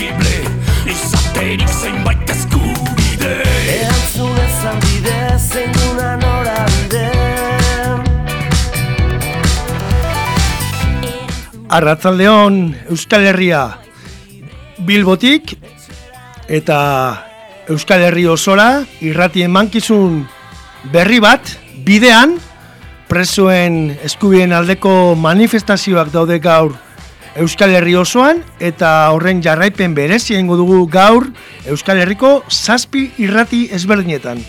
imposible Izaterik zeinbait eskubide. Erantzun ezan bide, zein duna nora bide. Arratzaldeon Euskal Herria. Bilbotik eta Euskal Herri osora irrati emankizun berri bat bidean presoen eskubien aldeko manifestazioak daude gaur Euskal Herri osoan eta horren jarraipen berezien dugu gaur Euskal Herriko zazpi irrati ezberdinetan.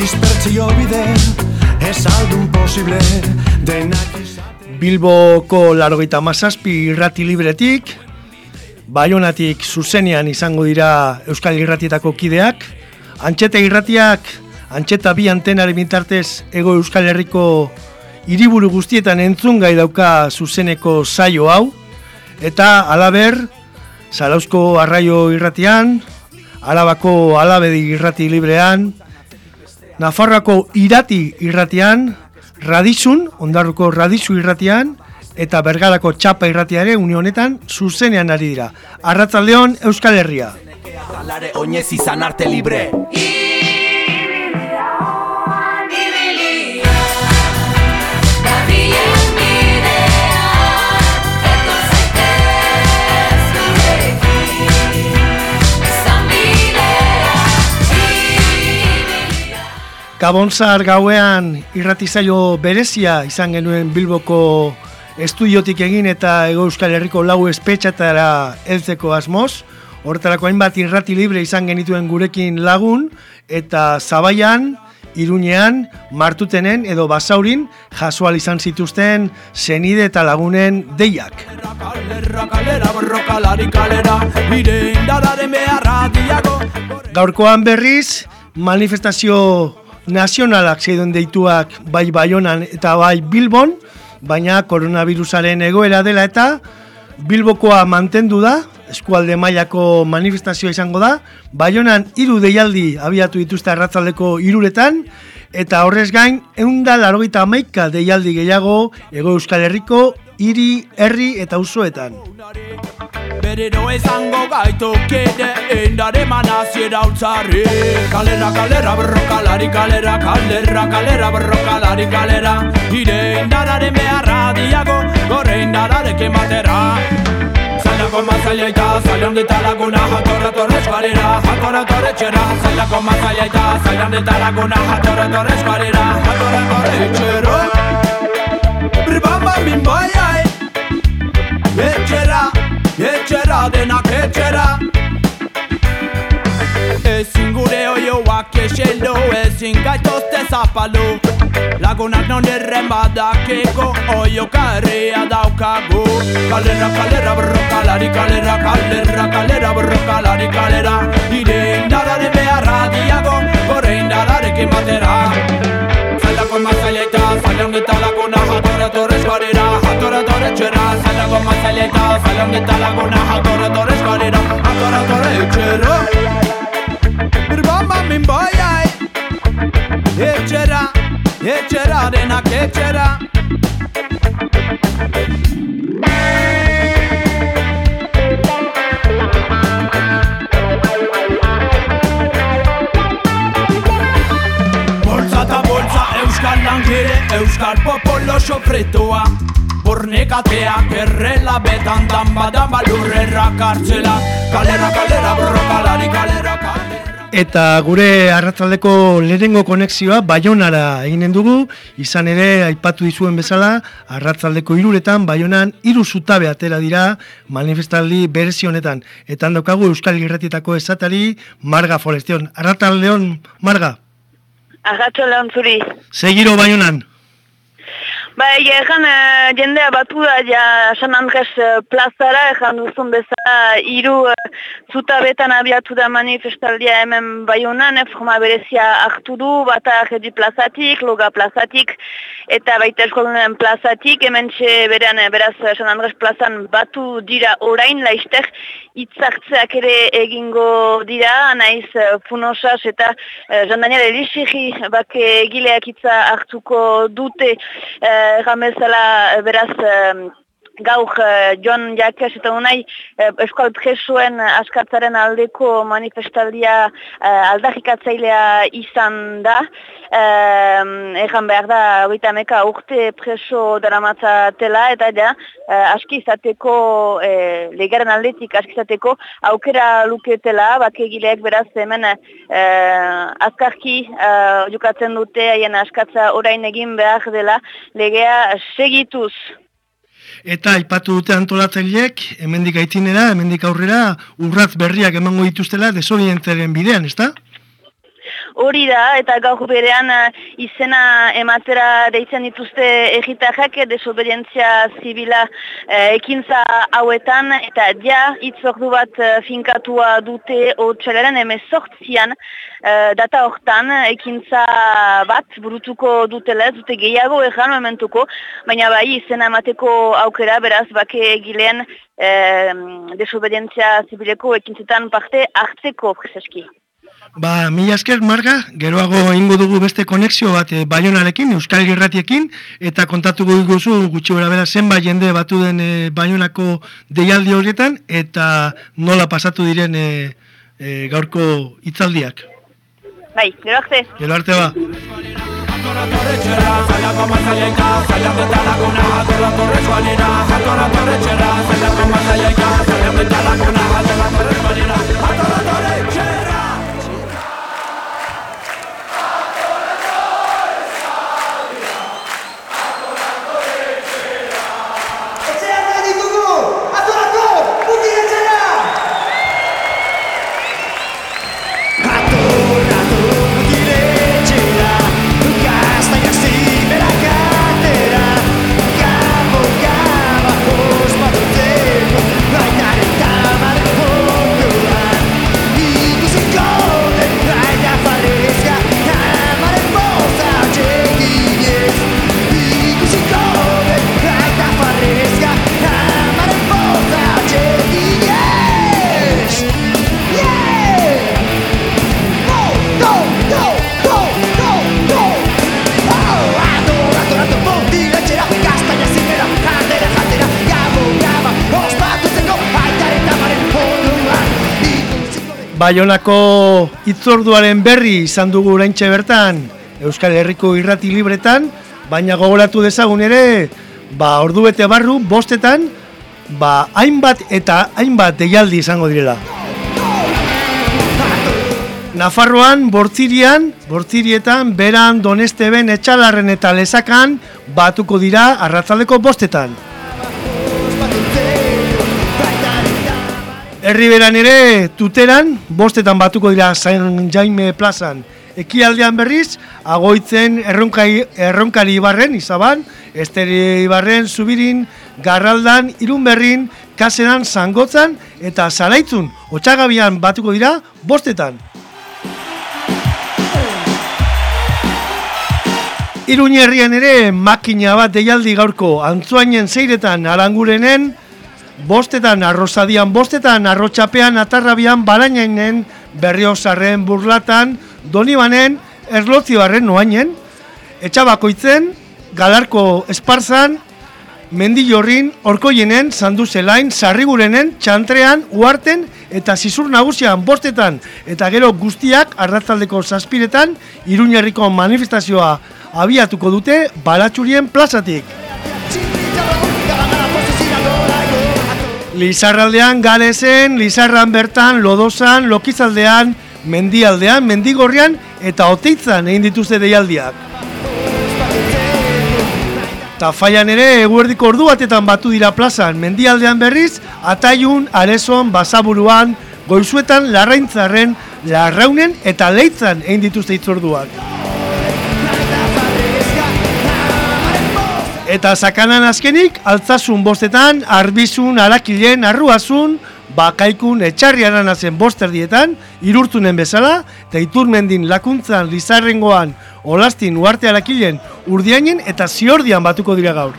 Dispertsio bide, ez aldun posible, denak izate. Bilboko larogeita mazazpi irrati libretik, Baionatik zuzenean izango dira Euskal Irratietako kideak, Antxeta Irratiak, Antxeta bi antenaren bitartez ego Euskal Herriko hiriburu guztietan entzun gai dauka zuzeneko saio hau, eta alaber, Zarauzko Arraio Irratian, Arabako Alabedi Irrati Librean, Nafarroako Irati Irratian, Radizun, Ondarruko Radizu Irratian, eta Bergarako Txapa Irratiare une honetan zuzenean ari dira. Arratzaldeon Euskal Herria. Alare oinez izan arte libre Gabonzar gauean irratizaio berezia izan genuen Bilboko estudiotik egin eta Ego Euskal Herriko lau espetxatara heltzeko asmoz. Horretarako hainbat irrati libre izan genituen gurekin lagun eta zabaian, iruñean, martutenen edo basaurin jasoal izan zituzten zenide eta lagunen deiak. Gaurkoan berriz, manifestazio nazionalak zeidon deituak bai Baionan eta bai Bilbon, baina koronavirusaren egoera dela eta Bilbokoa mantendu da, eskualde mailako manifestazioa izango da, Baionan hiru deialdi abiatu dituzte arratzaldeko iruretan, eta horrez gain, eunda larogeita amaika deialdi gehiago Ego Euskal Herriko hiri, herri eta usoetan. Berero ezango gaitu kide Indare manaziera utzarri Kalera, kalera, borrokalari kalera Kalera, kalera, borrokalari kalera. Ire indararen beharra diago Gorre indararekin batera Zailako mazaila eta zailan dita laguna Jatorra torre eskalera, jatorra torre txera Zailako mazaila eta zailan dita laguna Jatorra torre eskalera, jatorra torre txera bai ai Etxera, etxera denak etxera Ezin gure oioak eselo, ezin gaitozte zapalu Lagunak non erren badakeko, oio karria daukagu. Kalera, kalera, borrokalari kalera, kalera, kalera, borrokalari kalera. Ire indararen beharra diago, gore indararekin batera Zailako mazaila eta zailan eta laguna Jatora torrez garera, jatora torre txera Zailako mazaila eta zailan eta laguna Jatora torrez garera, jatora torre txera Birbama min bai ai Etxera, etxera denak etxera Boltza langile Euskal popolo sofretoa. Bornekateak errela betan dan badan balurrera kartzela Kalera, kalera, borrokalari, kalera, kalera. Eta gure arratzaldeko lehenengo konexioa Baionara eginen dugu, izan ere aipatu dizuen bezala, arratzaldeko iruretan Baionan hiru zutabe atera dira manifestaldi berezi honetan. Eta daukagu Euskal Irratietako esatari Marga Forestion. Arratzaldeon, Marga, Agatxo lehon zuri. segiro Baionan. Bai, egan uh, jendea batu da, ja, San Andres uh, plazara, egan duzun bezala, iru uh, zutabetan abiatu da manifestaldia hemen baiunan, forma berezia hartu du, bata jedi plazatik, loga plazatik, eta baita eskodunen plazatik, hemen txe berean, beraz, San Andres plazan batu dira orain, laizter, itzartzeak ere egingo dira, naiz uh, funosas eta uh, jandanial elisiri bak egileak itza hartuko dute, Jamezala, eh, beraz, gaur uh, John Jakes eta unai uh, eskual presuen askatzaren aldeko manifestaldia uh, aldarrikatzailea izan da. Egan behar da, oita meka urte preso daramatza tela eta ja, uh, aski izateko, uh, legaren aldetik aski izateko, aukera luketela, bakegileak beraz hemen uh, azkarki uh, jukatzen dute, haien askatza orain egin behar dela, legea segituz. Eta aipatu dute antolatzaileek, hemendik aitinera, hemendik aurrera, urratz berriak emango dituztela desorientaren bidean, ezta? Hori da, eta gaur berean uh, izena ematera deitzen dituzte egitajak, desobedientzia zibila uh, ekintza hauetan, eta ja, itzordu bat uh, finkatua dute hotxalaren emezortzian, uh, data hortan, ekintza bat burutuko dutela, dute gehiago egan momentuko, baina bai izena emateko aukera, beraz, bake egilean uh, desobedientzia zibileko ekintzetan parte hartzeko, prezeski. Ba, mila esker, Marga, geroago ingo dugu beste konexio bat e, Baionarekin, Euskal Gerratiekin, eta kontatuko iguzu gutxi bera bera zenba jende batu den e, Baionako deialdi horietan, eta nola pasatu diren e, e, gaurko hitzaldiak. Bai, gero arte. Gero arte ba. Baionako itzorduaren berri izan dugu oraintxe bertan Euskal Herriko irrati libretan, baina gogoratu dezagun ere, ba ordubete barru, bostetan, ba hainbat eta hainbat deialdi izango direla. Nafarroan, bortzirian, bortzirietan, beran, donesteben, etxalarren eta lezakan, batuko dira arratzaldeko bostetan. Herriberan ere, tuteran, bostetan batuko dira San Jaime plazan. Ekialdean berriz, agoitzen erronkari, erronkari ibarren, izaban, esteri ibarren, zubirin, garraldan, irunberrin, kaseran, zangotzan, eta zaraitzun, otxagabian batuko dira, bostetan. Iruñe herrian ere, makina bat deialdi gaurko, antzuainen zeiretan, arangurenen, bostetan arrozadian, bostetan arrotxapean, atarrabian, balainainen, berriozarren, burlatan, donibanen, erlotzibarren noainen, etxabakoitzen, galarko esparzan, mendillorrin, orkoienen, sanduzelain, sarrigurenen, txantrean, uarten, eta zizur nagusian bostetan, eta gero guztiak arratzaldeko zazpiretan, iruñerriko manifestazioa abiatuko dute balatxurien plazatik. Lizarraldean, Galesen, Lizarran bertan, Lodosan, Lokizaldean, Mendialdean, Mendigorrian eta Oteitzan egin dituzte deialdiak. Tafaian ere, eguerdiko ordu batetan batu dira plazan, Mendialdean berriz, Ataiun, Arezon, Basaburuan, Goizuetan, Larraintzarren, Larraunen eta Leitzan egin dituzte itzorduak. Eta zakanan azkenik, altzasun bostetan, arbizun, arakilen, arruazun, bakaikun, etxarriaran azen bosterdietan, irurtunen bezala, eta iturmendin lakuntzan, lizarrengoan, olastin, uarte arakilen, urdiainen eta ziordian batuko dira gaur.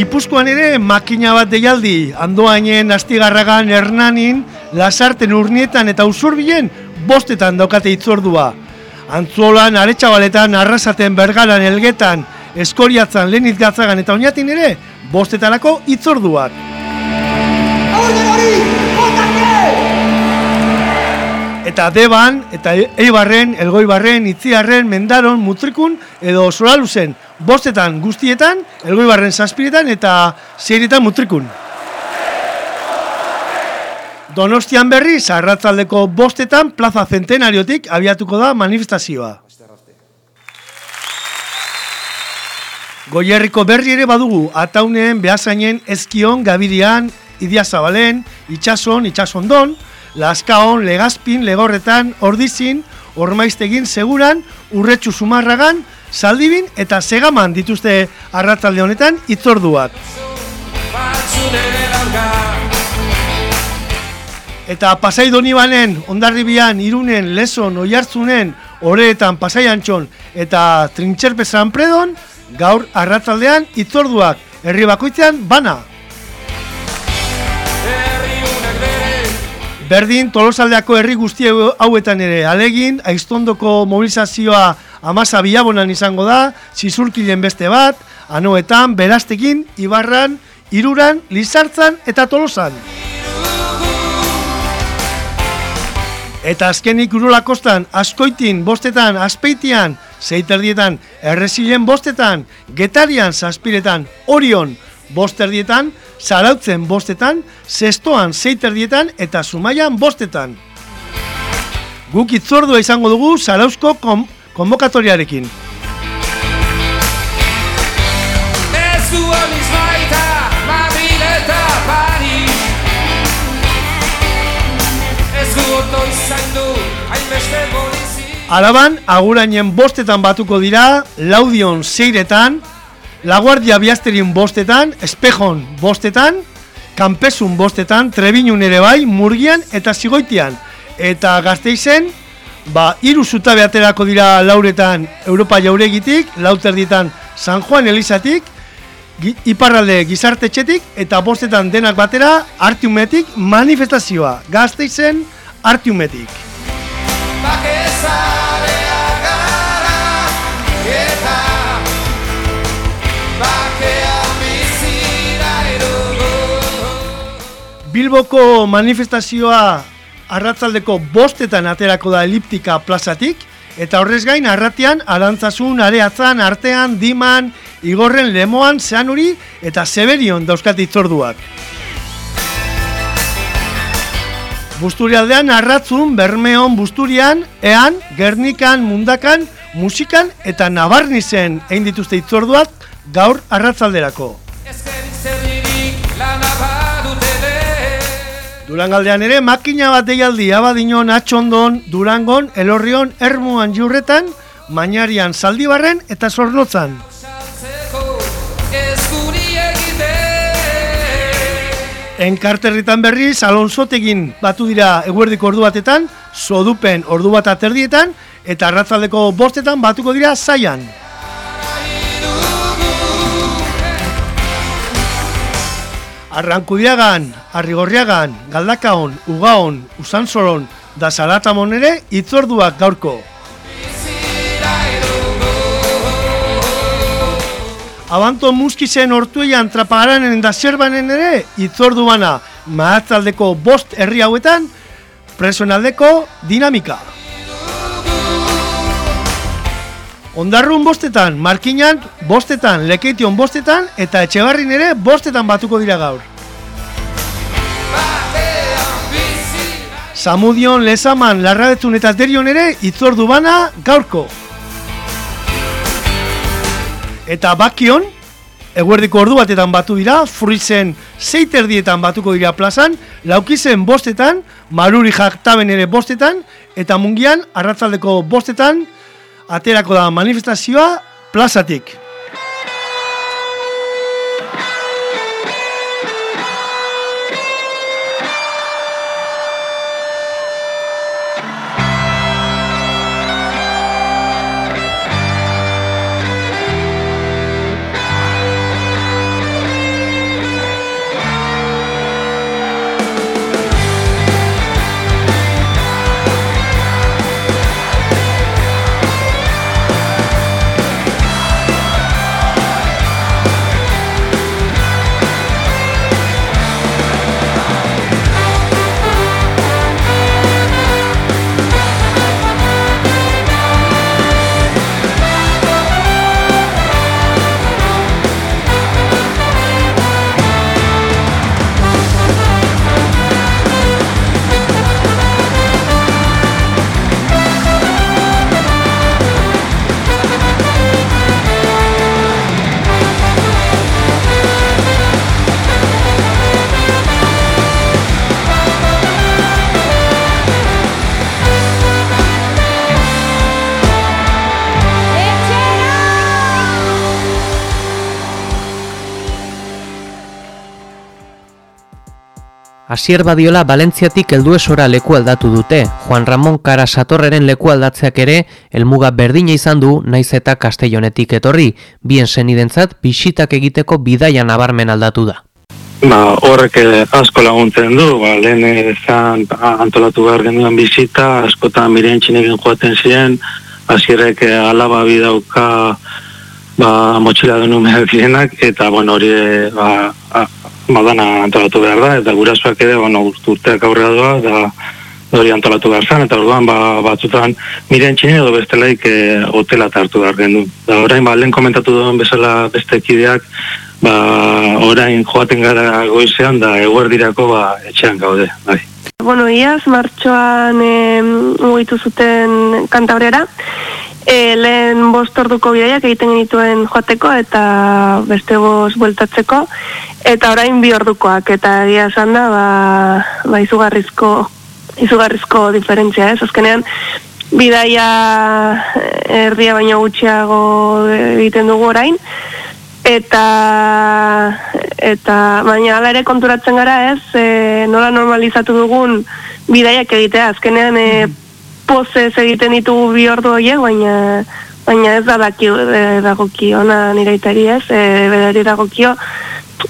Gipuzkoan ere makina bat deialdi, andoainen, astigarragan, hernanin, lasarten urnietan eta usurbilen bostetan daukate itzordua. Antzolan, aretxabaletan, arrasaten, bergaran, elgetan, eskoriatzan, lenit gatzagan eta oinatin ere bostetarako itzorduak. Eta Deban, eta Eibarren, Elgoibarren, Itziarren, Mendaron, Mutrikun edo Solaluzen bostetan guztietan, Elgoibarren zazpiretan eta seirietan Mutrikun. Donostian berri, zarratzaldeko bostetan plaza zentenariotik abiatuko da manifestazioa. Goierriko berri ere badugu, ataunen, behazainen, ezkion, gabirian, idiazabalen, itxason, itxasondon, laskaon, legazpin, legorretan, ordizin, ormaiztegin, seguran, urretxu sumarragan, saldibin eta segaman dituzte arratzalde honetan itzorduak. Eta pasai doni banen, ondarribian, irunen, leson, oiartzunen, oreetan, pasai antxon, eta trintxerpe zanpredon, gaur arratzaldean itzorduak, herri bakoitzean bana. Berdin, tolosaldeako herri guzti hauetan ere, alegin, aiztondoko mobilizazioa amasa bilabonan izango da, zizurkilen beste bat, anoetan, berastekin, ibarran, iruran, lizartzan eta tolosan. Eta azkenik urola kostan, askoitin, bostetan, aspeitian, zeiterdietan, errezilen bostetan, getarian, zazpiretan, orion, bosterdietan, zarautzen bostetan, zestoan, zeiterdietan, eta zumaian bostetan. Guk itzordua izango dugu zarauzko kon konbokatoriarekin. Araban, agurainen bostetan batuko dira, laudion zeiretan, laguardia biazterin bostetan, espejon bostetan, kanpesun bostetan, trebinun ere bai, murgian eta zigoitian. Eta gazteizen, ba, iru zutabe aterako dira lauretan Europa jauregitik, lauterdietan San Juan Elizatik, iparralde gizartetxetik, eta bostetan denak batera, artiumetik manifestazioa, gazteizen artiumetik. Bilboko manifestazioa arratzaldeko bostetan aterako da eliptika plazatik, eta horrez gain arratian arantzasun, areatzan, artean, diman, igorren, lemoan, zeanuri eta zeberion dauzkat itzorduak. Busturialdean arratzun, bermeon, busturian, ean, gernikan, mundakan, musikan eta nabarnizen egin dituzte itzorduak gaur arratzalderako. Durangaldean ere makina bat deialdi abadinon atxondon, durangon, elorrion, ermuan jurretan, mainarian zaldibarren eta zornotzan. Enkarterritan berri, salonzotekin batu dira eguerdiko ordu batetan, sodupen ordu bat aterdietan, eta arratzaldeko bostetan batuko dira zaian. Arrankudiagan, Arrigorriagan, Galdakaon, Ugaon, Usansoron da Salatamon ere itzorduak gaurko. Abanto muskizen ortueian trapagaranen da zerbanen ere itzordu bana mahatzaldeko bost herri hauetan presonaldeko dinamika. Ondarrun bostetan, Markinan bostetan, Lekeition bostetan eta Etxebarrin ere bostetan batuko dira gaur. Samudion, Lezaman, Larrabetzun eta Derion ere itzordu bana gaurko. Eta Bakion, eguerdiko ordu batetan batu dira, fruitzen zeiterdietan batuko dira plazan, laukizen bostetan, maruri jaktaben ere bostetan, eta mungian, arratzaldeko bostetan, aterako da manifestazioa plazatik. Asier Badiola Valentziatik heldu esora leku aldatu dute. Juan Ramon Kara Satorreren leku aldatzeak ere helmuga berdina izan du naiz eta Castellonetik etorri. Bien senidentzat bisitak egiteko bidaia nabarmen aldatu da. Ba, horrek asko laguntzen du, ba, lehen ezan antolatu behar genuen bizita, askotan miren txinekin joaten ziren, azierrek eh, alaba bidauka ba, motxila behar direnak, eta bueno, hori eh, ba, badana antolatu behar da, eta gurasoak ere, bueno, urteak aurrera doa, da hori antolatu behar zen, eta orduan ba, batzutan miren txine edo bestelaik e, hotela hartu behar gendu. Da orain, ba, lehen komentatu duen bezala beste ekideak, ba, orain joaten gara goizean, da eguerdirako ba, etxean gaude. Bai. Bueno, iaz, martxoan e, mugitu zuten kantabrera, e, lehen bost orduko bidaiak egiten genituen joateko eta beste bost bueltatzeko, eta orain bi ordukoak, eta egia esan da, ba, ba izugarrizko, izugarrizko diferentzia, ez? Azkenean, bidaia erdia baino gutxiago egiten dugu orain, eta eta baina hala ere konturatzen gara ez? E, nola normalizatu dugun bidaiak egitea. Azkenean e, pozez egiten ditugu bi ordu horiek baina baina ez da daki e, dagoki ona nire itari ez e, bedari dagokio.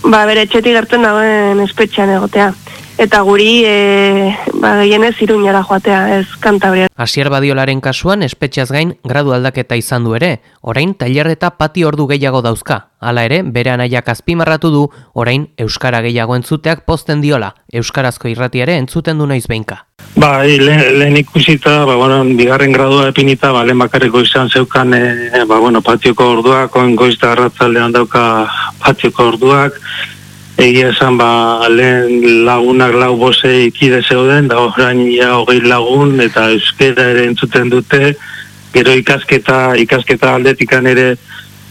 Ba bere etxetik gertzen dagoen espetxean egotea eta guri e, ba, gehienez iruñara joatea, ez kantabria. Asier Badiolaren kasuan espetxeaz gain gradu aldaketa izan du ere, orain tailer eta pati ordu gehiago dauzka. Hala ere, bere anaiak azpimarratu du, orain Euskara gehiago entzuteak posten diola, Euskarazko irratiare entzuten du noiz behinka. Ba, lehen, lehen ikusita, ba, bueno, bigarren gradua epinita, ba, lehen bakarriko izan zeukan, e, ba, bueno, patioko orduak, oen goizta arratzaldean dauka patioko orduak, egia esan ba lehen lagunak lau bose ikide zeuden, da orain ja hogei lagun eta euskera ere entzuten dute, gero ikasketa, ikasketa aldetikan ere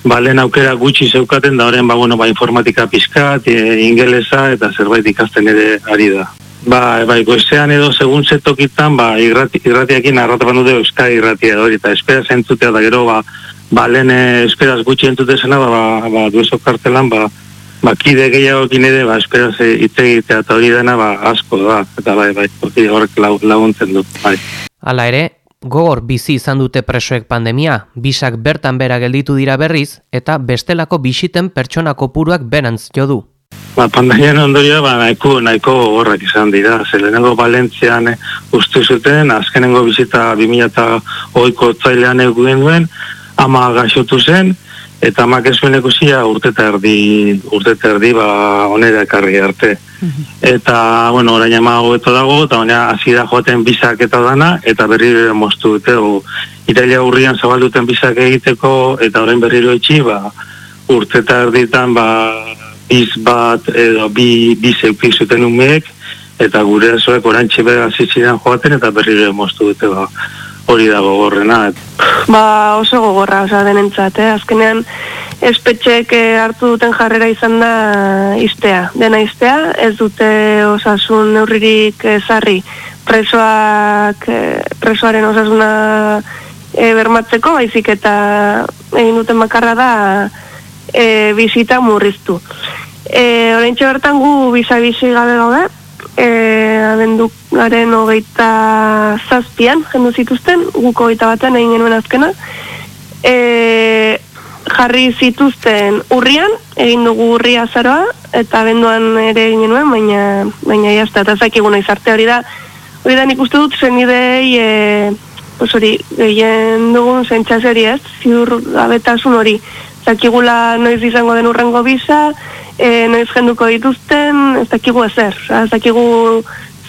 ba lehen aukera gutxi zeukaten, da horren ba, bueno, ba informatika pizkat, e, ingelesa eta zerbait ikasten ere ari da. Ba, ba, goizean edo segun zetokitan, ba, irrati, irratiakin arratapan dute euskara irratia hori, eta espera zentzutea da gero, ba, ba lehen eh, esperaz gutxi entzutezena, ba, ba, ba duezo kartelan, ba, ba, kide gehiagokin ere, ba, espero ze hitz egitea eta hori dena, ba, asko da, eta bai, bai, horrek laguntzen du, bai. Hala ere, gogor bizi izan dute presoek pandemia, bisak bertan bera gelditu dira berriz, eta bestelako bisiten pertsona kopuruak berantz jo du. Ba, pandemian ondoria, ba, nahiko, nahiko gogorrak izan dira, zelenengo Valentzian uste zuten, azkenengo bizita 2000 eta oiko zailean eguen duen, ama gaixotu zen, eta amak ez zuen ikusia urte erdi, urte erdi ba onera ekarri arte. Mhm. Eta, bueno, orain ama hobeto dago, eta honea hasi da joaten bizak eta dana, eta berriro moztu dute, o, urrian zabalduten bizak egiteko, eta orain berriro etxi, ba, urte eta erditan, ba, biz bat, edo, bi, bi zeupik zuten umeek, eta gure azoek orain txebe zizidan joaten, eta berriro moztu dute, ba, hori da gogorrena. Ba oso gogorra, oza, denentzat, eh? azkenean espetxeek eh, hartu duten jarrera izan da iztea. Dena iztea, ez dute osasun neurririk ezarri presoak, eh, presoaren osasuna e, bermatzeko, baizik eta egin duten bakarra da e, bizita murriztu. E, Horentxe bertan gu biza-bizi gabe gaude, e, abendukaren hogeita zazpian, jendu zituzten, guko hogeita batean egin genuen azkena, e, jarri zituzten urrian, egin dugu urria zaroa, eta benduan ere egin genuen, baina, baina jazta, eta zakiguna izarte hori da, hori da nik uste dut zen idei, e, pues hori, gehien dugun zentxaseri ez, ziur abetasun hori, zakigula noiz izango den urrengo biza, e, noiz jenduko dituzten, ez dakigu ezer, ez dakigu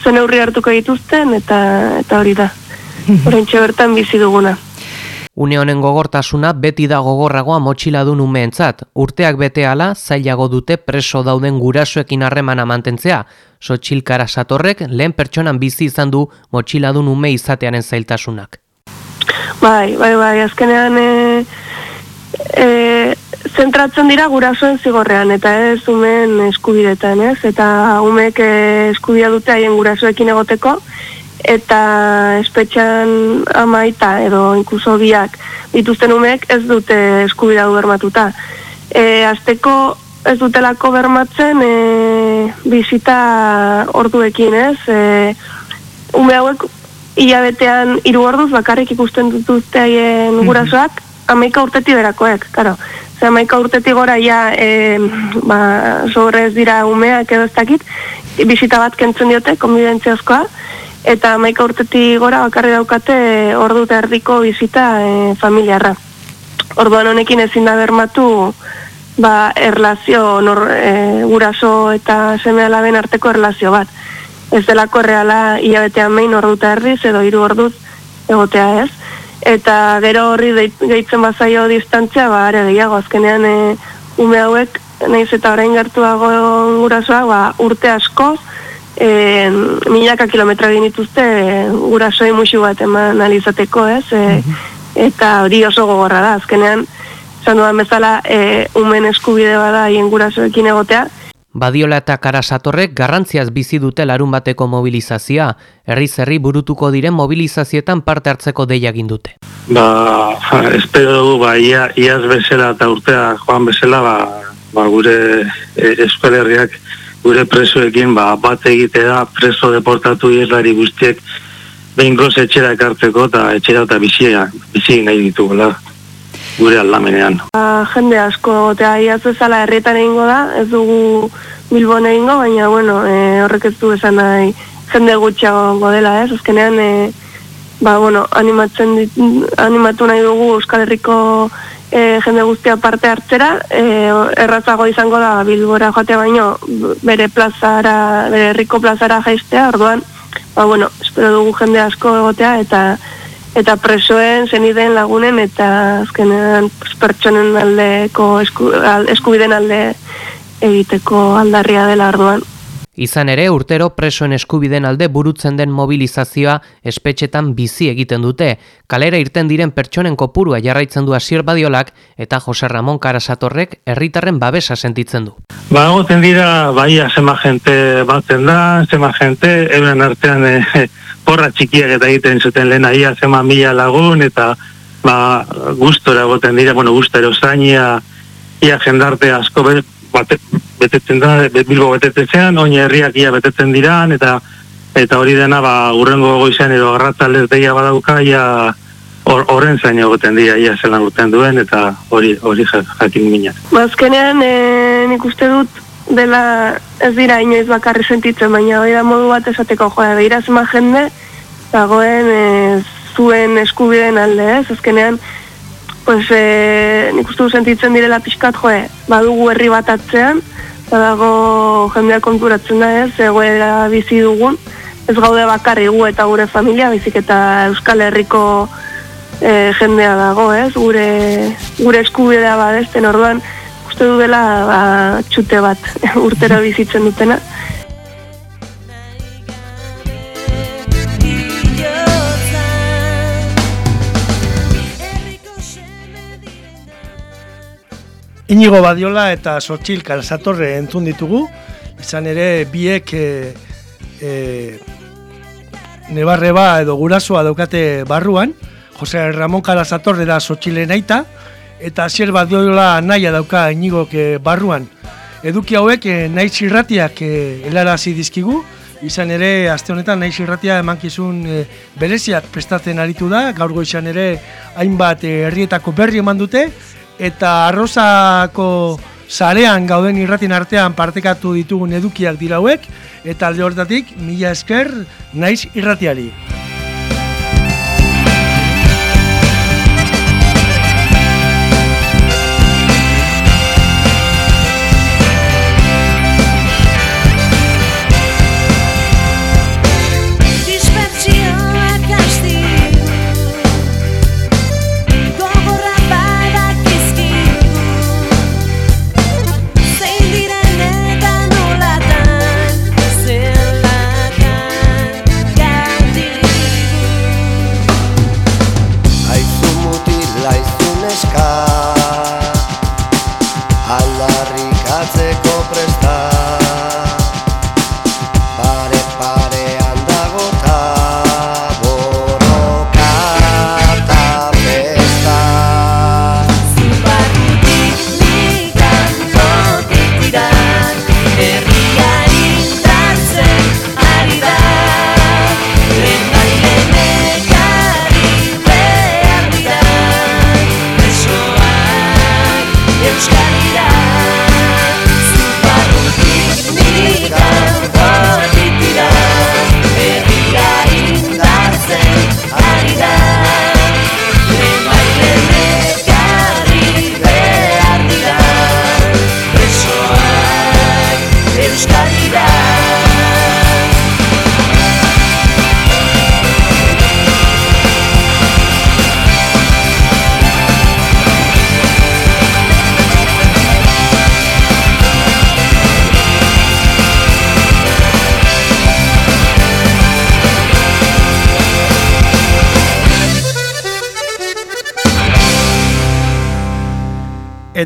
zen aurri hartuko dituzten, eta, eta hori da, horrentxe bertan bizi duguna. Une honen gogortasuna beti da gogorragoa motxiladun umeentzat. Urteak bete ala, zailago dute preso dauden gurasoekin harremana mantentzea. Sotxilkara satorrek lehen pertsonan bizi izan du motxiladun ume izatearen zailtasunak. Bai, bai, bai, azkenean e, e, zentratzen dira gurasoen zigorrean, eta ez umen eskubidetan, ez? Eta umek e, eskubia dute haien gurasoekin egoteko, eta espetxan amaita edo inkluso biak dituzten umeek ez dute eskubira du bermatuta. E, azteko ez dutelako bermatzen e, bizita orduekin ez. E, ume hauek hilabetean hiru orduz bakarrik ikusten dituzte haien mhm. gurasoak amaika urteti berakoek, karo. Ze amaika urteti gora ja e, ba, ez dira umeak edo ez dakit, bizita bat kentzen diote, konbidentziazkoa, eta maika urteti gora bakarri daukate ordu eta erdiko bizita e, familiarra. Orduan honekin ezin da bermatu ba, erlazio nor, e, guraso eta seme alaben arteko erlazio bat. Ez delako reala hilabetean main ordu eta erdiz edo hiru orduz egotea ez. Eta gero horri gehitzen bazaio distantzia, ba, are gehiago, azkenean e, ume hauek, nahiz eta orain gertuago gurasoa, ba, urte asko, e, milaka kilometra egin dituzte gurasoei musu bat eman alizateko, ez? E, eta hori oso gogorra da, azkenean, zan duan bezala, e, umen eskubide bada hien gurasoekin egotea. Badiola eta Karasatorrek garrantziaz bizi dute larun bateko mobilizazioa, herri zerri burutuko diren mobilizazietan parte hartzeko deia dute. Ba, espero dugu, ba, ia, iaz bezala eta urtea joan bezala, ba, ba gure e, eskualerriak gure presoekin ba, bat egitea preso deportatu ieslari guztiek behin goz etxera ekartzeko eta etxera eta bizia, bizi nahi ditugula gure aldamenean. Ba, jende asko, eta iaz ezala herrietan egingo da, ez dugu Bilbon egingo, baina bueno, e, horrek ez du esan nahi jende gutxiago dela, ez? Azkenean, e, ba, bueno, animatzen dit, animatu nahi dugu Euskal Herriko e, jende guztia parte hartzera, e, errazago izango da Bilbora joatea baino bere plazara, bere herriko plazara jaistea, orduan, ba bueno, espero dugu jende asko egotea eta eta presoen, zeniden lagunen eta azkenean pertsonen aldeko esku, eskubiden alde egiteko aldarria dela orduan. Izan ere, urtero presoen eskubiden alde burutzen den mobilizazioa espetxetan bizi egiten dute. Kalera irten diren pertsonen kopurua jarraitzen du asier badiolak eta Jose Ramon Karasatorrek herritarren babesa sentitzen du. Ba, goten dira, bai, azema jente batzen da, azema jente, euren artean e, porra txikiak eta egiten zuten lehen ahi, azema mila lagun, eta ba, gustora goten dira, bueno, gustero zainia, ia jendarte asko bate, betetzen da, bilbo betetzen zean, oin herriak ia betetzen diran, eta eta hori dena, ba, urrengo goizan edo garratzaldez deia badauka, ia horren or, zaino goten dira, ia zelan urtean duen, eta hori hori jakin minat. Bazkenean, e, nik uste dut, dela ez dira inoiz bakarri sentitzen, baina hori da modu bat esateko joa, behira zema jende, dagoen e, zuen eskubideen alde, ez, azkenean, pues, e, nik uste sentitzen direla pixkat, joe, badugu herri bat atzean, badago jendeak konturatzen da ez, egoera bizi dugun, ez gaude bakarri gu eta gure familia, bizik eta Euskal Herriko e, jendea dago ez, gure, gure eskubidea badezten orduan, uste du dela ba, txute bat urtero bizitzen dutena. Inigo Badiola eta Sotxil Kalasatorre entzun ditugu, izan ere biek e, e, nebarreba edo gurasoa daukate barruan, Jose Ramon Kalasatorre da Sotxilen aita, eta Asier Badiola naia dauka Inigok e, barruan. Eduki hauek e, naiz irratiak e, helarazi dizkigu, izan ere aste honetan naiz irratia emankizun e, bereziak prestatzen aritu da, gaur goizan ere hainbat herrietako berri eman dute, eta arrozako sarean gauden irratin artean partekatu ditugun edukiak dira hauek eta alde hortatik mila esker naiz irratiari.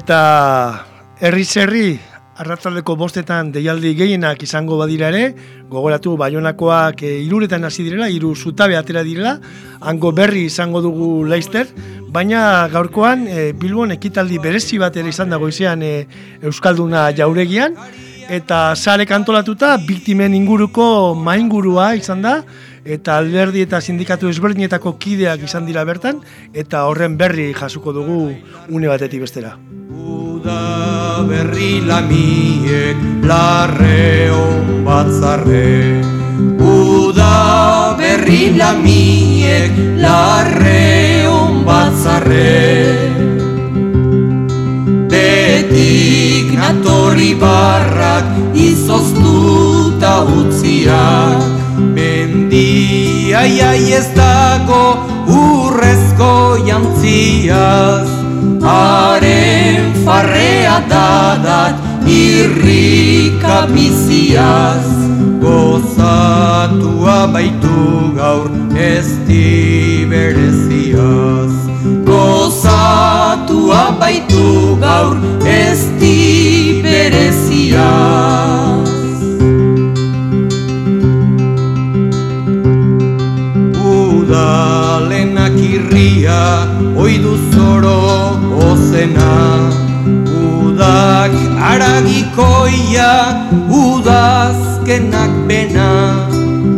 Eta herri herri arratzaldeko bostetan deialdi gehienak izango badira ere, gogoratu baionakoak e, iruretan hasi direla, iru zutabe atera direla, hango berri izango dugu Leister, baina gaurkoan e, Bilbon ekitaldi berezi bat ere izan dago izan e, Euskalduna jauregian, eta sare kantolatuta biktimen inguruko maingurua izan da, eta alderdi eta sindikatu ezberdinetako kideak izan dira bertan, eta horren berri jasuko dugu une batetik bestera. Uda berri lamiek larreon batzarre Uda berri lamiek larreon batzarre Betik natorri barrak izoztuta utziak Mendia iai ez dago urrezko jantziaz. Haren farrea dadat irrika biziaz. Gozatua baitu gaur ez bereziaz. Gozatua baitu gaur ez bereziaz aragikoia udazkenak bena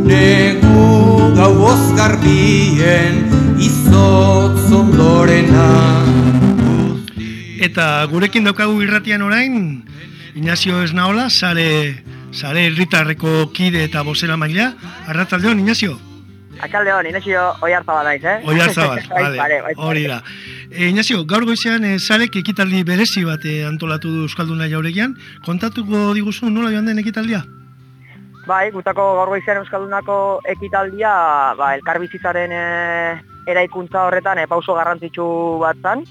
Negu gau ozgarbien izotz ondorena Eta gurekin daukagu irratian orain, Ignacio Esnaola, sare, sare herritarreko kide eta bozera maila. Arratzaldeon, Ignacio? Akalde hon, Inesio oi hartaba naiz, eh? Oi hartzabal, Bai, vale, bai, pare. hori da. E, Ignacio, gaur goizean e, zarek ekitaldi berezi bat e, antolatu du Euskalduna jauregian. Kontatuko diguzu nola joan den ekitaldia? Bai, gutako gaur goizean Euskaldunako ekitaldia, ba, elkarbizitzaren e, eraikuntza horretan e, pauso garrantzitsu bat zan.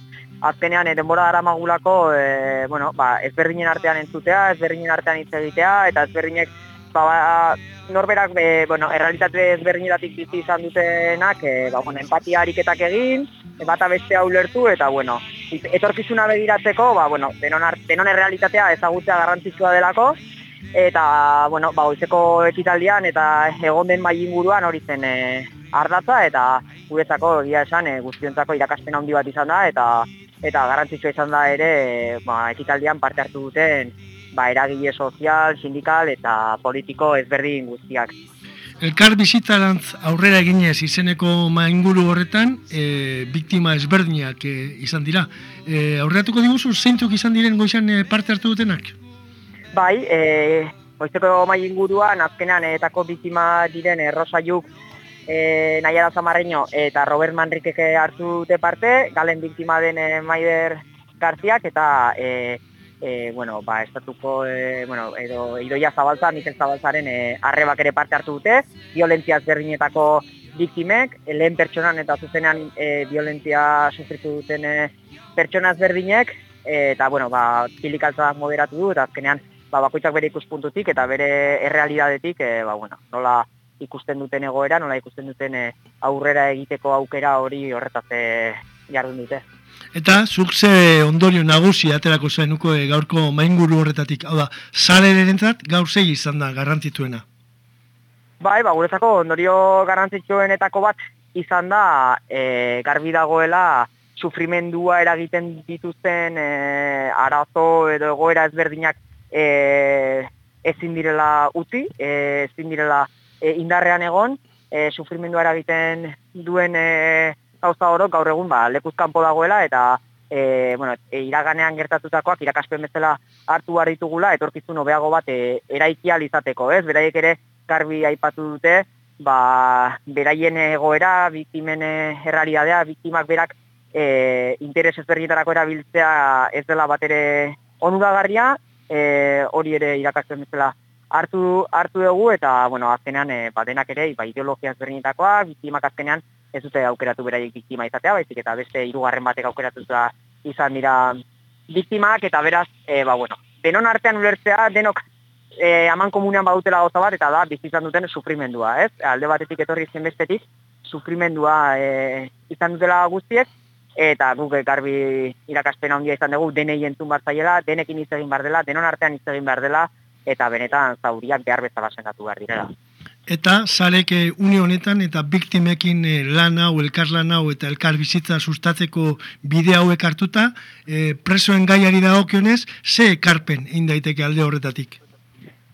Azkenean, denbora dara magulako, e, bueno, ba, ezberdinen artean entzutea, ezberdinen artean hitz egitea, eta ezberdinek ba, ba, norberak e, bueno, errealitate ezberdinetatik bizi izan dutenak e, ba, bueno, empatia ariketak egin, bata bestea ulertu eta bueno, etorkizuna begiratzeko, ba, bueno, denon, ar- denon errealitatea ezagutzea garrantzitsua delako, eta, bueno, ba, goizeko ekitaldian eta egon den mai inguruan hori zen e, ardatza, eta guretzako egia esan e, guztiontzako irakaspen handi bat izan da, eta eta garrantzitsua izan da ere ba, ekitaldian parte hartu duten ba, eragile sozial, sindikal eta politiko ezberdin guztiak. Elkar bizitzarantz aurrera eginez izeneko mainguru horretan, e, biktima ezberdinak e, izan dira. E, aurreratuko diguzu, zeintzuk izan diren goizan e, parte hartu dutenak? Bai, e, goizeko mai inguruan azkenean etako biktima diren e, Rosa Juk, e, Naiara Zamarreño eta Robert Manrikeke hartu dute parte, galen biktima den e, Maider Garziak eta e, e, bueno, ba, estatuko, e, bueno, edo Idoia Zabaltza, Mikel Zabaltzaren e, arrebak ere parte hartu dute, violentzia ezberdinetako biktimek, lehen pertsonan eta zuzenean e, violentzia sufritu duten e, pertsona ezberdinek, e, eta, bueno, ba, kilikaltzak moderatu du, eta azkenean, ba, bakoitzak bere ikuspuntutik eta bere errealidadetik, e, ba, bueno, nola ikusten duten egoera, nola ikusten duten e, aurrera egiteko aukera hori horretaz e, jardun dute. Eta zuk ze ondorio nagusi aterako zenuko e, gaurko mainguru horretatik. Hau da, zarerentzat gaur zei izan da garrantzituena. Bai, ba, guretzako ondorio garrantzitsuenetako bat izan da e, garbi dagoela sufrimendua eragiten dituzten e, arazo edo egoera ezberdinak e, ezin direla utzi, e, ezin direla e, indarrean egon, e, sufrimendua eragiten duen e, gauza oro gaur egun ba, lekuz kanpo dagoela eta e, bueno, e, iraganean gertatutakoak irakaspen bezala hartu behar ditugula etorkizun hobeago bat e, eraiki izateko, ez? Beraiek ere garbi aipatu dute, ba, beraien egoera, biktimen errealidadea, biktimak berak e, interes ezberdinetarako erabiltzea ez dela bat ere onuragarria, e, hori ere irakasten bezala hartu hartu dugu eta bueno, azkenean e, ba, denak ere ba, ideologia ezberdinetakoa, biktimak azkenean ez dute aukeratu beraiek biktima izatea, baizik eta beste hirugarren batek aukeratu da izan dira biktimak eta beraz, e, ba, bueno, denon artean ulertzea, denok e, aman komunean badutela gauza bat eta da bizitzan duten sufrimendua, ez? Alde batetik etorri zen bestetik sufrimendua e, izan dutela guztiek eta guk garbi irakaspen handia izan dugu denei entzun bar zaiela, denekin hitz egin bar dela, denon artean hitz egin behar dela eta benetan zauriak behar bezala sendatu behar direla. Eta zarek e, une honetan eta biktimekin e, lan hau, elkar lan hau eta elkar bizitza sustatzeko bide hauek hartuta, e, presoen gaiari dagokionez, ze ekarpen egin daiteke alde horretatik?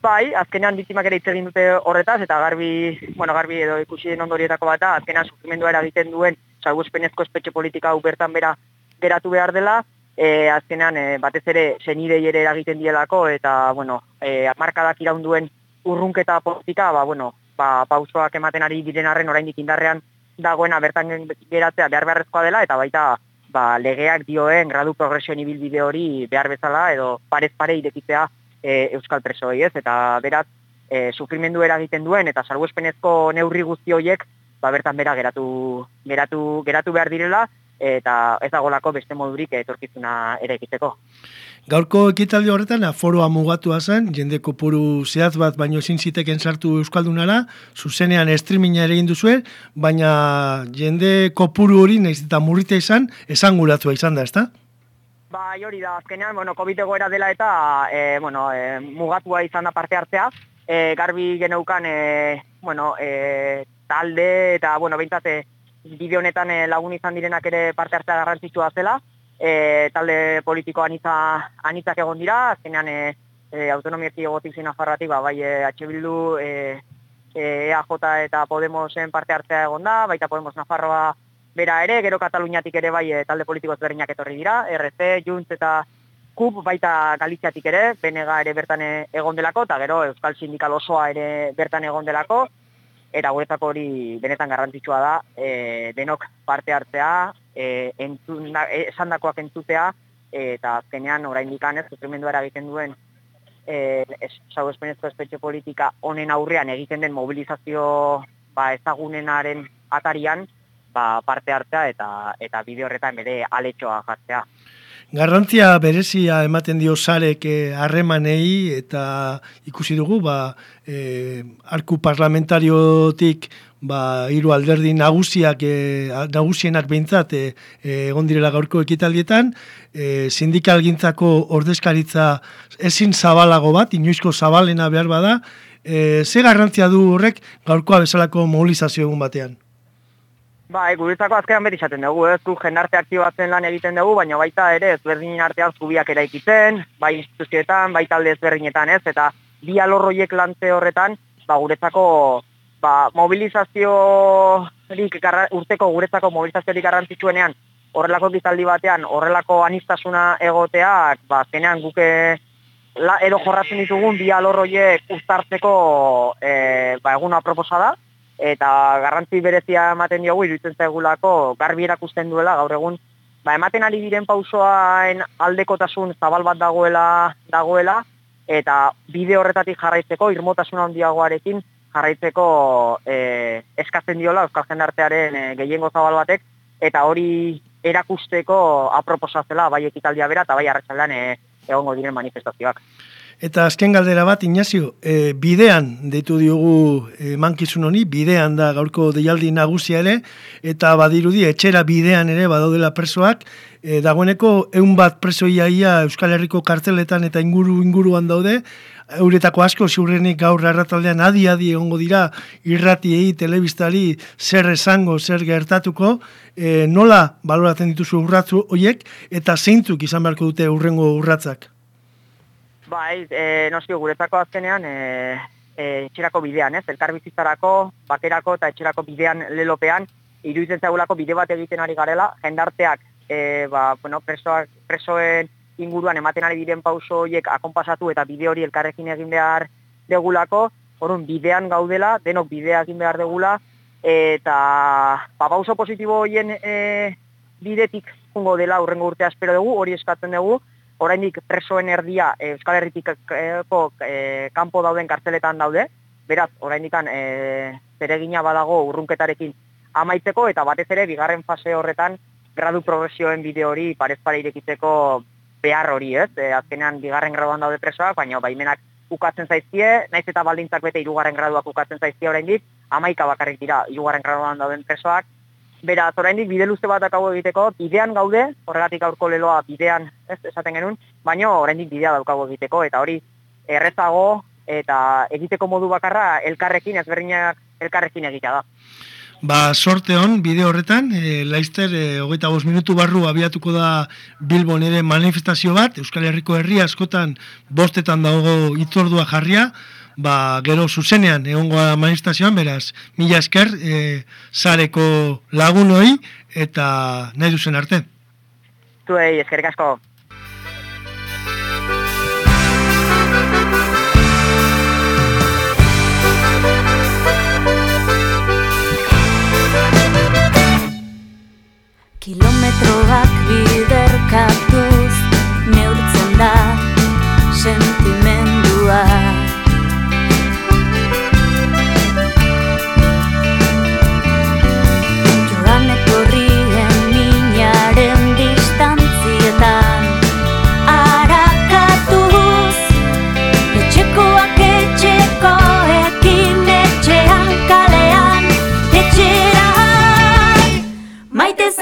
Bai, azkenean biktimak ere hitz egin dute horretaz, eta garbi, bueno, garbi edo ikusi den ondorietako bata, azkenean sufrimendua eragiten duen, salguzpenezko espetxe politika hau bertan bera geratu behar dela, e, azkenean e, batez ere senidei ere eragiten dielako, eta, bueno, e, markadak iraunduen urrunketa politika, ba, bueno, ba, pausoak ematen ari diren arren oraindik indarrean dagoena bertan geratzea behar beharrezkoa dela, eta baita ba, legeak dioen gradu progresioen ibilbide hori behar bezala, edo parez pare irekitzea e, euskal presoi, ez? Eta beraz, e, sufrimendu eragiten duen eta salbuespenezko neurri guzti horiek ba, bertan bera geratu, geratu, geratu behar direla eta ez dagolako beste modurik etorkizuna ere egiteko. Gaurko ekitaldi horretan aforoa mugatua zen, jende kopuru zehaz bat baino ezin ziteken sartu Euskaldunara, zuzenean streaminga ere egin duzue, baina jende kopuru hori nahiz eta murrita izan, esanguratua izan da, ezta? Ba, hori da, azkenean, bueno, COVID egoera dela eta, e, bueno, e, mugatua izan da parte hartzea, e, garbi geneukan, e, bueno, e, talde eta, bueno, behintzate, bideo honetan e, lagun izan direnak ere parte hartzea garrantzitsua zela, e, talde politiko anitza, anitzak egon dira, azkenean e, e, autonomia egotik zina farratik, ba, bai e, H. Bildu, e, e, EAJ eta Podemosen parte hartzea egon da, baita Podemos Nafarroa bera ere, gero Kataluniatik ere bai e, talde politiko ezberdinak etorri dira, RC, Junts eta KUP baita Galiziatik ere, benega ere bertan egon delako, eta gero Euskal Sindikal osoa ere bertan egon delako, eta guretzako hori benetan garrantzitsua da, e, denok parte hartzea, e, entzun, e, esandakoak entzutea, eta azkenean orain dikanez, sufrimendua eragiten duen e, sau espenezko espetxe politika honen aurrean egiten den mobilizazio ba, ezagunenaren atarian, ba, parte hartzea eta eta bideo horretan bere aletxoa jartzea. Garrantzia berezia ematen dio sarek eh, harremanei eta ikusi dugu ba, e, arku parlamentariotik ba, hiru alderdi nagusiak e, nagusienak behintzat e, e, egon direla gaurko ekitaldietan, e, sindikalgintzako ordezkaritza ezin zabalago bat, inoizko zabalena behar bada, e, ze garrantzia du horrek gaurkoa bezalako mobilizazio egun batean? Ba, e, guretzako azkenan beti izaten dugu, ez? Du jendarte aktibatzen lan egiten dugu, baina baita ere ezberdinen artean zubiak eraikitzen, bai instituzioetan, bai talde ezberdinetan ez, eta bi alorroiek lantze horretan, ba, guretzako ba, mobilizazio urteko guretzako mobilizaziorik garrantzitsuenean, horrelako gizaldi batean, horrelako anistasuna egoteak, ba, zenean guke la, edo jorratzen ditugun bi alorroiek uztartzeko e, ba, eguna proposada, eta garrantzi berezia ematen diogu iruditzen zaigulako garbi erakusten duela gaur egun ba, ematen ari diren pausoaen aldekotasun zabal bat dagoela dagoela eta bide horretatik jarraitzeko irmotasun handiagoarekin jarraitzeko e, eskatzen diola euskal jendartearen e, gehiengo zabal batek eta hori erakusteko aproposazela bai ekitaldia bera eta bai arratsaldean e, egongo diren manifestazioak. Eta azken galdera bat, Ignacio, e, bidean deitu diogu e, mankizun honi, bidean da gaurko deialdi nagusia ere, eta badirudi etxera bidean ere badaudela presoak, e, dagoeneko eun bat preso iaia Euskal Herriko karteletan eta inguru inguruan daude, euretako asko ziurrenik gaur errataldean adi-adi egongo dira irratiei, telebistari, zer esango, zer gertatuko, e, nola baloratzen dituzu urratzu horiek, eta zeintzuk izan beharko dute urrengo urratzak? Bai, e, noski guretzako azkenean e, e, etxerako bidean, ez? Elkar bizitzarako, bakerako eta etxerako bidean lelopean, iruditzen zaigulako bide bat egiten ari garela, jendarteak, e, ba, bueno, presoak, presoen inguruan ematen ari diren pauso horiek akonpasatu eta bide hori elkarrekin egin behar degulako, orun bidean gaudela, denok bidea egin behar degula, eta ba, pauso positibo horien e, bidetik jungo dela urrengo urtea espero dugu, hori eskatzen dugu, oraindik presoen erdia e, Euskal Herritik e, kanpo dauden kartzeletan daude, beraz, oraindik e, zeregina badago urrunketarekin amaitzeko, eta batez ere, bigarren fase horretan, gradu progresioen bide hori parez pare irekitzeko behar hori, ez? E, azkenean, bigarren graduan daude presoak, baina baimenak ukatzen zaizkie, naiz eta baldintzak bete irugarren graduak ukatzen zaizkie oraindik, amaika bakarrik dira irugarren graduan dauden presoak, Bera, oraindik bide luze bat daukagu egiteko, bidean gaude, horregatik aurko leloa bidean, ez, esaten genuen, baina oraindik bidea daukagu egiteko, eta hori errezago eta egiteko modu bakarra elkarrekin, ezberdinak elkarrekin egitea da. Ba, sorte hon, bide horretan, e, laizter, e, hogeita minutu barru abiatuko da Bilbon ere manifestazio bat, Euskal Herriko herri askotan bostetan dago itzordua jarria, ba, gero zuzenean egongoa manifestazioan, beraz, mila esker, e, zareko lagunoi eta nahi duzen arte. Zuei, eskerrik asko. Kilometroak biderkatuz neurtzen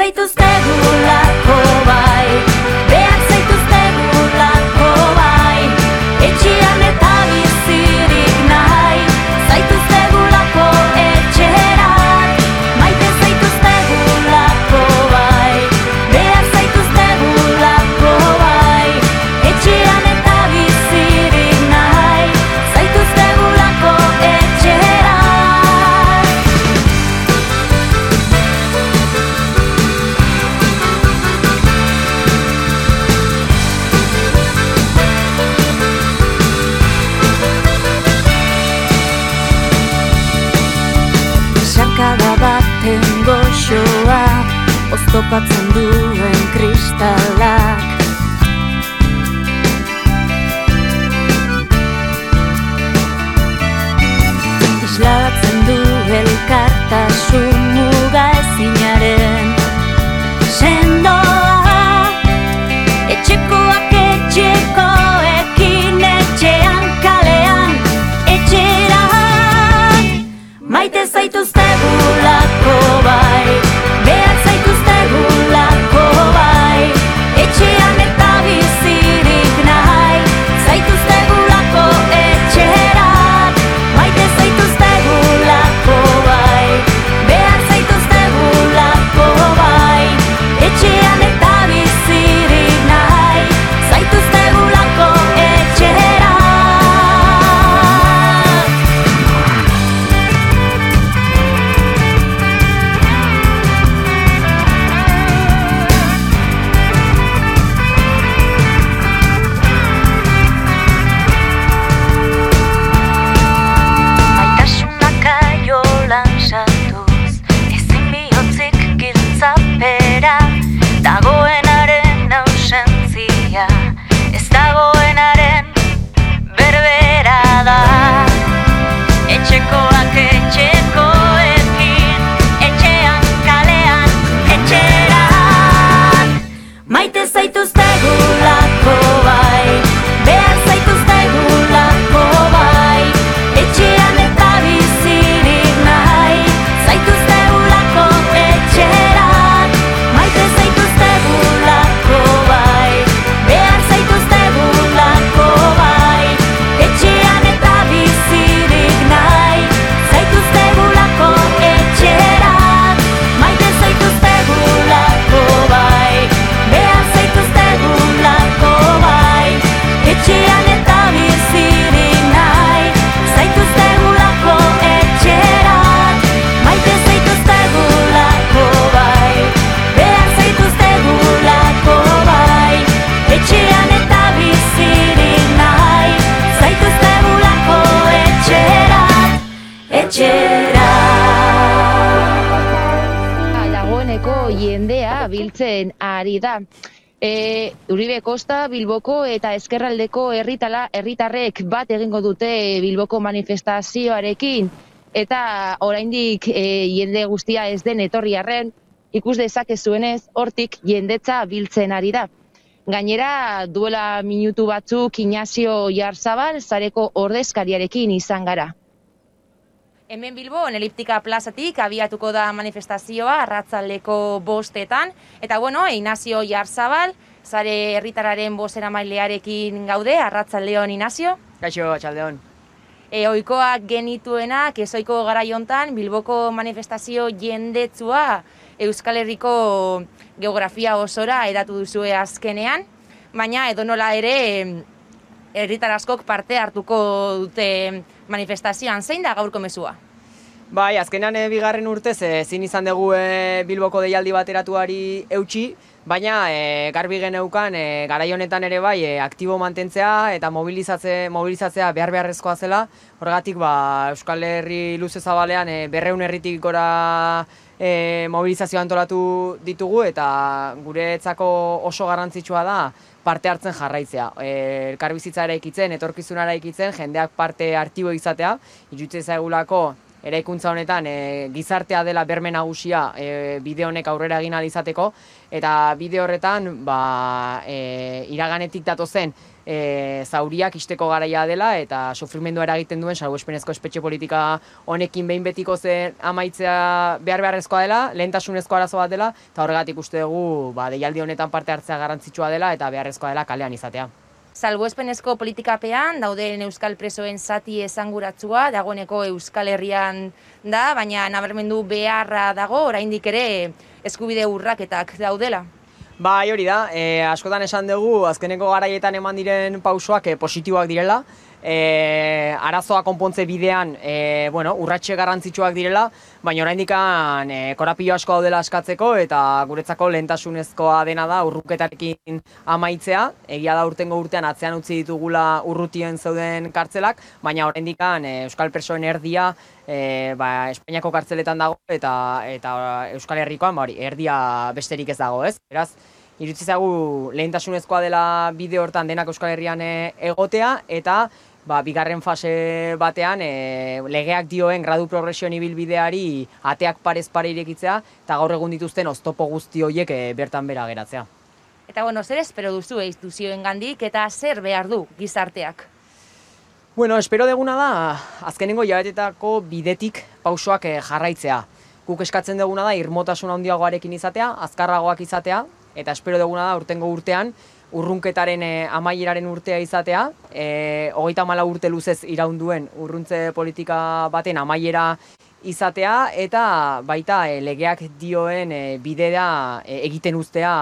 efeitos celular. Kosta, Bilboko eta Ezkerraldeko herritala herritarrek bat egingo dute Bilboko manifestazioarekin eta oraindik e, jende guztia ez den etorri arren ikus dezakezuenez hortik jendetza biltzen ari da. Gainera, duela minutu batzuk Ignacio Jarzabal zareko ordezkariarekin izan gara. Hemen Bilbon, eliptika plazatik abiatuko da manifestazioa arratzaldeko bostetan. Eta bueno, Ignacio Jarzabal, zare herritararen bozera mailearekin gaude, arratzaldeon Ignacio. Kaixo, atxaldeon. E, oikoak genituenak, ezoiko garaiontan, Bilboko manifestazio jendetsua Euskal Herriko geografia osora edatu duzue azkenean, baina edonola ere herritar askok parte hartuko dute manifestazioan. Zein da gaurko mezua? Bai, azkenean e, bigarren urtez eh, ezin izan dugu e, Bilboko deialdi bateratuari eutxi, baina e, garbi geneukan e, garai honetan ere bai e, aktibo mantentzea eta mobilizatze, mobilizatzea behar beharrezkoa zela. Horregatik ba, Euskal Herri luze zabalean e, berreun herritik gora e, mobilizazio antolatu ditugu eta guretzako oso garrantzitsua da parte hartzen jarraitzea. E, elkarbizitza eraikitzen, etorkizuna eraikitzen, jendeak parte aktibo izatea, iruditzen zaigulako eraikuntza honetan e, gizartea dela berme nagusia e, bide honek aurrera egin izateko eta bide horretan ba, e, iraganetik datozen e, zauriak isteko garaia dela eta sufrimendua eragiten duen salbuespenezko espetxe politika honekin behin betiko zen amaitzea behar beharrezkoa dela, lehentasunezko arazo bat dela eta horregatik uste dugu ba, deialdi honetan parte hartzea garrantzitsua dela eta beharrezkoa dela kalean izatea. Salbuespenezko politikapean dauden euskal presoen zati esanguratsua, dagoeneko Euskal Herrian da, baina nabarmendu beharra dago, oraindik ere eskubide urraketak daudela. Bai, hori da, e, askotan esan dugu, azkeneko garaietan eman diren pausoak e, positiboak direla, e, arazoa konpontze bidean e, bueno, urratxe garrantzitsuak direla, baina oraindik e, korapio asko daudela askatzeko eta guretzako lehentasunezkoa dena da urruketarekin amaitzea. Egia da urtengo urtean atzean utzi ditugula urrutien zeuden kartzelak, baina oraindik e, Euskal Presoen erdia e, ba, Espainiako kartzeletan dago eta eta Euskal Herrikoan ba, hori, erdia besterik ez dago, ez? Beraz, Iritsi zagu lehentasunezkoa dela bide hortan denak Euskal Herrian e, egotea eta ba, bigarren fase batean e, legeak dioen gradu progresioen ibilbideari ateak parez pare irekitzea eta gaur egun dituzten oztopo guzti horiek e, bertan bera geratzea. Eta bueno, zer espero duzu instituzioen gandik eta zer behar du gizarteak? Bueno, espero deguna da, azkenengo jabetetako bidetik pausoak eh, jarraitzea. Guk eskatzen duguna da, irmotasun handiagoarekin izatea, azkarragoak izatea, eta espero duguna da, urtengo urtean, urrunketaren e, amaieraren urtea izatea, e, hogeita mala urte luzez iraunduen urruntze politika baten amaiera izatea, eta baita e, legeak dioen e, bidea e, egiten uztea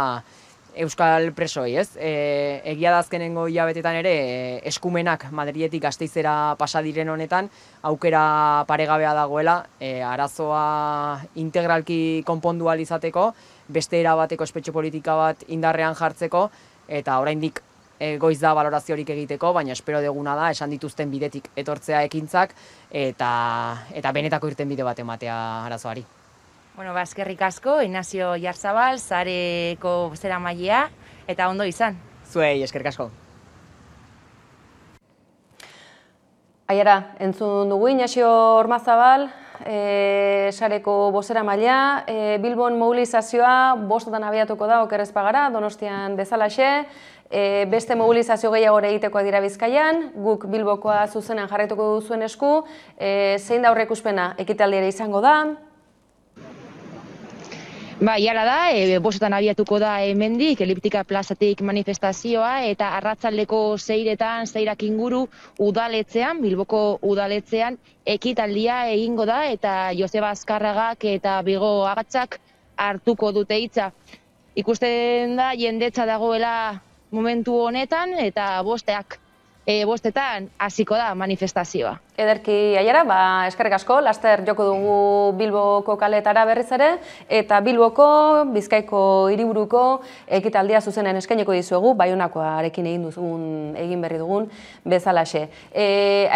Euskal presoi, ez? E, egia da azkenengo hilabetetan ere e, eskumenak Madrietik gazteizera pasa diren honetan aukera paregabea dagoela, e, arazoa integralki konpondu izateko, beste erabateko espetxo politika bat indarrean jartzeko eta oraindik e, goiz da valoraziorik egiteko, baina espero deguna da esan dituzten bidetik etortzea ekintzak eta eta benetako irten bide bat ematea arazoari. Bueno, ba, eskerrik asko, Inazio Jarzabal, zareko zera mailea, eta ondo izan. Zuei, eskerrik asko. Aiara, entzun dugu Inazio Ormazabal, e, sareko bozera maila, e, Bilbon mobilizazioa bostotan abiatuko da okerrez pagara, donostian bezalaxe, e, beste mobilizazio gehiago egiteko dira bizkaian, guk Bilbokoa zuzenan jarraituko duzuen esku, e, zein da horrekuspena ekitaldiera izango da, Ba, iala da, e, bosetan abiatuko da hemendik eliptika plazatik manifestazioa eta arratzaldeko zeiretan, zeirak inguru udaletzean, Bilboko udaletzean, ekitaldia egingo da eta Joseba Azkarragak eta Bigo Agatzak hartuko dute hitza. Ikusten da, jendetza dagoela momentu honetan eta bosteak, e, bostetan hasiko da manifestazioa. Ederki aiera, ba, eskerrik asko, laster joko dugu Bilboko kaletara berriz ere, eta Bilboko, Bizkaiko hiriburuko ekitaldia zuzenen eskaineko dizuegu, baionakoarekin egin dugun, egin berri dugun bezalaxe. E,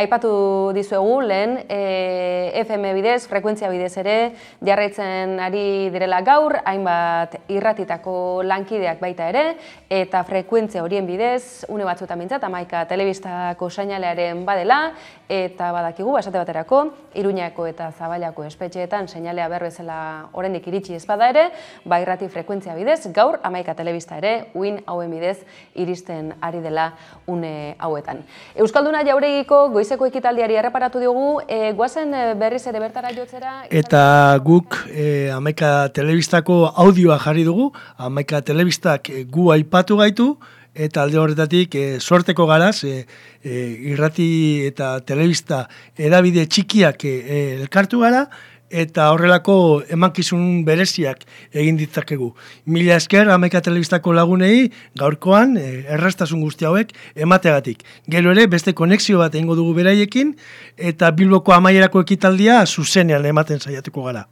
aipatu dizuegu, lehen, e, FM bidez, frekuentzia bidez ere, jarraitzen ari direla gaur, hainbat irratitako lankideak baita ere, eta frekuentzia horien bidez, une batzuetan mintzat, amaika telebistako sainalearen badela, eta badakigu, esate baterako, Iruñako eta Zabalako espetxeetan seinalea behar bezala oraindik iritsi ez bada ere, ba irrati frekuentzia bidez, gaur amaika telebista ere, uin hauen bidez iristen ari dela une hauetan. Euskalduna jauregiko goizeko ekitaldiari erreparatu diogu, e, guazen e, berriz ere bertara jotzera... Eta guk e, amaika telebistako audioa jarri dugu, amaika telebistak e, gu aipatu gaitu, eta alde horretatik e, sorteko garaz e, e, irrati eta telebista edabide txikiak e, elkartu gara eta horrelako emankizun bereziak egin ditzakegu. Mila esker ameka telebistako lagunei gaurkoan e, errastasun guzti hauek emateagatik. Gero ere beste konexio bat egingo dugu beraiekin eta Bilboko amaierako ekitaldia zuzenean ematen saiatuko gara.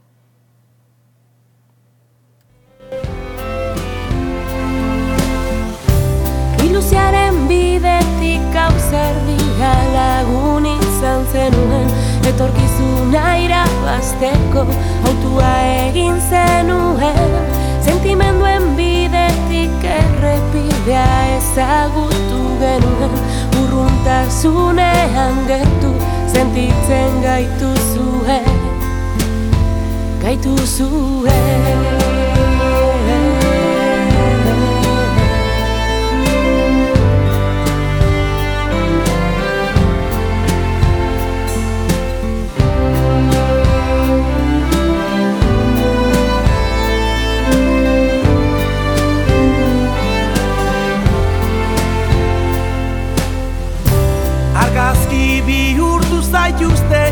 Bidetik hau zer dira lagun izan zenuen etorkizuna irabazteko autua egin zenuen. Sentimenduen bidetik errepidea ezagutu genuen urruntasunean gertu sentitzen gaitu zuen gaitu zuen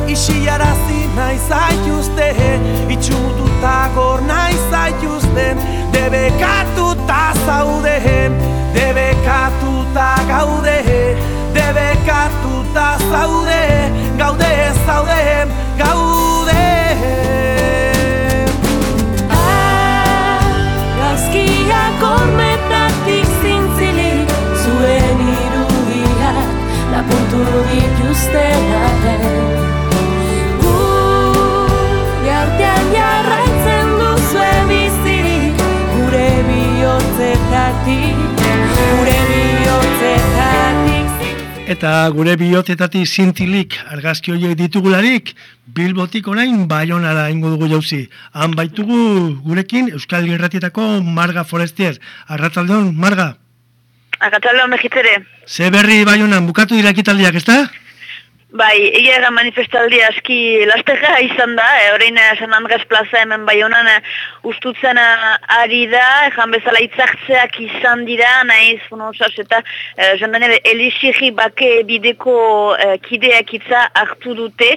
isiarazi nahi zaituzte Itxututa gor nahi zaituzte Debekatuta zaude Debekatuta gaude Debekatuta zaude Gaude zaude Gaude. Gazkiak ormetatik Lapuntu dituzte artean jarraitzen duzue bizirik gure bihotzetatik, gure bihotzetatik. Eta gure bihotzetatik zintilik argazki horiek ditugularik, Bilbotik orain baionara ingo dugu jauzi. Han baitugu gurekin Euskal Gerratietako Marga Forestier. Arratzaldeon, Marga? Arratzaldeon, mehitzere. Ze berri baionan bukatu dira ekitaldiak, ezta? Bai, egia egan manifestaldi aski lasterra izan da, e, orain eh, San Andres Plaza hemen bai honan eh, ustutzen ari da, ejan bezala itzartzeak izan dira, nahiz, bueno, osas, eta e, jondan ere elixirri bake bideko e, kideak itza hartu dute,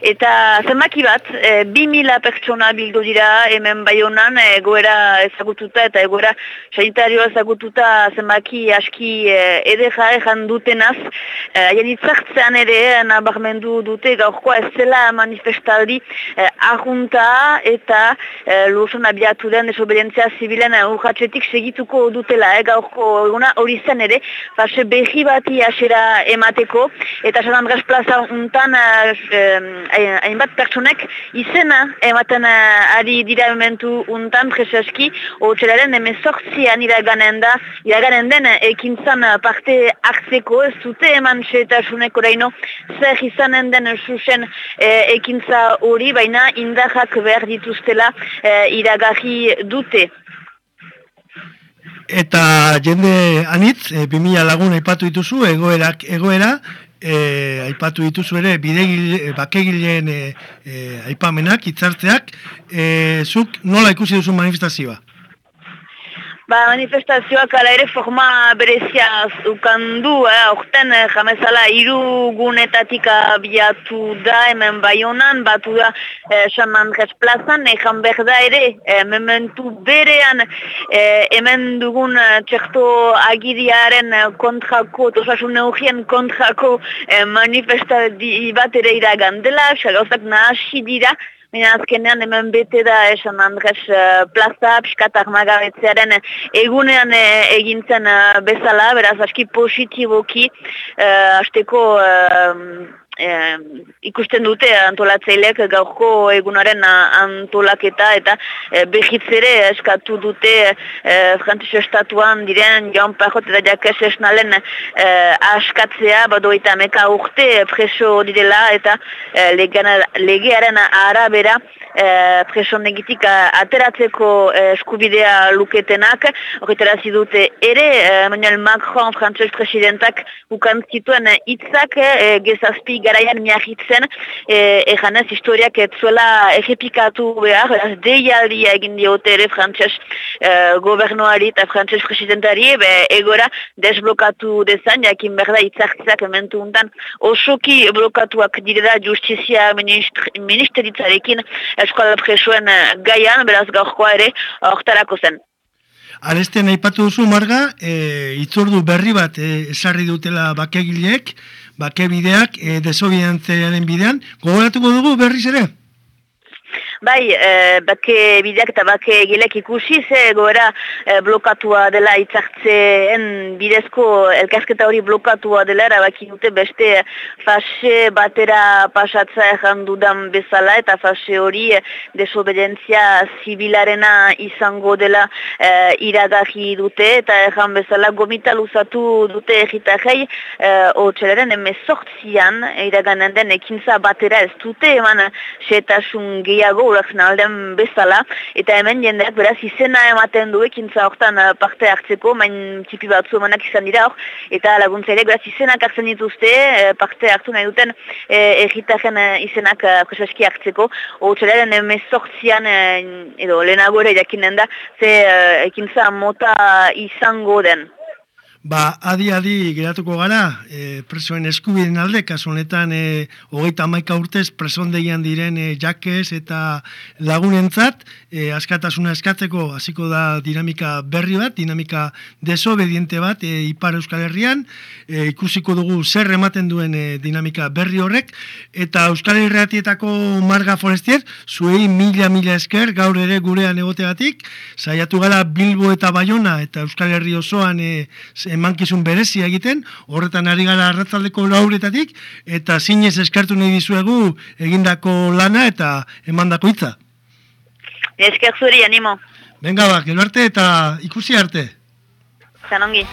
eta zenbaki bat, e, bi mila pertsona bildu dira hemen bai honan, egoera ezagututa eta egoera sanitarioa ezagututa zenbaki aski e, edera ejan dutenaz, haien itzartzean ere, nabarmendu dute gaurkoa ez zela manifestaldi eh, ahunta eta eh, lurson abiatu den desobedientzia zibilen eh, urratxetik segituko dutela eh, gaurko eguna. Hori zen ere fase behi bati asera emateko eta San Andres Plaza untan eh, hainbat pertsonek izena ematen eh, ari dira ementu untan preseski hotxelaren emezortzian iraganen da iraganen den ekintzan parte hartzeko ez dute eman xetasuneko oraino zer izanen den zuzen e, ekintza hori, baina indahak behar dituztela e, iragarri dute. Eta jende anitz, e, 2000 lagun aipatu dituzu, egoerak egoera, e, aipatu dituzu ere, bidegile, bakegileen e, e, aipamenak, itzartzeak, e, zuk nola ikusi duzu manifestazioa? Ba, manifestazioak ala ere forma berezia ukandu, eh, orten eh, jamezala iru gunetatik abiatu da hemen baionan, batu da eh, San plazan, ejan behar da ere, eh, mementu berean eh, hemen dugun eh, txerto agiriaren eh, kontrako, tosasun neugien kontrako eh, manifestadi bat ere iragan dela, nahasi dira, Baina azkenean hemen bete da esan Andres uh, plaza, piskatak magabetzearen egunean uh, egintzen uh, bezala, beraz aski positiboki, uh, azteko e, ikusten dute antolatzaileak gaurko egunaren antolaketa eta e, behitzere eskatu dute e, frantziso estatuan diren Jon Pajot eta Jakes Esnalen e, askatzea bado eta meka urte preso direla eta e, legearen arabera e, preso negitik ateratzeko e, eskubidea luketenak. Horretarazi dute ere Emmanuel Macron frantziso presidentak ukantzituen hitzak e, gezazpi garaian miahitzen, egan ez historiak ez zuela egepikatu behar, ez deialdia egin diote ere frantxez e, gobernuari eta frantxez presidentari, be, egora desblokatu dezan, jakin berda itzartzak ementu untan, osoki blokatuak direla justizia ministeritzarekin eskuala presoen gaian, beraz gaurkoa ere, hortarako zen. Aresten aipatu duzu, Marga, e, itzordu berri bat esarri dutela bakegileek, bakebideak e, desobidantzearen bidean. Gogoratuko dugu berriz ere? Bai, e, bake bideak eta bake gilek ikusi ze goera e, blokatua dela itzartzeen bidezko elkasketa hori blokatua dela erabaki dute beste fase batera pasatza egan dudan bezala eta fase hori desobedientzia zibilarena izango dela e, iradahi dute eta egan bezala gomita luzatu dute egitarrei e, otxelaren emezortzian iraganen den ekintza batera ez dute eman setasun gehiago urakzen alden bezala, eta hemen jendeak beraz izena ematen du ekintza horretan eh, parte hartzeko, main tipi batzu emanak izan dira hor, eta laguntzailek beraz izenak hartzen dituzte, eh, parte hartu nahi duten e, erritaren izenak presaski hartzeko, hotxelaren emezortzian edo lehenago ere jakinen da, ze ekintza mota izango den. Ba, adi-adi geratuko gara, e, presoen eskubiden alde, kasu honetan e, hogeita maika urtez presondegian diren e, jakez eta lagunentzat, e, askatasuna eskatzeko hasiko da dinamika berri bat, dinamika desobediente bat e, Ipar Euskal Herrian, e, ikusiko dugu zer ematen duen e, dinamika berri horrek, eta Euskal Herriatietako Marga Forestier, zuei mila-mila esker, gaur ere gurean egotegatik, saiatu gara Bilbo eta Bayona, eta Euskal Herri osoan e, emankizun berezia egiten, horretan ari gara arratzaldeko lauretatik, eta zinez eskartu nahi dizuegu egindako lana eta emandako hitza. Esker zuri, animo. Venga, ba, gero arte eta ikusi arte. Zanongi.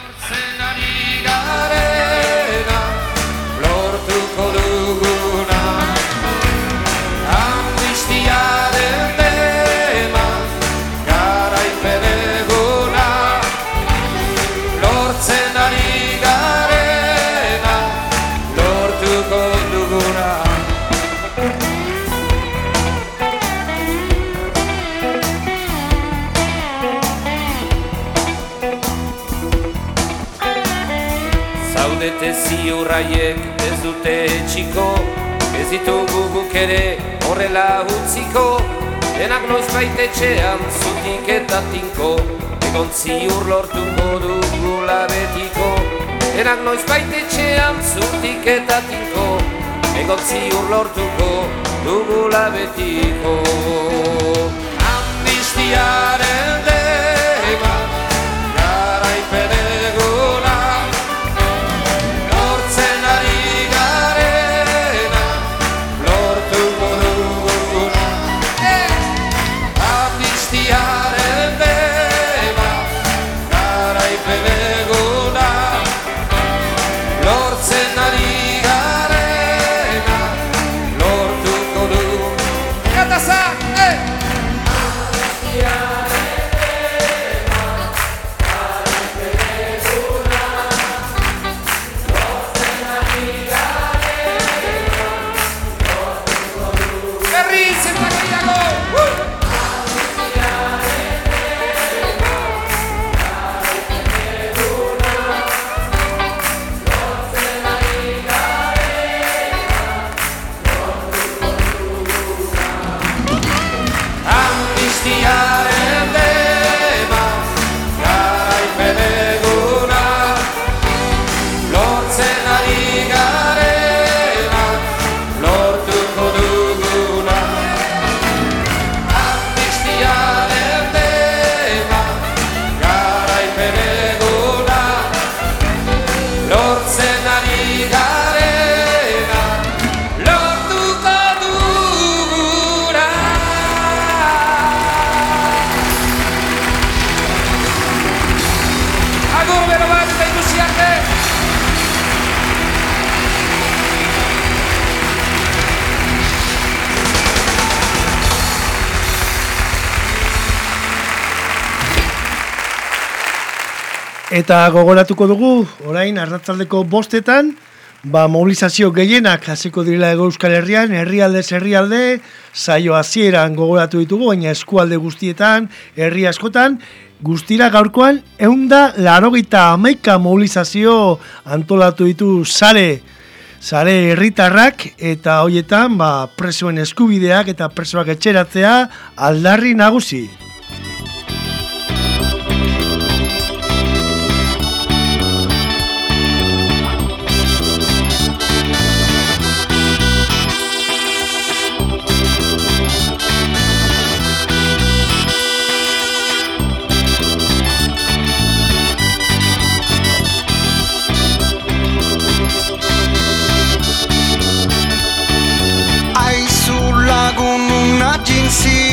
Denak noiz etxean zutik eta tinko Egon ziur lortuko dugula betiko. Denak noiz etxean zutik eta tinko Egon ziur lortuko dugula betiko. Amnistiaren Eta gogoratuko dugu, orain arratzaldeko bostetan, ba, mobilizazio gehienak hasiko direla ego Euskal Herrian, herrialde herrialde, saio hasieran gogoratu ditugu, baina eskualde guztietan, herri askotan, guztira gaurkoan, eunda larogeita amaika mobilizazio antolatu ditu sare, sare herritarrak, eta hoietan, ba, presoen eskubideak eta presoak etxeratzea aldarri nagusi.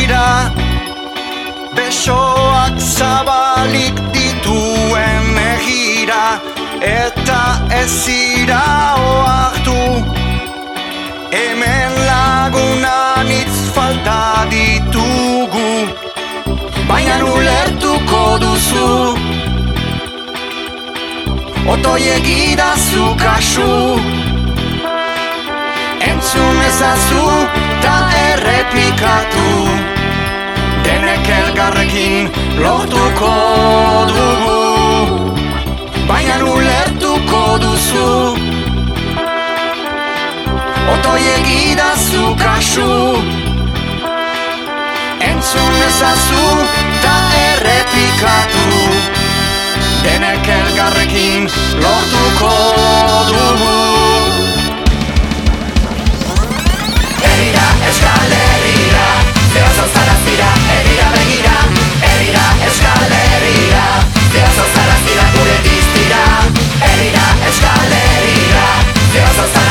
Zira Besoak zabalik dituen egira Eta ez zira oartu Hemen lagunan itz falta ditugu Baina ulertuko duzu. Otoiegidazu kasu. Entzun ezazu ta errepikatu Denek elgarrekin lortuko dugu. Baina ulertuko duzu. Otoiegidazu kasu. Entzun ezazu ta errepikatu. Denek elgarrekin lortuko dugu Zarazira, gure diztira Herrira, Euskal Herrira Zeozo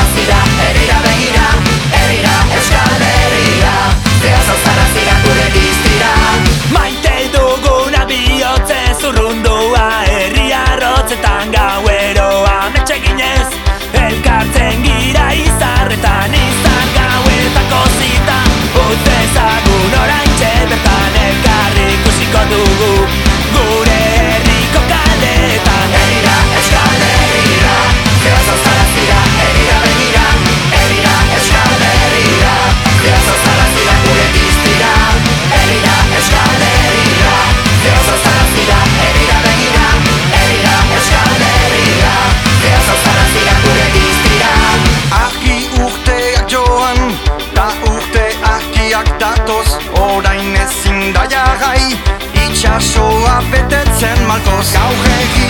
小黑。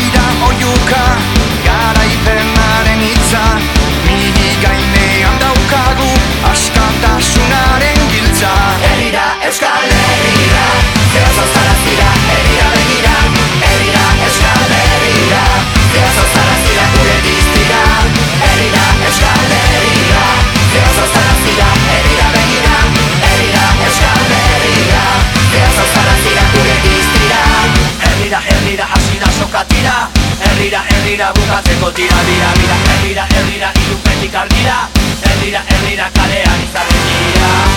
Bukatzeko tira, bira, bira Herrira, herrira, irupetik argira Herrira, herrira, kalean izaren dira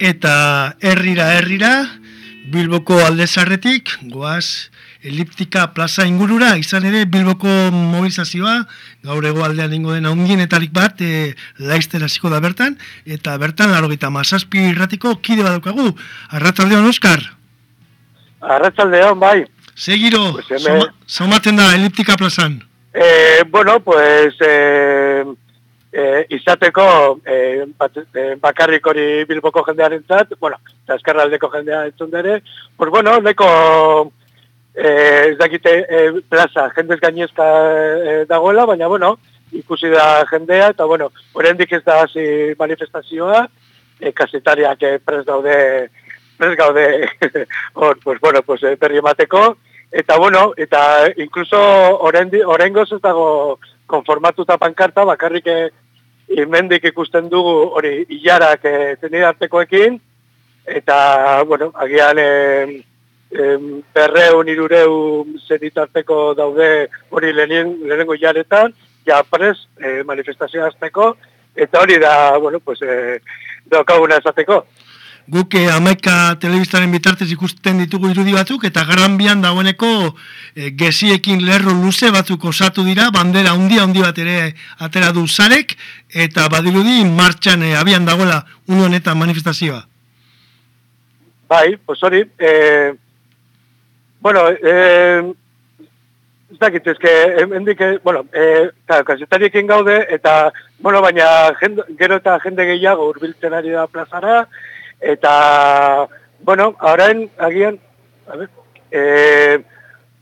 Eta herrira herrira, Bilboko aldezarretik, goaz, eliptika plaza ingurura, izan ere Bilboko mobilizazioa, gaur ego aldean ingo den handienetarik bat, e, laizter hasiko da bertan, eta bertan, laro gita mazazpi irratiko kide badaukagu. Arratzaldeon, Oskar? Arratsaldeon bai. Segiro, Pues zoma- zomaten da eliptika plazan. Eh, bueno, pues eh, eh, izateko eh, bat, eh, bakarrik hori bilboko jendearentzat, bueno, eta eskarraldeko jendea entzun dere, pues bueno, neko eh, ez dakite eh, plaza, jendez gainezka eh, dagoela, baina bueno, ikusi da jendea, eta bueno, oraindik ez da hasi manifestazioa, eh, kasetariak eh, prest daude, prest gaude, hor, pues bueno, pues berri emateko, Eta bueno, eta incluso orendi, orengoz ez dago konformatuta pankarta, bakarrik inmendik ikusten dugu hori ilarak eh, zenidartekoekin, eta, bueno, agian eh, em, berreun, irureun zenitarteko daude hori lehenen, lehenengo hilaretan, ja pres eh, manifestazioa azteko, eta hori da, bueno, pues, eh, daukaguna esateko. Guk eh, amaika telebistaren bitartez ikusten ditugu irudi batzuk, eta garanbian dagoeneko eh, geziekin lerro luze batzuk osatu dira, bandera handi handi bat ere atera du zarek, eta badirudi martxan eh, abian dagoela unu honetan manifestazioa. Bai, pues hori, eh, bueno, eh, ez dakit, ez que, hendik, eh, bueno, eh, claro, kasetariekin gaude, eta, bueno, baina jende, gero eta jende gehiago urbiltzen ari da plazara, eta, bueno, orain, agian, a ver, eh,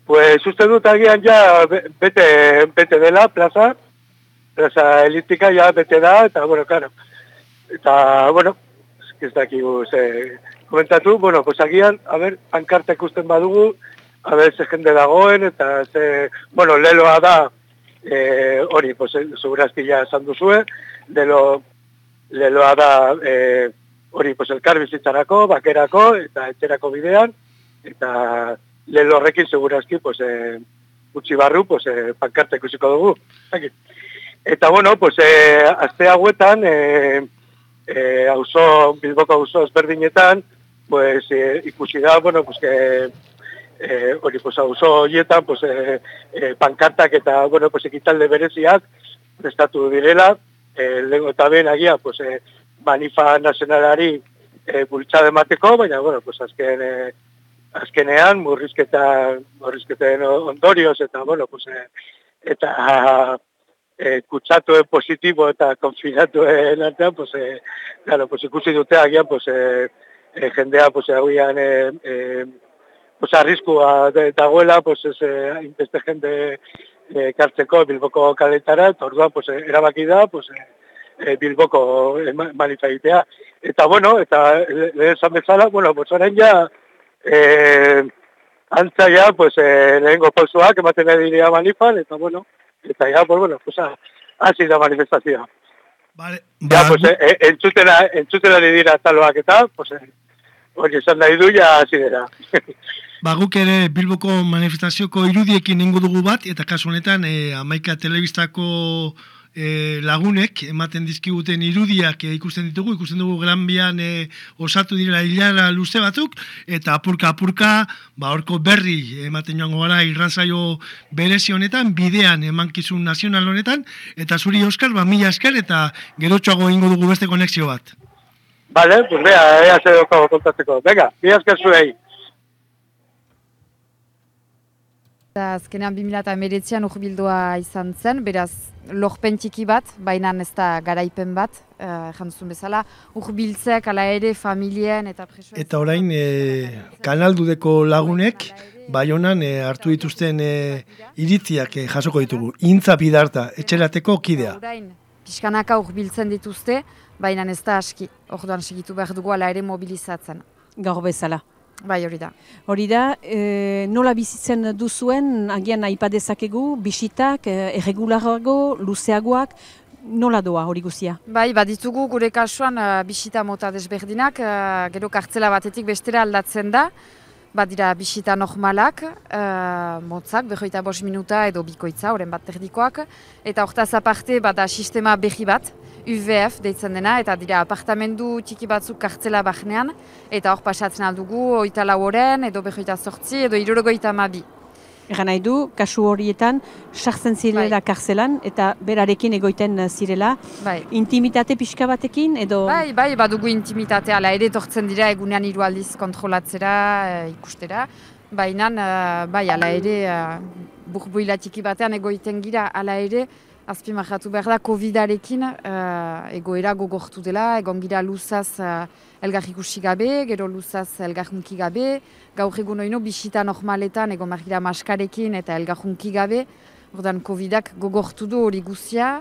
pues uste dut agian ja be- bete, bete dela plaza, plaza elíptica ja bete da, eta, bueno, claro, eta, bueno, ez dakigu ze komentatu, bueno, pues agian, a ver, pankarta ikusten badugu, a ver, ze jende dagoen, eta ze, bueno, leloa da, eh, hori, pues, segurazki ja esan duzue, lelo, leloa da, eh, hori, pues, elkar bizitzarako, bakerako, eta etxerako bidean, eta lelo horrekin segurazki, pues, eh, utzi barru, pues, eh, pankarta ikusiko dugu. Eta, bueno, pues, eh, azte hauetan, eh, eh, auzo, Bilboko auzo ezberdinetan, pues eh, ikusi da, bueno, pues que eh, hori, pues auzo horietan, pues eh, eh, pankartak eta, bueno, pues ekitalde bereziak prestatu direla, eh, lehenko eta behin agia, pues eh, manifa nazionalari eh, bultzade emateko, baina, bueno, pues azken, eh, azkenean murrizketa, murrizketen ondorioz, eta, bueno, pues, eh, eta eh, kutsatuen positibo eta konfinatuen artean, pues, eh, claro, pues ikusi dute agian, pues, eh, eh, jendea, pues, agian, eh, eh, pues, arriskua dagoela, pues, ez, eh, hainbeste jende eh, kartzeko Bilboko kaletara, eta orduan, pues, erabaki da, pues, eh, eh, Bilboko eh, ma- manifaitea. Eta, bueno, eta le- lehen esan bezala, bueno, pues, orain ja, eh, antza ja, pues, eh, lehengo pausoak ematen ari dira manifan, eta, bueno, eta ja, pues, bueno, pues, hasi da manifestazioa. Vale, Ja, pues, eh, eh, entzutena, entzutena dira taloak eta, pues, eh, hori esan nahi du, ja, hasi dira. Ba, guk ere Bilboko manifestazioko irudiekin ingo dugu bat, eta kasu honetan, e, amaika telebistako e, lagunek ematen dizkiguten irudiak e, ikusten ditugu, ikusten dugu granbian e, osatu direla hilara luze batzuk, eta apurka apurka, ba horko berri ematen joango gara irrazaio berezi honetan, bidean emankizun nazional honetan, eta zuri Oskar, ba mila esker eta gerotxoago ingo dugu beste konexio bat. Vale, pues bea, ea ze daukago kontatzeko. Venga, mila esker zuei. Eta azkenean 2008an urbildua izan zen, beraz lorpen txiki bat, baina ez da garaipen bat, uh, jantuzun bezala, urbiltzek ala ere familien eta preso... Eta orain, e, kanaldudeko lagunek, Baionan e, hartu dituzten e, iritziak e, jasoko ditugu. Intza bidarta, etxerateko kidea. Orain, pixkanaka urbiltzen dituzte, baina ez da aski. Orduan segitu behar dugu ala ere mobilizatzen. Gaur bezala. Bai, hori da. Hori da, e, nola bizitzen duzuen, agian aipadezakegu, bisitak, e, erregularago, luzeagoak, nola doa hori guzia? Bai, baditugu gure kasuan uh, bisita mota desberdinak, uh, gero kartzela batetik bestera aldatzen da, badira bisita normalak, uh, motzak, behoita bos minuta edo bikoitza, oren bat terdikoak, eta hortaz aparte bada sistema behi bat, UVF deitzen dena, eta dira apartamendu txiki batzuk kartzela bahnean, eta hor pasatzen aldugu, oita lau oren, edo behoita sortzi, edo irurogoita mabi. Egan nahi du, kasu horietan, sartzen zirela karzelan, eta berarekin egoiten zirela. Bai. Intimitate pixka batekin, edo... Bai, bai, badugu intimitate, ala ere tortzen dira egunean hiru aldiz kontrolatzera, e, ikustera. Baina, uh, bai, ala ere, uh, burbuila txiki batean egoiten gira, ala ere, azpimarratu behar da, COVID-arekin uh, egoera gogortu dela, egon gira luzaz uh, elgar ikusi gabe, gero luzaz elgar gabe, gaur egun oino bisita normaletan egon behar gira maskarekin eta elgar hunki gabe, ordan COVID-ak gogortu du hori guzia,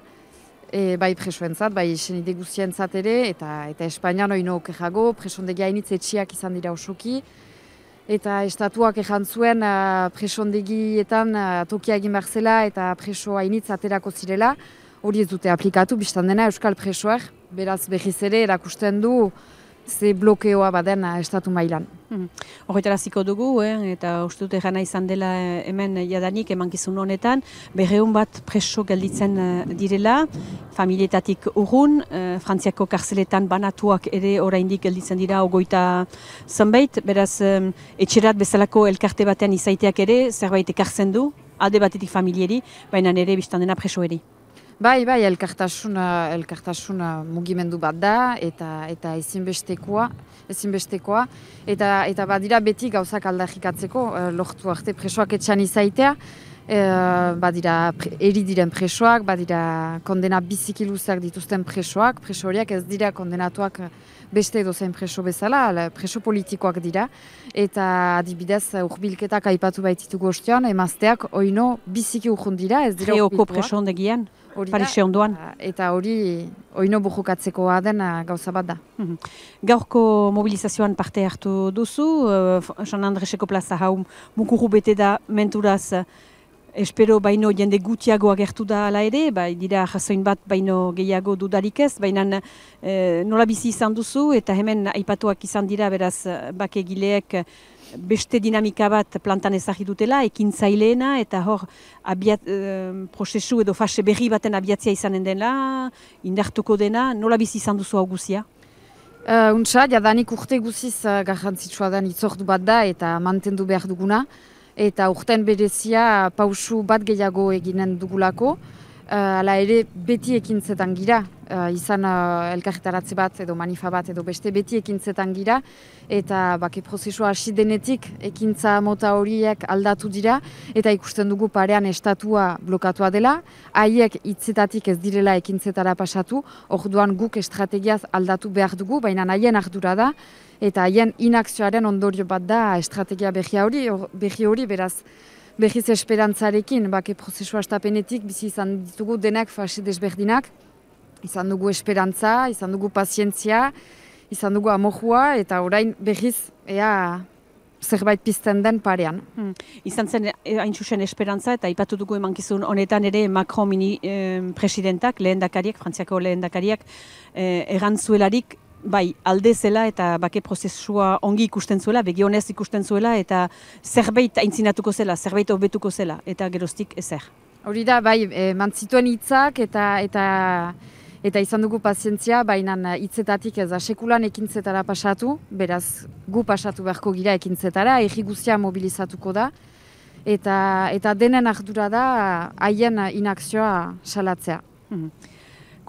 e, bai presoentzat, bai senide guzientzat ere, eta eta Espainian oino okerrago, presondegi hainitz etxiak izan dira osoki, eta estatuak ezan zuen uh, presondegietan uh, tokia egin behar zela eta preso hainitz aterako zirela, hori ez dute aplikatu, biztan dena Euskal Presoak, beraz behiz ere erakusten du ze blokeoa baden uh, estatu mailan. Hmm. Horretaraziko dugu, eh? eta uste dute gana izan dela eh, hemen jadanik emankizun honetan, berreun bat preso gelditzen eh, direla, familietatik urrun, eh, Frantziako karzeletan banatuak ere oraindik gelditzen dira ogoita zenbait, beraz eh, etxerat bezalako elkarte batean izaiteak ere, zerbait ekartzen du, alde batetik familieri, baina nire biztan dena presoeri. Bai, bai, elkartasuna, elkartasuna mugimendu bat da, eta eta ezinbestekoa, ezinbestekoa, eta eta badira beti gauzak aldarrikatzeko, eh, lortu arte presoak etxan izaitea, e, badira pre, eri diren presoak, badira kondena biziki luzeak dituzten presoak, preso horiak ez dira kondenatuak beste edo preso bezala, ala, preso politikoak dira, eta adibidez urbilketak aipatu baititugu ostean, emazteak oino biziki urrun dira, ez dira Geoko preso ondegian? Hori Parixe ondoan. Eta hori oino burukatzekoa den uh, gauza bat da. Mhm. Gaurko mobilizazioan parte hartu duzu, uh, San Andreseko plaza hau mukuru bete da menturaz espero baino jende gutiago agertu da ala ere, bai dira jasoin bat baino gehiago dudarik ez, baina eh, nola bizi izan duzu eta hemen aipatuak izan dira beraz bakegileek beste dinamika bat plantan ezagitutela, ekintzaileena eta hor abiat, e, prozesu edo fase berri baten abiatzia izanen dela, indartuko dena, nola bizi izan duzu hau guzia? Uh, Untsa, jadanik urte guziz uh, garrantzitsua den itzordu bat da eta mantendu behar duguna. Eta urten berezia pausu bat gehiago eginen dugulako. Uh, ala ere beti ekintzetan gira, uh, izan uh, elkarretaratze bat edo manifa bat edo beste beti ekintzetan gira. Eta bake prozesua hasi denetik ekintza mota horiek aldatu dira. Eta ikusten dugu parean estatua blokatua dela. Haiek hitzetatik ez direla ekintzetara pasatu. Orduan guk estrategiaz aldatu behar dugu, baina haien ardura da. Eta haien inakzioaren ondorio bat da estrategia behi hori, behi hori beraz behiz esperantzarekin, bake prozesua estapenetik, bizi izan ditugu denak fase desberdinak, izan dugu esperantza, izan dugu pazientzia, izan dugu amojua, eta orain behiz, ea, zerbait pizten den parean. Hmm. Izan zen hain zuzen esperantza eta ipatu dugu emankizun honetan ere Macron mini eh, presidentak, lehendakariak, frantziako lehendakariak, eh, erantzuelarik bai, alde zela eta bake prozesua ongi ikusten zuela, begionez ikusten zuela eta zerbait aintzinatuko zela, zerbait hobetuko zela, eta geroztik ezer. Hori da, bai, e, mantzituen hitzak eta eta eta izan dugu pazientzia, baina hitzetatik ez da sekulan ekintzetara pasatu, beraz gu pasatu beharko gira ekintzetara, egi guztia mobilizatuko da, eta, eta denen ardura da haien inakzioa salatzea. Mhm. Kura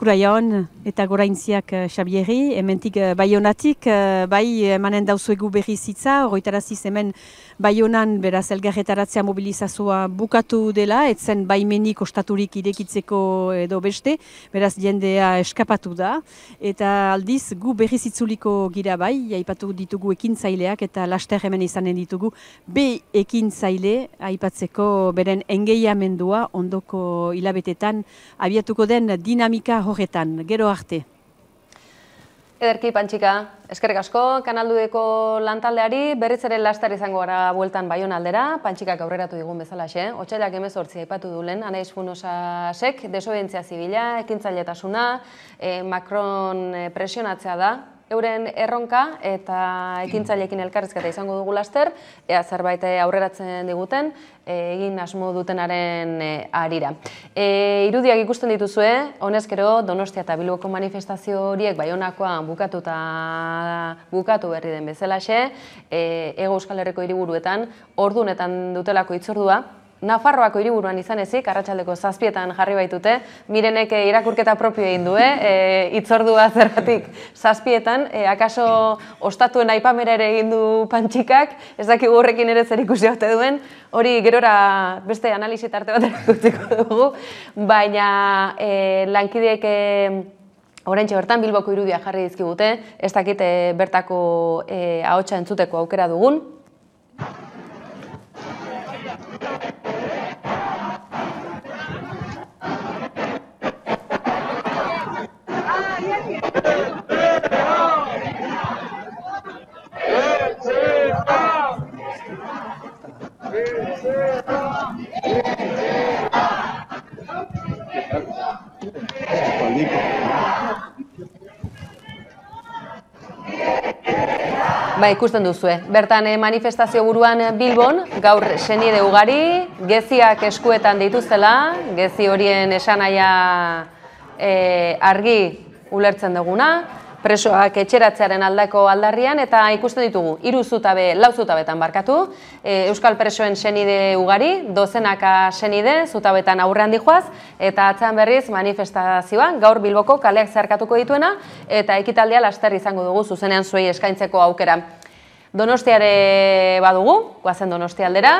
jaon eta goraintziak uh, Xabierri, hementik uh, baionatik, uh, bai emanen dauzuegu berri zitza, horretaraziz hemen baionan beraz elgarretaratzea mobilizazioa bukatu dela, etzen baimenik ostaturik irekitzeko edo beste, beraz jendea eskapatu da, eta aldiz gu berri zitzuliko gira bai, aipatu ditugu ekintzaileak eta laster hemen izanen ditugu, be ekintzaile aipatzeko beren engeiamendua ondoko hilabetetan abiatuko den dinamika horretan, gero arte. Ederki, Pantxika, eskerrik asko, kanaldudeko lantaldeari, berriz ere lastar izango gara bueltan baion aldera, Pantxikak aurreratu digun bezala xe, otxailak emezortzi aipatu dulen, anaiz funosasek, desobedientzia zibila, ekintzailetasuna, eh, Macron eh, presionatzea da, euren erronka eta ekintzaileekin elkarrizketa izango dugu laster, ea zerbait aurreratzen diguten, e, egin asmo dutenaren e, arira. E, irudiak ikusten dituzue, honezkero Donostia eta Bilboko manifestazio horiek baionakoan bukatuta bukatu berri den bezalaxe, e, Ego Euskal Herriko hiriburuetan ordunetan dutelako itzordua, Nafarroako hiriburuan izan ezik, arratsaldeko zazpietan jarri baitute, mirenek eh, irakurketa propio egin du, eh? E, itzordua zergatik zazpietan, e, akaso ostatuen aipamera ere egin du pantxikak, ez daki horrekin ere zer ikusi duen, hori gerora beste analizi tarte bat erakutzeko dugu, baina e, lankideek e, Horentxe bertan Bilboko irudia jarri dizkigute, ez dakit bertako e, ahotsa entzuteko aukera dugun. Ba, ikusten duzue. Bertan eh, manifestazio buruan eh, Bilbon, gaur senide ugari, geziak eskuetan dituztela, gezi horien esanaia eh, argi ulertzen duguna, presoak etxeratzearen aldako aldarrian eta ikusten ditugu hiru zutabe, lau zutabetan barkatu, e, euskal presoen senide ugari, dozenaka senide zutabetan aurrean dijoaz eta atzean berriz manifestazioan gaur Bilboko kaleak zeharkatuko dituena eta ekitaldia laster izango dugu zuzenean zuei eskaintzeko aukera. Donostiare badugu, guazen Donostia aldera.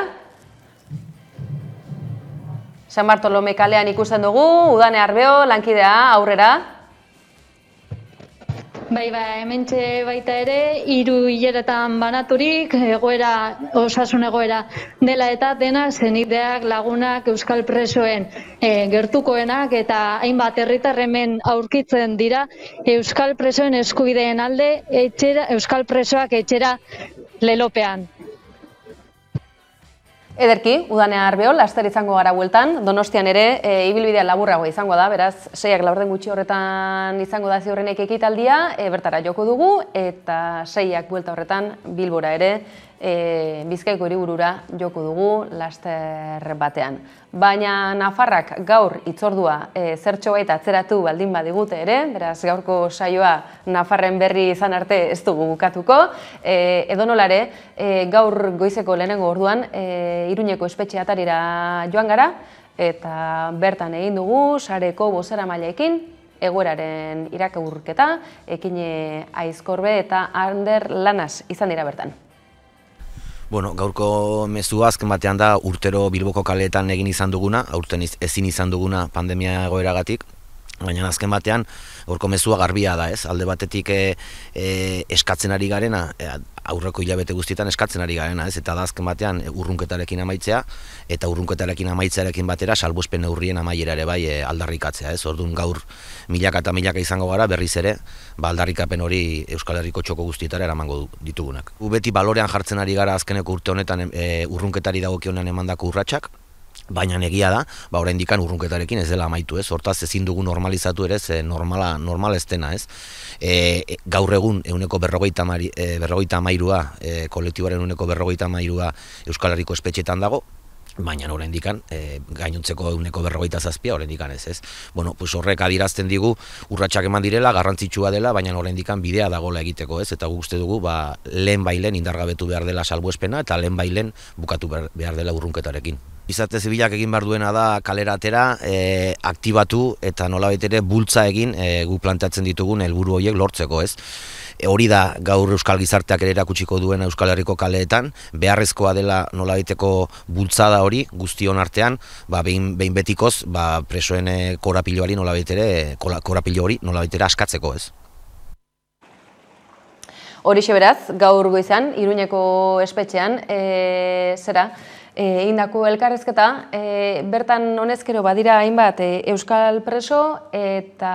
San Bartolome kalean ikusten dugu, Udane Arbeo, lankidea, aurrera. Bai, ba, hementxe baita ere, hiru hileretan banaturik, egoera, osasun egoera dela eta dena zenideak lagunak euskal presoen e, gertukoenak eta hainbat herritarremen aurkitzen dira euskal presoen eskubideen alde etxera, euskal presoak etxera lelopean. Ederki, udanea arbeo, laster izango gara bueltan, donostian ere, e, ibilbidea laburrago izango da, beraz, seiak laurden gutxi horretan izango da ziurrenek ekitaldia, e, bertara joko dugu, eta seiak buelta horretan bilbora ere, e, Bizkaiko hiriburura joko dugu laster batean. Baina Nafarrak gaur itzordua e, zertxo baita atzeratu baldin badigute ere, beraz gaurko saioa Nafarren berri izan arte ez dugu bukatuko. E, edo nolare, e, gaur goizeko lehenengo orduan e, Iruñeko espetxe atarira joan gara, eta bertan egin dugu sareko bozera mailekin, egoeraren irakurketa, ekine aizkorbe eta Ander Lanas izan dira bertan. Bueno, gaurko mezu azken batean da urtero Bilboko kaleetan egin izan duguna, aurten ezin izan duguna pandemia egoeragatik, baina azken batean gaurko mezua garbia da, ez? Alde batetik e, e, eskatzen ari garena, e, aurreko hilabete guztietan eskatzen ari garena, ez? Eta da azken batean urrunketarekin amaitzea eta urrunketarekin amaitzearekin batera salbuspen neurrien amaiera ere bai e, aldarrikatzea, ez? Orduan gaur milaka eta milaka izango gara berriz ere, ba aldarrikapen hori Euskal Herriko txoko guztietara eramango ditugunak. U beti balorean jartzen ari gara azkeneko urte honetan e, urrunketari dagokionean emandako urratsak, baina negia da, ba oraindik urrunketarekin ez dela amaitu, ez? Hortaz ezin dugu normalizatu ere, ze normala normal ez dena, ez? E, e, gaur egun euneko berrogeita, mari, e, berrogeita mairua, e, kolektiboaren euneko berrogeita mairua Euskal Herriko espetxetan dago, baina oraindikan e, gainontzeko euneko berrogeita zazpia oraindikan ez ez. Bueno, pues horrek adirazten digu urratsak eman direla, garrantzitsua dela, baina oraindikan bidea dagola egiteko ez, eta guk uste dugu ba, lehen bailen indargabetu behar dela salbuespena eta lehen bailen bukatu behar dela urrunketarekin. Izate zibilak egin behar duena da kalera atera, e, aktibatu eta nolabait ere bultza egin e, gu planteatzen ditugun helburu horiek lortzeko, ez? E, hori da gaur euskal gizarteak ere erakutsiko duena Euskal Herriko kaleetan, beharrezkoa dela nolabaiteko bultzada hori guztion artean, ba behin, behin betikoz, ba presoen e, korapiloari nolabait ere korapilo hori nolabait askatzeko, ez? Horixe beraz, gaur goizan, Iruñeko espetxean, e, zera, egindako elkarrezketa, e, bertan honezkero badira hainbat e, euskal preso eta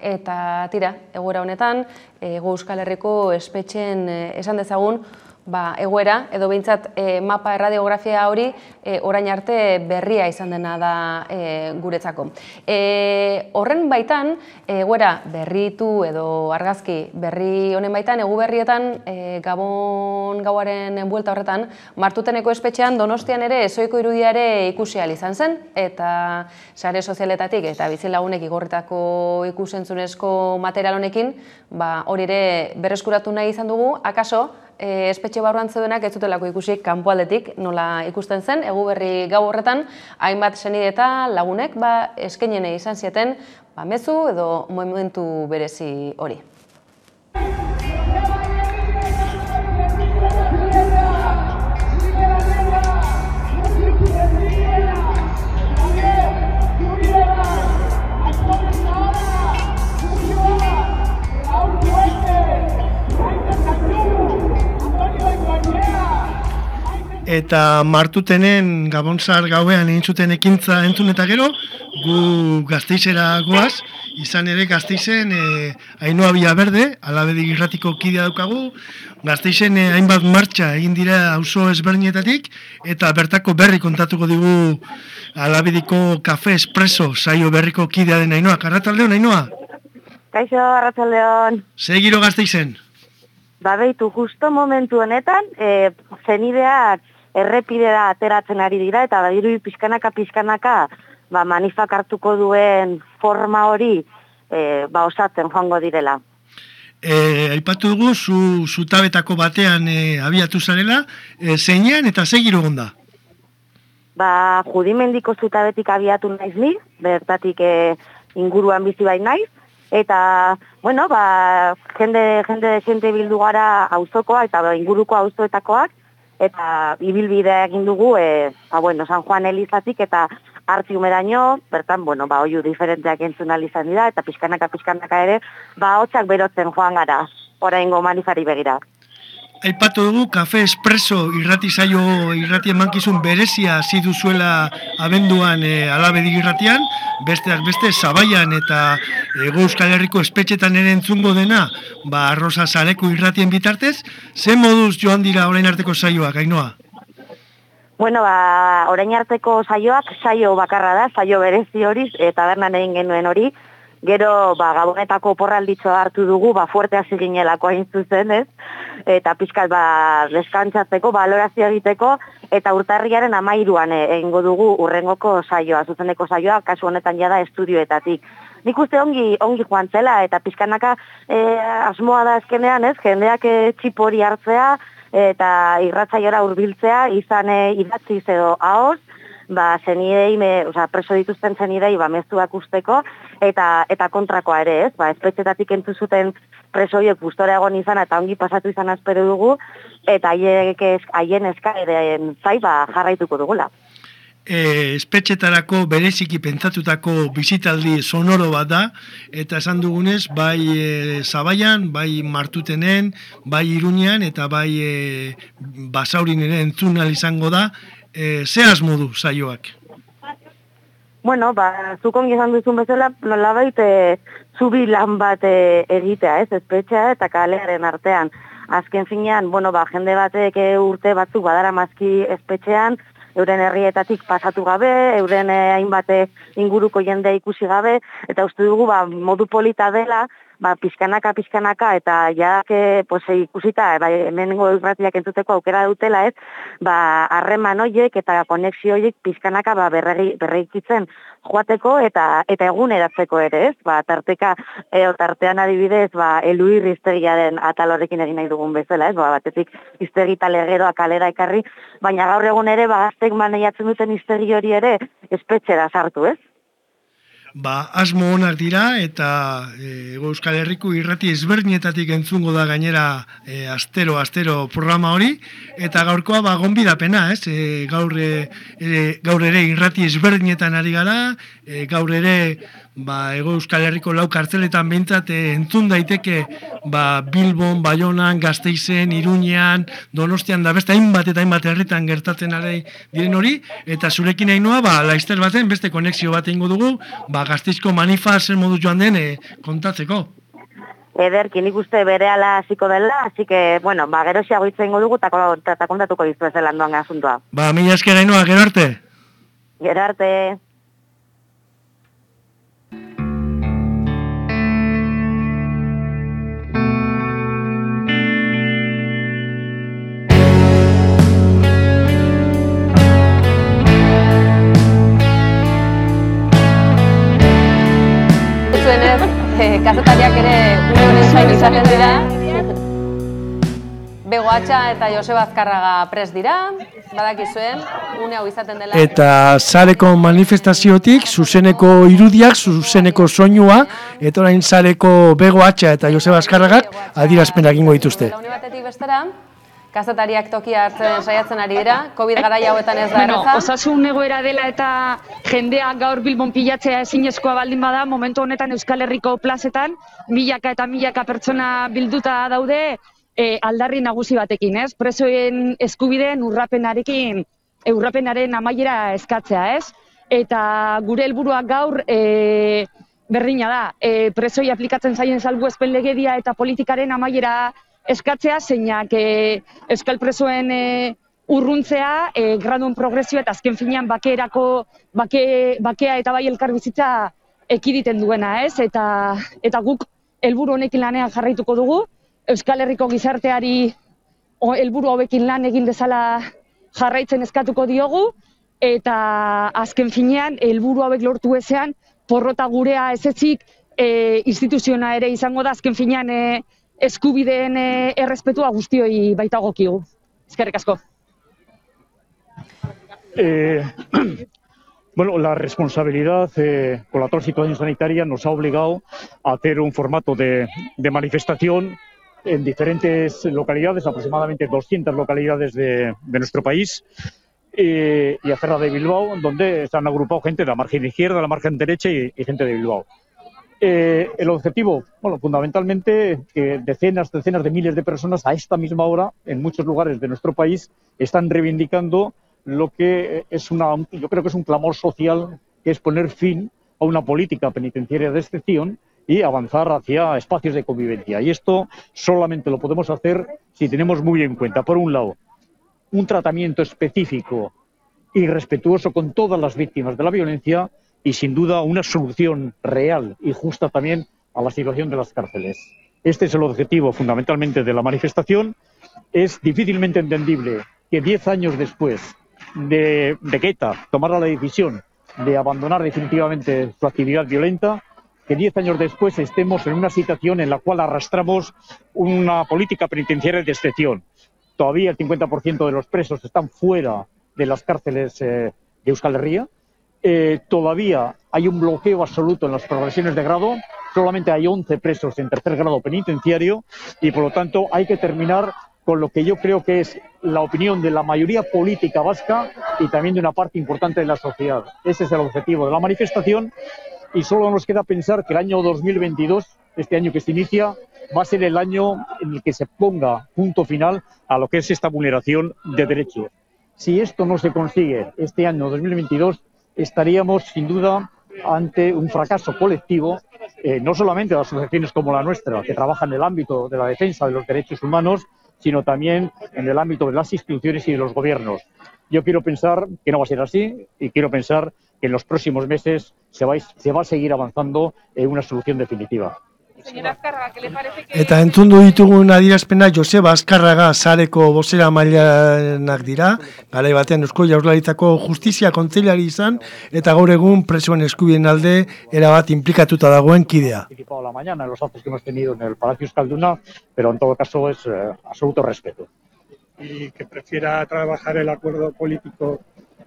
eta tira, egoera honetan, ego Euskal Herriko espetxen e, esan dezagun, ba, egoera, edo behintzat e, mapa erradiografia hori e, orain arte berria izan dena da e, guretzako. E, horren baitan, egoera berritu edo argazki berri honen baitan, egu berrietan, e, Gabon gauaren buelta horretan, martuteneko espetxean donostian ere ezoiko irudiare ikusi izan zen, eta sare sozialetatik eta bizilagunek igorritako ikusentzunezko material honekin, ba, hori ere berreskuratu nahi izan dugu, akaso, e, espetxe barruan zeudenak ez zutelako ikusi kanpoaldetik nola ikusten zen, egu berri gau horretan, hainbat senide eta lagunek ba, eskenene izan zieten ba, mezu edo momentu berezi hori. Eta martutenen gabonzar gauean egin zuten ekintza entzun eta gero, gu gazteizera goaz, izan ere gazteizen e, Ainoa Berde, alabedik irratiko kidea daukagu, gazteizen e, hainbat martxa egin dira auzo ezberdinetatik, eta bertako berri kontatuko digu alabediko kafe espresso saio berriko kidea den Ainoa. Karrataldeon, Ainoa? Kaixo, arratsaldeon. Ze giro gazteizen? Ba, beitu, justo momentu honetan, e, zenideak errepidera ateratzen ari dira, eta badiru pizkanaka pizkanaka ba, manifak hartuko duen forma hori e, ba, osatzen joango direla. E, aipatu dugu, zu, zutabetako batean e, abiatu zarela, e, zeinean eta ze giro gonda? Ba, judimendiko zutabetik abiatu naiz ni, bertatik e, inguruan bizi bai naiz, eta, bueno, ba, jende, jende jende bildu gara auzokoa eta ba, inguruko auzoetakoak, eta ibilbidea egin dugu, e, ba, bueno, San Juan Elizatik eta hartziumeraino, bertan, bueno, ba, oiu diferenteak entzun izan dira, eta pixkanaka, pixkanaka ere, ba, hotzak berotzen joan gara, oraingo manifari begira. Aipatu dugu, kafe espresso irrati saio irrati emankizun berezia hasi duzuela abenduan e, alabedik irratian, besteak beste zabaian eta Ego Euskal Herriko espetxetan ere entzungo dena, ba, arroza zareko irratien bitartez, ze moduz joan dira orain arteko saioak, Ainoa? Bueno, ba, orain arteko saioak saio bakarra da, saio berezi hori, eta bernan egin genuen hori, gero ba, gabonetako porralditxoa hartu dugu, ba, fuerte hasi ginelako hain zuzen, ez? Eta pixkat ba, deskantzatzeko, balorazio egiteko, eta urtarriaren amairuan eh, egingo dugu urrengoko saioa, zuzeneko saioa, kasu honetan jada estudioetatik. Nik uste ongi, ongi joan zela, eta pixkanaka eh, asmoa da eskenean, ez? Jendeak eh, txip hori hartzea, eta irratzaiora hurbiltzea izan e, idatziz edo ahoz, ba, zenidei, me, oza, preso dituzten zenidei, ba, mezuak usteko, eta eta kontrakoa ere, ez? Ba, espetxetatik entu zuten preso horiek gustora egon izan, eta ongi pasatu izan azpero dugu, eta haiek haien eskaeren zai, ba, jarraituko dugula. e, espetxetarako bereziki pentsatutako bizitaldi sonoro bat da, eta esan dugunez, bai e, zabaian, bai martutenen, bai irunean, eta bai e, basaurin ere entzun ahal izango da, e, ze asmodu saioak. Bueno, ba, zuk ongi esan duzun bezala, nolabait e, zubi lan bat e, egitea, ez, espetxea eta kalearen artean. Azken finean, bueno, ba, jende batek e, urte batzuk badara mazki espetxean, euren herrietatik pasatu gabe, euren e, hainbat e, inguruko jendea ikusi gabe, eta uste dugu ba, modu polita dela, ba, pizkanaka, pizkanaka, eta ja, que, pues, ikusita, bai, hemengo irratiak entzuteko aukera dutela, ez, ba, harreman hoiek eta konexio hoiek pizkanaka ba, berregi, berreikitzen joateko eta eta eguneratzeko ere, ez? Ba, tarteka, e, tartean adibidez, ba, eluir iztegiaren atal horrekin egin nahi dugun bezala, ez? Ba, batetik iztegi talegeroa kalera ekarri, baina gaur egun ere, ba, gaztek maneiatzen duten iztegi hori ere, espetxera sartu, ez? Ba, asmo onak dira eta e, Euskal Herriko irrati ezberdinetatik entzungo da gainera e, astero astero programa hori eta gaurkoa ba gonbidapena, ez? E, gaur e, e, gaur ere irrati ezberdinetan ari gara, e, gaur ere ba, Ego Euskal Herriko lau kartzeletan behintzat e, entzun daiteke ba, Bilbon, Baionan, Gasteizen, Iruñean, Donostian da beste hainbat eta hainbat herritan gertatzen ari diren hori eta zurekin ainoa ba, laizter baten beste konexio bat egingo dugu ba, Gasteizko manifa zer modu joan den e, kontatzeko. Ederkin ikuste bere ala hasiko dela, así que, bueno, ba, gero xeago ingo dugu eta kontatuko dizu ez zelan asuntua. Ba, mila esker ainoa, gero arte. Gero arte. Zuenez, eh, kazetariak ere une honen zain izaten dira. Bego Atxa eta Joseba Azkarraga pres dira, badakizuen, une hau izaten dela. Eta zareko manifestaziotik, zuzeneko irudiak, zuzeneko soinua, eta orain zareko Bego Atxa eta Joseba Azkarragak adirazpenak ingo dituzte. Une batetik bestera, kazetariak tokia hartzen saiatzen ari dira, COVID garaia hauetan ez da Bueno, erraza. osasun egoera dela eta jendeak gaur Bilbon pilatzea ezinezkoa baldin bada, momentu honetan Euskal Herriko plazetan, milaka eta milaka pertsona bilduta daude e, aldarri nagusi batekin, ez? Presoen eskubideen urrapenarekin, urrapenaren amaiera eskatzea, ez? Eta gure helburua gaur e, berdina da, e, presoi aplikatzen zaien salbuespen legedia eta politikaren amaiera eskatzea, zeinak e, euskal presoen e, urruntzea, e, graduen progresio eta azken finean bakerako, bake, bakea eta bai elkarbizitza ekiditen duena, ez? Eta, eta guk helburu honekin lanean jarraituko dugu, Euskal Herriko gizarteari helburu hauekin lan egin dezala jarraitzen eskatuko diogu, eta azken finean helburu hauek lortu ezean, porrota gurea ezetzik e, instituziona ere izango da, azken finean e, eskubideen errespetua guztioi baita gokigu. Eskerrik asko. Eh, bueno, la responsabilidad eh, con la situación sanitaria nos ha obligado a hacer un formato de, manifestación en diferentes localidades, aproximadamente 200 localidades de, nuestro país, eh, y hacerla de Bilbao, donde están agrupados gente de la margen izquierda, la margen derecha y gente de Bilbao. Eh, el objetivo, bueno, fundamentalmente que decenas, decenas de miles de personas a esta misma hora, en muchos lugares de nuestro país, están reivindicando lo que es una, yo creo que es un clamor social, que es poner fin a una política penitenciaria de excepción y avanzar hacia espacios de convivencia. Y esto solamente lo podemos hacer si tenemos muy en cuenta, por un lado, un tratamiento específico y respetuoso con todas las víctimas de la violencia y sin duda una solución real y justa también a la situación de las cárceles. Este es el objetivo fundamentalmente de la manifestación. Es difícilmente entendible que diez años después de, de que ETA tomara la decisión de abandonar definitivamente su actividad violenta, que diez años después estemos en una situación en la cual arrastramos una política penitenciaria de excepción. Todavía el 50% de los presos están fuera de las cárceles eh, de Euskal Herria. Eh, todavía hay un bloqueo absoluto en las progresiones de grado. Solamente hay 11 presos en tercer grado penitenciario y, por lo tanto, hay que terminar con lo que yo creo que es la opinión de la mayoría política vasca y también de una parte importante de la sociedad. Ese es el objetivo de la manifestación y solo nos queda pensar que el año 2022, este año que se inicia, va a ser el año en el que se ponga punto final a lo que es esta vulneración de derechos. Si esto no se consigue este año 2022, estaríamos sin duda ante un fracaso colectivo, eh, no solamente de asociaciones como la nuestra, que trabajan en el ámbito de la defensa de los derechos humanos, sino también en el ámbito de las instituciones y de los gobiernos. Yo quiero pensar que no va a ser así y quiero pensar que en los próximos meses se va, a- se va a seguir avanzando en una solución definitiva. Eta entzundu ditugun adierazpena Joseba Azkarraga zareko bozera mailanak dira, garai batean Eusko Jaurlaritzako Justizia Kontzeilari izan, eta gaur egun presoen eskubien alde erabat implikatuta dagoen kidea. la mañana en los actos que hemos tenido en el Palacio Euskalduna, pero en todo caso es eh, absoluto respeto. y que prefiera trabajar el acuerdo político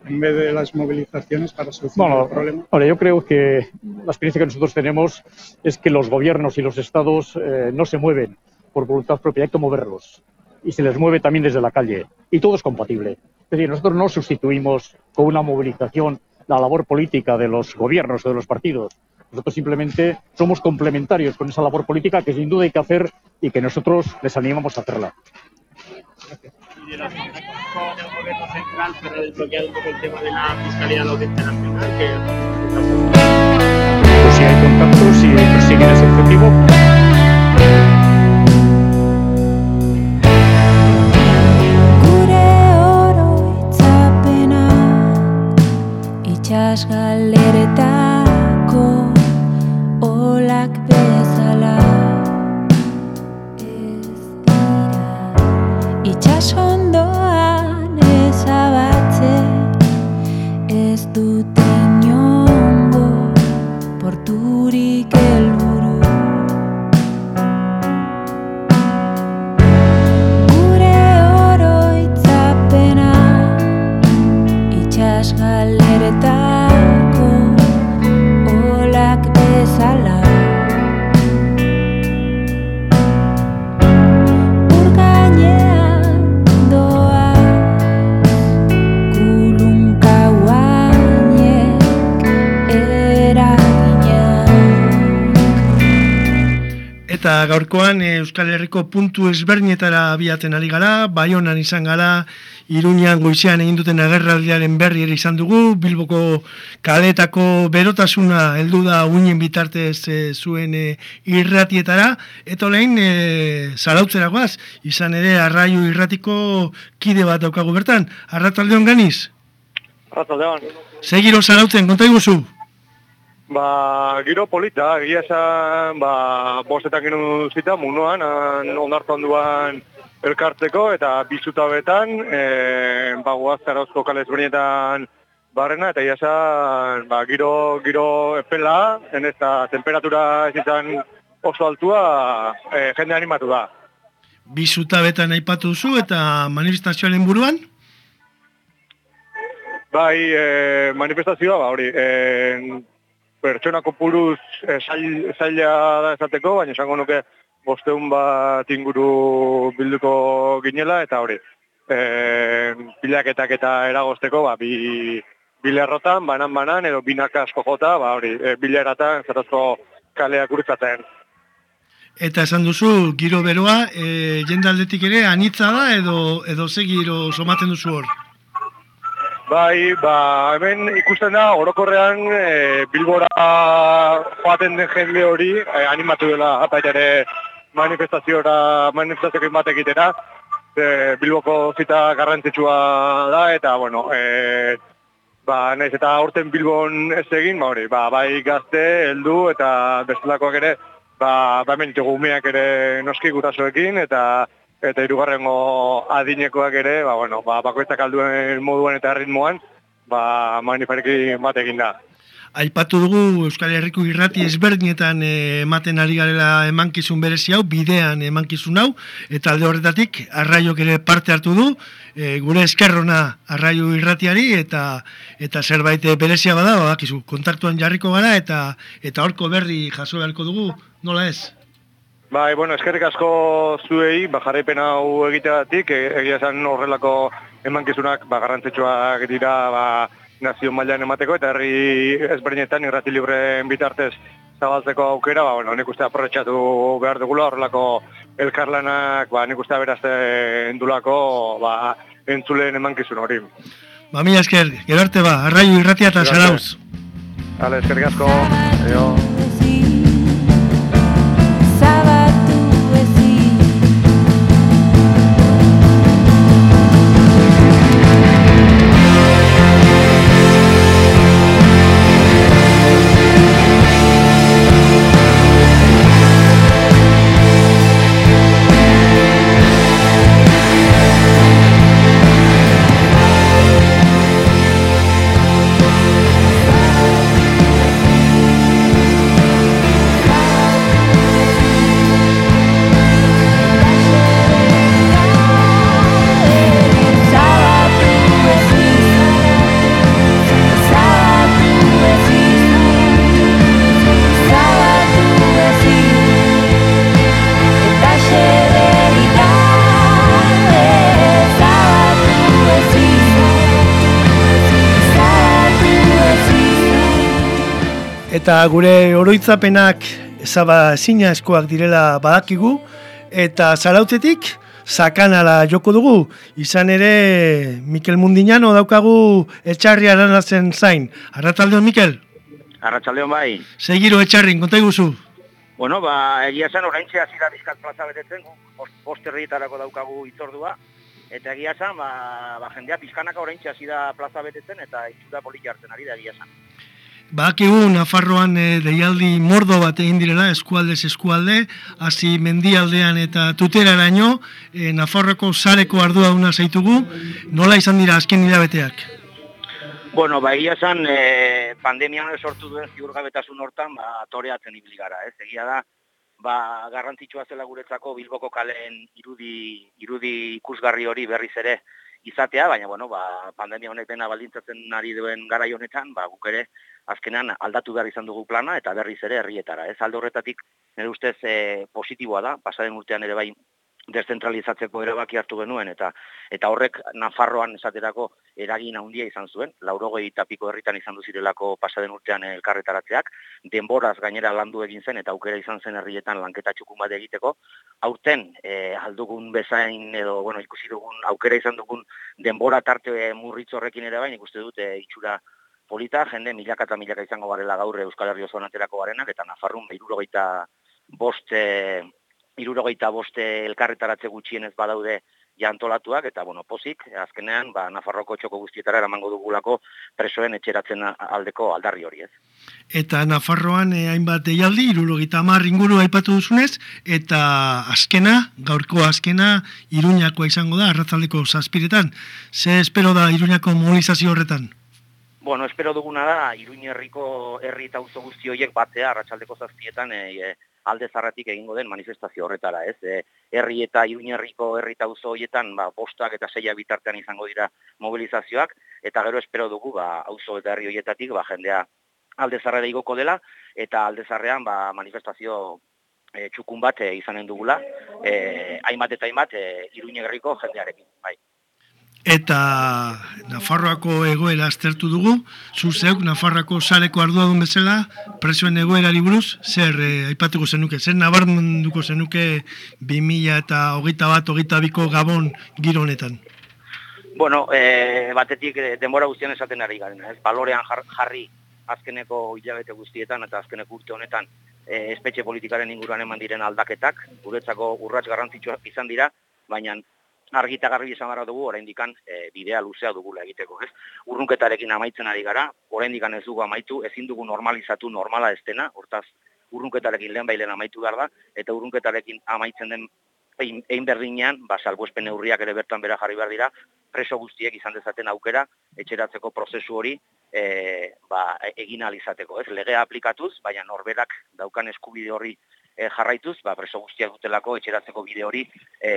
en vez de las movilizaciones para solucionar Bueno, el problema. ahora yo creo que la experiencia que nosotros tenemos es que los gobiernos y los estados eh, no se mueven por voluntad propia, hay que moverlos. Y se les mueve también desde la calle. Y todo es compatible. Es decir, nosotros no sustituimos con una movilización la labor política de los gobiernos o de los partidos. Nosotros simplemente somos complementarios con esa labor política que sin duda hay que hacer y que nosotros les animamos a hacerla. Y la del gobierno central para desbloquear un poco el tema de la fiscalía de la audiencia nacional, que Pues si hay contactos, si persiguen ese objetivo, Itxas galeretako olak bezala. Ez dira Itxas Eta gaurkoan eh, Euskal Herriko puntu ezberdinetara abiaten ari gara, Baionan izan gara, Iruñan goizean egin duten agerraldiaren berri ere izan dugu, Bilboko kaletako berotasuna heldu da uinen bitartez eh, zuen eh, irratietara, eta olein e, zarautzeragoaz, izan ere arraio irratiko kide bat daukagu bertan, arrataldeon ganiz? Arratzaldean. Segiro zarautzen, konta iguzu? Ba, giro polita, egia esan, ba, bostetan genu zita, munoan, han ondartu handuan elkartzeko, eta bizuta betan, e, ba, guaz zarauzko kalez barrena, eta egia esan, ba, giro, giro epela, en eta temperatura ez izan oso altua, e, jende animatu da. Bizuta betan aipatu duzu eta manifestazioaren buruan? Bai, e, manifestazioa, ba, hori, e, pertsona kopuruz e, zail, da esateko, baina esango nuke bosteun bat inguru bilduko ginela, eta hori, e, pilaketak eta eragosteko, ba, bi, bilerrotan, banan-banan, edo binaka asko jota, ba, hori, e, bileratan, zatazko kaleak urtzaten. Eta esan duzu, giro beroa, e, jende aldetik ere, anitza da edo, edo ze giro somaten duzu hor? Bai, ba, hemen ikusten da, orokorrean e, Bilbora joaten den jende hori e, animatu dela baita ere manifestaziora, manifestazioak bat egitera. E, Bilboko zita garrantzitsua da, eta, bueno, e, ba, naiz eta aurten Bilbon ez egin, ba, hori, ba, bai gazte, heldu eta bestelakoak ere, ba, ba hemen ditugu umeak ere noski gurasoekin, eta eta hirugarrengo adinekoak ere, ba, bueno, ba, bakoitzak alduen moduan eta ritmoan, ba, manifarekin bat egin da. Aipatu dugu Euskal Herriko irrati ezberdinetan eh, ematen ari garela emankizun berezi hau, bidean emankizun hau, eta alde horretatik arraiok ere parte hartu du, eh, gure eskerrona arraio irratiari, eta eta zerbait berezia bada, badakizu, kontaktuan jarriko gara, eta eta horko berri jaso beharko dugu, nola ez? Bai, bueno, eskerrik asko zuei, ba, jarraipen hau egiteatik, e, egia esan horrelako emankizunak ba, garrantzitsuak dira ba, nazio mailan emateko, eta herri ezberdinetan irrati libren bitartez zabaltzeko aukera, ba, bueno, nik uste aprobetxatu behar dugula horrelako elkarlanak, ba, nik uste berazten dulako ba, entzulen emankizun hori. Ba, mila esker, gero arte ba, arraio irratia eta zarauz. Vale, eskerrik asko. Aio. Eta gure oroitzapenak ezaba ezina eskoak direla badakigu, eta zarautzetik sakanala joko dugu, izan ere Mikel Mundinano daukagu etxarri aranatzen zain. Arrataldeo Mikel, Arratxaldeon bai. segiro etxarrin, konta iguzu. Bueno, ba, egia esan oraintxe hasi da bizkat plaza betetzen, gu, post, posterrietarako daukagu itzordua, eta egia esan, ba, ba jendea pizkanaka oraintxe hasi da plaza betetzen, eta itxura poliki hartzen ari da egia esan. Badakigu Nafarroan e, deialdi mordo bat egin direla, eskualdez eskualde, hasi mendialdean eta tuteraraino, e, Nafarroko sareko ardua una zaitugu, nola izan dira azken hilabeteak? Bueno, ba, egia esan, e, pandemian sortu duen ziurgabetasun hortan, ba, toreatzen ibili gara, ez? Egia da, ba, garrantzitsua zela guretzako Bilboko kaleen irudi, irudi ikusgarri hori berriz ere izatea, baina, bueno, ba, pandemia honek dena baldintzatzen ari duen garai honetan, ba, guk ere, azkenean aldatu behar izan dugu plana eta berriz ere herrietara. Ez? Alde horretatik nire ustez e, positiboa da, pasaren urtean ere bai deszentralizatzeko erabaki hartu genuen eta eta horrek Nafarroan esaterako eragin handia izan zuen, laurogei tapiko herritan izan du zirelako pasaden urtean elkarretaratzeak, denboraz gainera landu egin zen eta aukera izan zen herrietan lanketa txukun bat egiteko, aurten e, aldugun bezain edo bueno, ikusi dugun aukera izan dugun denbora tarte e, murritz horrekin ere bain ikuste dut itxura polita, jende milaka eta milaka izango garela gaur Euskal Herri osoan aterako garenak, eta Nafarrun irurogeita boste, irurogeita boste elkarretaratze gutxienez badaude jantolatuak, eta bueno, pozik, azkenean, ba, Nafarroko txoko guztietara eramango dugulako presoen etxeratzen aldeko aldarri hori ez. Eta Nafarroan eh, hainbat deialdi, irurogita hamar inguru aipatu duzunez, eta azkena, gaurko azkena, iruñakoa izango da, arratzaldeko zazpiretan. Ze espero da iruñako mobilizazio horretan? Bueno, espero duguna da, Iruin herriko herri eta auzo guzti horiek batzea, arratsaldeko zazpietan, e, alde zarratik egingo den manifestazio horretara, ez? E, herri eta Iruin herriko herri eta auzo horietan, ba, postak eta seia bitartean izango dira mobilizazioak, eta gero espero dugu, ba, auzo eta herri horietatik, ba, jendea alde zarrera igoko dela, eta alde zarrean, ba, manifestazio e, txukun bat e, izanen dugula, e, hainbat eta hainbat, e, Iruin herriko jendearekin, bai. Eta Nafarroako egoera aztertu dugu, zu zeuk Nafarroako sareko arduadun bezala, presoen egoerari buruz, zer eh, aipatuko zenuke, zer nabarmenduko zenuke 2000 eta hogeita bat, hogeita biko gabon giro honetan? Bueno, e, batetik e, denbora guztian esaten ari garen, ez? Balorean jar, jarri azkeneko hilabete guztietan eta azkeneko urte honetan e, espetxe politikaren inguruan eman diren aldaketak, guretzako urrats garrantzitsuak izan dira, baina argi eta garbi izan gara dugu, oraindikan e, bidea luzea dugula egiteko, ez? Urrunketarekin amaitzen ari gara, oraindikan ez dugu amaitu, ezin dugu normalizatu normala ez dena, hortaz urrunketarekin lehen bailen amaitu behar da, eta urrunketarekin amaitzen den egin egin berdinean, ba, salbuespen neurriak ere bertan bera jarri behar dira, preso guztiek izan dezaten aukera, etxeratzeko prozesu hori e, ba, egin ahal izateko, ez? Legea aplikatuz, baina norberak daukan eskubide horri e, jarraituz, ba, preso guztiak dutelako etxeratzeko bide hori e,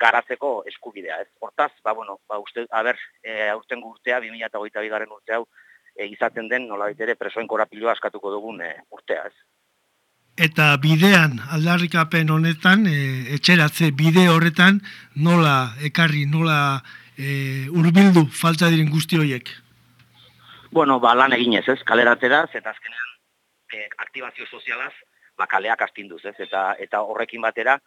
garatzeko eskubidea, ez? Hortaz, ba, bueno, ba, uste, haber, e, aurten urtea, 2008 garren urte hau, e, izaten den, nola ere, presoen korapiloa askatuko dugun e, urtea, ez? Eta bidean, aldarrikapen honetan, e, etxeratze bide horretan, nola ekarri, nola e, urbildu falta diren guzti horiek? Bueno, ba, lan eginez, ez? Kaleratera, eta azkenean e, aktibazio sozialaz, ba, kaleak astinduz, ez? Eta, eta horrekin batera,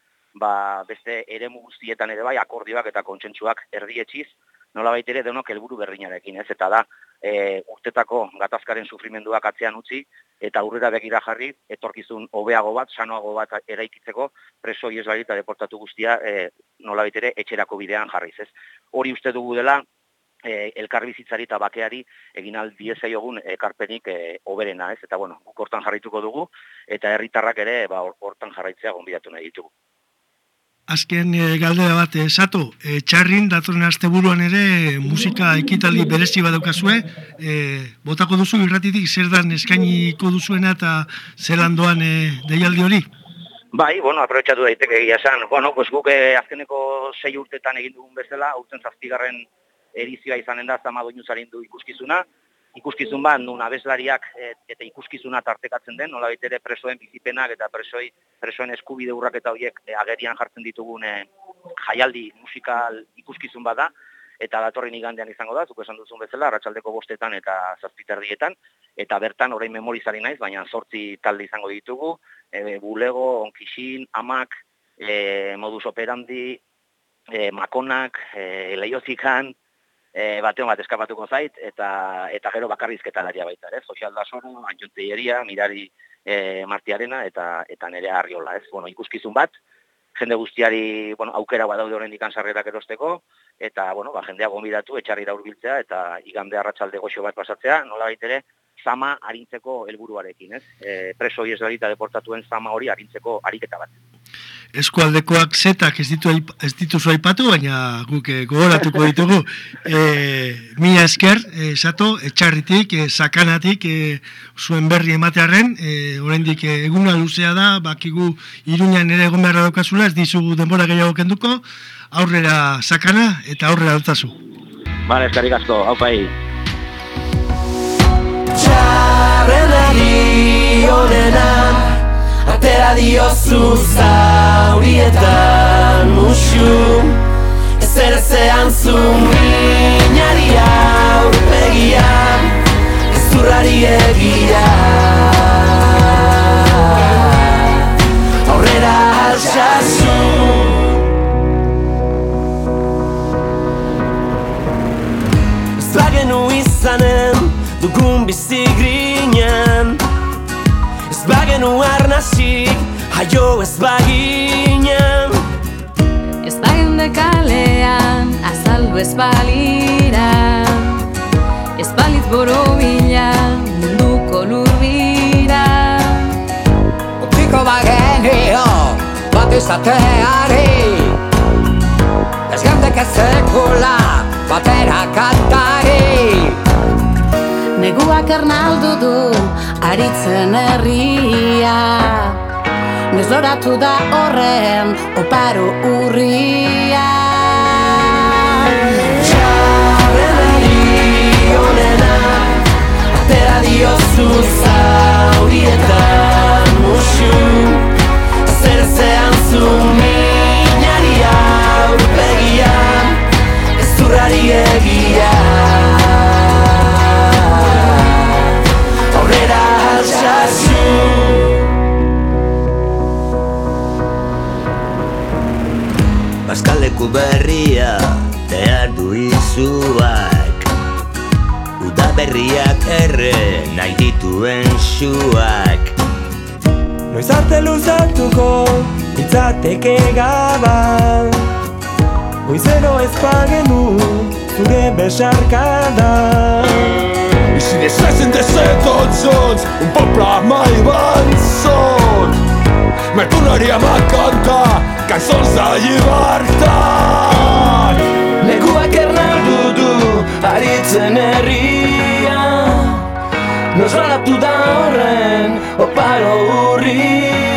ba, beste eremu guztietan ere bai, akordioak eta kontsentsuak erdietxiz, nola ere denok helburu berrinarekin, ez? Eta da, e, urtetako gatazkaren sufrimenduak atzean utzi, eta aurrera begira jarri, etorkizun hobeago bat, sanoago bat eraikitzeko, preso ieslari eta deportatu guztia e, nola ere etxerako bidean jarriz, ez? Hori uste dugu dela, e, elkarbizitzari eta bakeari egin aldiezaiogun ekarpenik e, oberena, ez? Eta bueno, guk hortan jarraituko dugu, eta herritarrak ere ba, hor- hortan jarraitzea gonbidatu nahi ditugu. Azken e, galdera bat, e, Sato, e, txarrin datorren asteburuan ere musika ekitaldi berezi badaukazue, e, botako duzu irratitik zer dan eskainiko duzuena eta zelan doan e, deialdi hori? Bai, bueno, aprobetxatu daiteke egia esan. Bueno, pues guk eh, azkeneko sei urtetan egin dugun bezala, urten zazpigarren edizioa izanen da zama doinu zarindu ikuskizuna. Ikuskizun bat, nun abeslariak eh, eta ikuskizuna tartekatzen den, nola ere presoen bizipenak eta presoi, presoen eskubide urraketa horiek eh, agerian jartzen ditugun eh, jaialdi musikal ikuskizun bada. eta datorren igandean izango da, zuk esan duzun bezala, arratsaldeko bostetan eta zazpiterdietan, eta bertan orain memorizari naiz, baina zortzi talde izango ditugu, e, bulego, onkixin, amak, e, modus operandi, e, makonak, e, leiozikan, e, batean bat eskapatuko zait, eta eta gero bakarrizketalaria baita, ez? Social da soro, antzunteieria, mirari e, martiarena, eta eta nere arriola, ez? Bueno, ikuskizun bat, jende guztiari bueno, aukera badaude horren dikan sarrerak erosteko, eta bueno, ba, jendea gombidatu, etxarri hurbiltzea eta igande arratsalde goxo bat pasatzea, nola ere, zama arintzeko helburuarekin, ez? E, preso ieslarita deportatuen zama hori arintzeko ariketa bat. Eskualdekoak zetak ez ditu ez dituzu aipatu, baina guk eh, gogoratuko ditugu. E, mila esker, e, sato, etxarritik, e, sakanatik, e, zuen berri ematearren, e, oraindik e, eguna luzea da, bakigu iruñan ere egon beharra daukazula, ez dizugu denbora gehiago kenduko, aurrera sakana eta aurrera dutazu. Bale, eskarik asko, hau pai. Txarrenari onena Atera diozu zaurietan musu. Ezer ezean zu minari aurpegian Ezurrari egia. Aurrera altsasu Ez bagenu izanen dugun bizi Ez bagenu arnasik jaio ez baginen Ez bagende kalean, azaldu ez balira. Ez balit borobila, munduko lurbira Utziko bagenio bat izateari Ez gendek ez sekula batera kantari Neguak ernaldu du, aritzen herria. Nezoratu da horren, oparo urria. Txarrenari onena Atera diozu zaurietan musu Zer zean zu minari aurpegian Ezurrari egia Baskaleku berria behar du izuak. Uda berriak erre nahi dituen suak. Noiz arte luzatuko itzateke gaban Goizero ez pagenu zure besarkada I si deixessin de ser tots junts un poble mai vençut mai tornaríem a cantar cançons de llibertat. Lekuak ernaldu du aritzen herria. Nosralatu da horren oparo urria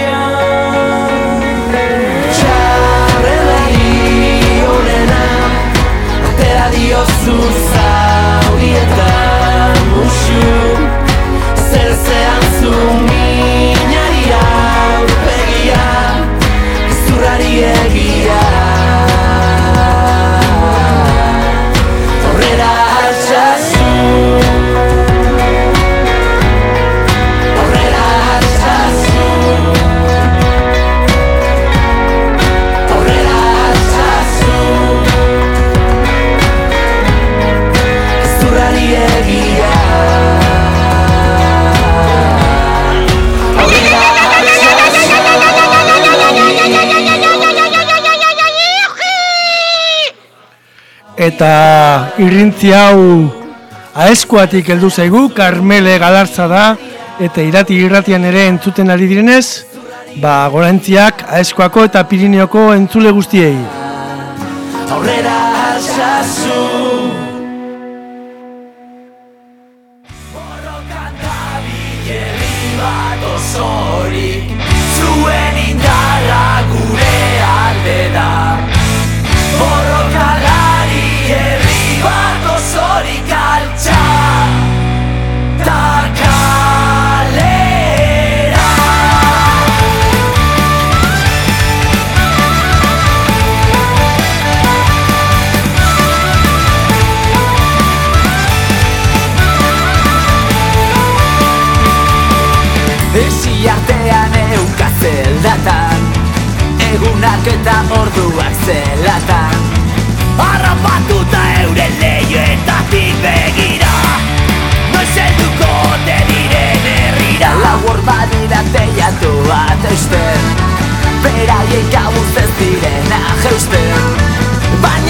Eta irrintzi hau aeskuatik heldu zaigu, Karmele Galartza da, eta irati irratian ere entzuten ari direnez, ba, gorantziak aeskoako eta Pirineoko entzule guztiei. Aurrera altsasu eta orduak zelatan. Arrapatuta euren lehioetatik begira Noiz helduko te diren herrira. Lau hor badira teiatu bat eusten Beraiek gabuz ez direna jeusten Baina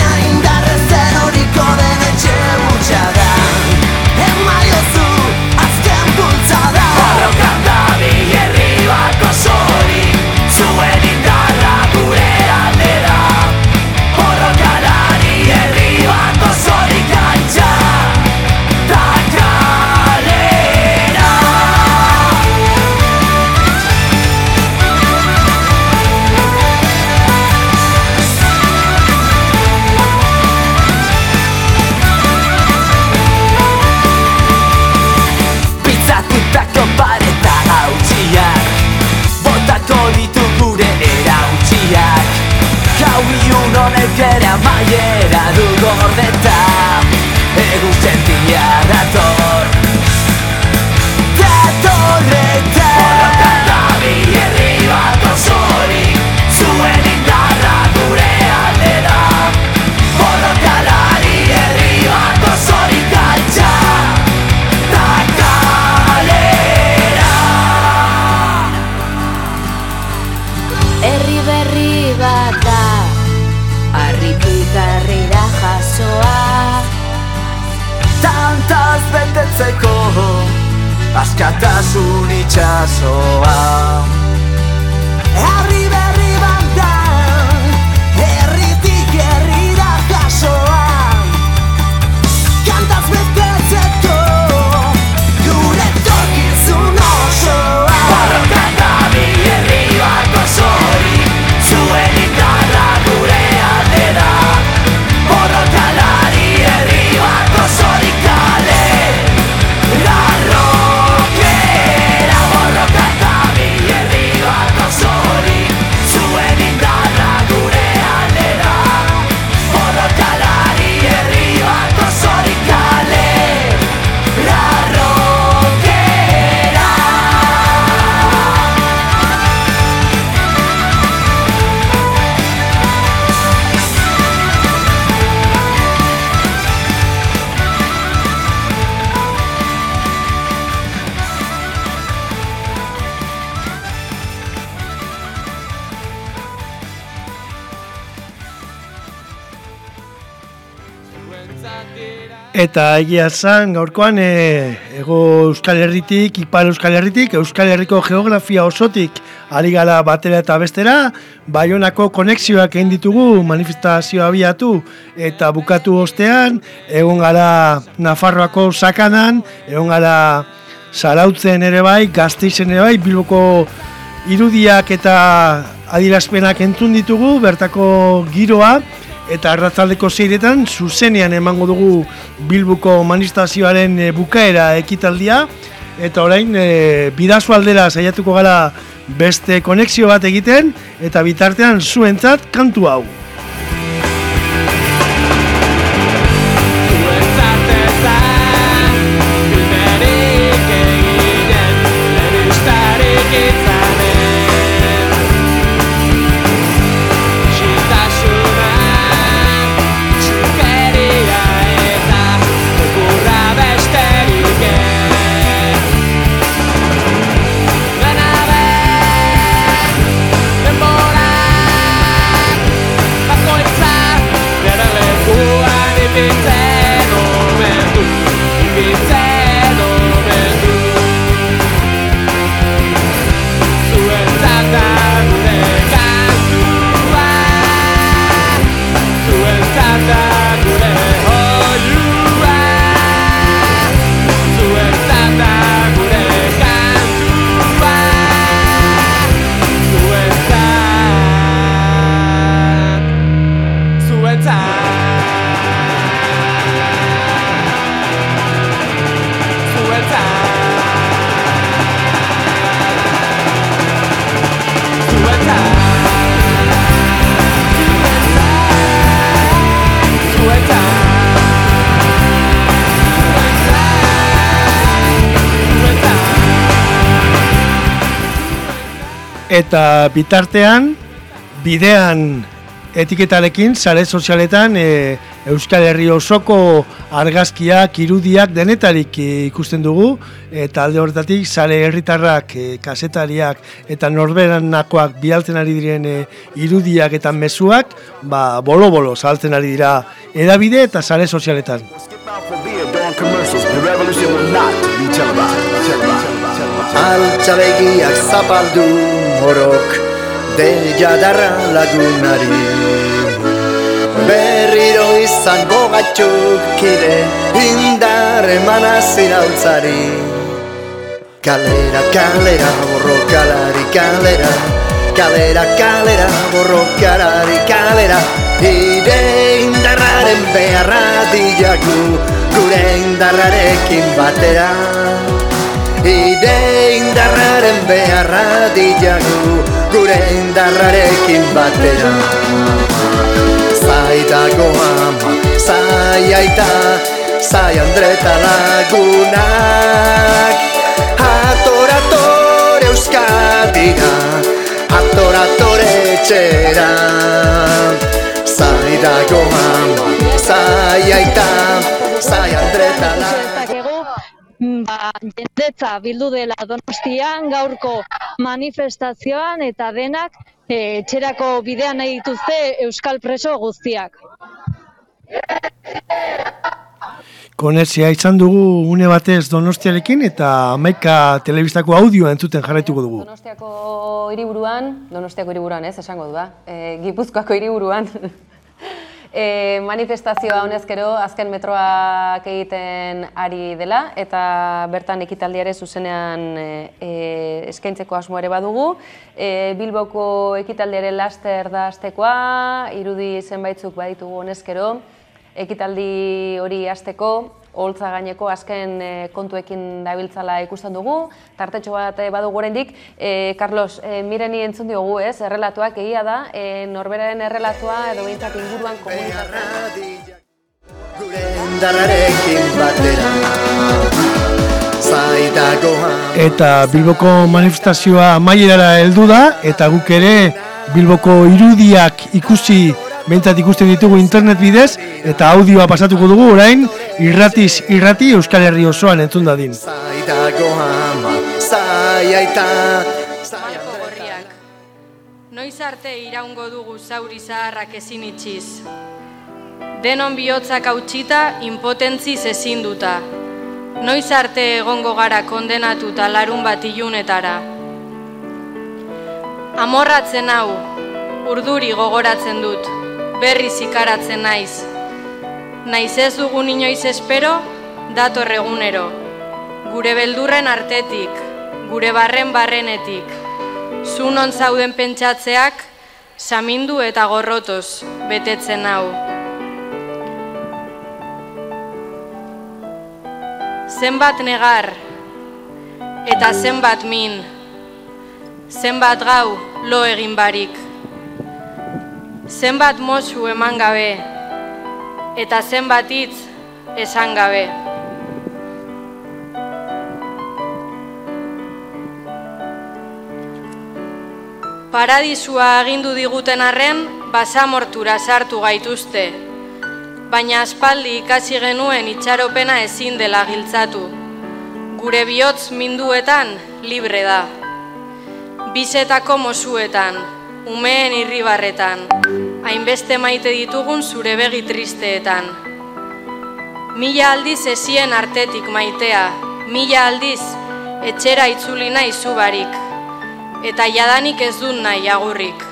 Askatasun itxasoa Eta egia zan, gaurkoan, e, ego Euskal Herritik, Ipar Euskal Herritik, Euskal Herriko geografia osotik ari gala batera eta bestera, Baionako konexioak egin ditugu, manifestazioa abiatu eta bukatu ostean, egon gara Nafarroako sakanan, egon gara Zarautzen ere bai, Gasteizen ere bai, Bilboko irudiak eta adirazpenak entzun ditugu, bertako giroa, eta arratzaldeko zeiretan zuzenean emango dugu Bilbuko manifestazioaren eh, bukaera ekitaldia eta orain e, bidazu aldera saiatuko gara beste konexio bat egiten eta bitartean zuentzat kantu hau. Eta bitartean, bidean etiketarekin, sare sozialetan, e, Euskal Herri osoko argazkiak, irudiak denetarik e, ikusten dugu, eta alde horretatik, sare herritarrak, e, kasetariak eta norberanakoak bialtzen ari diren e, irudiak eta mezuak, ba, bolo-bolo saltzen ari dira edabide eta sare sozialetan. Altzabegiak zapaldu horok Deia darra lagunari Berriro izan bogatxuk kide Indar emana zirautzari. Kalera, kalera, borrokalari, kalera. Kalera, kalera, borrokalari, kalera. Ire indarraren beharra diagu Gure indarrarekin batera Ide indarraren beharra diagu Gure indarrarekin batera. Zai dago ama, zai aita Zai Andreta lagunak. Ator, ator Euskadira Ator, ator etxera. Zai ama, zai aita Zai Andreta lagunak ba, jendetza bildu dela donostian gaurko manifestazioan eta denak e, etxerako bidean nahi dituzte euskal preso guztiak. Konexia izan dugu une batez Donostiarekin eta amaika telebistako audioa entzuten jarraituko dugu. Donostiako hiriburuan, Donostiako hiriburuan ez, esango du da, e, Gipuzkoako hiriburuan. E, manifestazioa honezkero azken metroak egiten ari dela eta bertan ekitaldiare zuzenean e, e, eskaintzeko asmo ere badugu. E, Bilboko ekitaldiare laster da astekoa, irudi zenbaitzuk baditugu honezkero. Ekitaldi hori hasteko holtza gaineko azken e, kontuekin dabiltzala ikusten dugu. Tartetxo bat e, badugu oraindik. E, Carlos, e, mireni entzun diogu, ez? Errelatuak egia da, e, norberaren errelatua edo behintzat inguruan dago Eta Bilboko manifestazioa amaierara heldu da eta guk ere Bilboko irudiak ikusi Bentzat ikusten ditugu internet bidez eta audioa pasatuko dugu orain irratiz irrati Euskal Herri osoan entzun dadin. Noiz arte iraungo dugu zauri zaharrak ezin itxiz. Denon bihotzak hautsita impotentziz ezinduta. Noiz arte egongo gara kondenatuta larun bat ilunetara. Amorratzen hau, urduri gogoratzen dut, berriz ikaratzen naiz. Naiz ez dugun inoiz espero, dator egunero. Gure beldurren artetik, gure barren barrenetik. Zu non zauden pentsatzeak, samindu eta gorrotoz betetzen hau. Zenbat negar, eta zenbat min, zenbat gau lo egin barik. Zenbat mozu eman gabe, eta zenbat hitz esan gabe. Paradisua agindu diguten arren, basamortura sartu gaituzte. Baina aspaldi ikasi genuen itxaropena ezin dela giltzatu. Gure bihotz minduetan libre da. Bizetako mosuetan, umeen irribarretan, hainbeste maite ditugun zure begi tristeetan. Mila aldiz ezien artetik maitea, mila aldiz etxera itzuli nahi zubarik, eta jadanik ez dut nahi agurrik.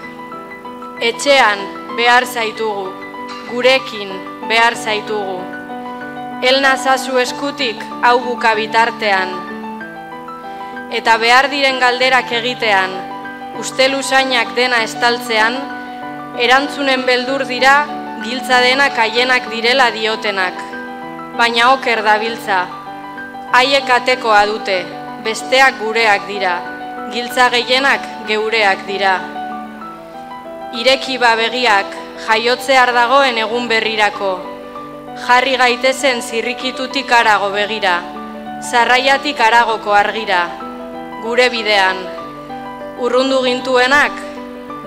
Etxean behar zaitugu, gurekin behar zaitugu. El nazazu eskutik hau buka bitartean. Eta behar diren galderak egitean, uste lusainak dena estaltzean, erantzunen beldur dira giltza denak haienak direla diotenak. Baina oker da biltza, haiek atekoa dute, besteak gureak dira, giltza gehienak geureak dira. Ireki ba begiak, jaiotzear dagoen egun berrirako, jarri gaitezen zirrikitutik arago begira, zarraiatik aragoko argira, gure bidean, urrundu gintuenak,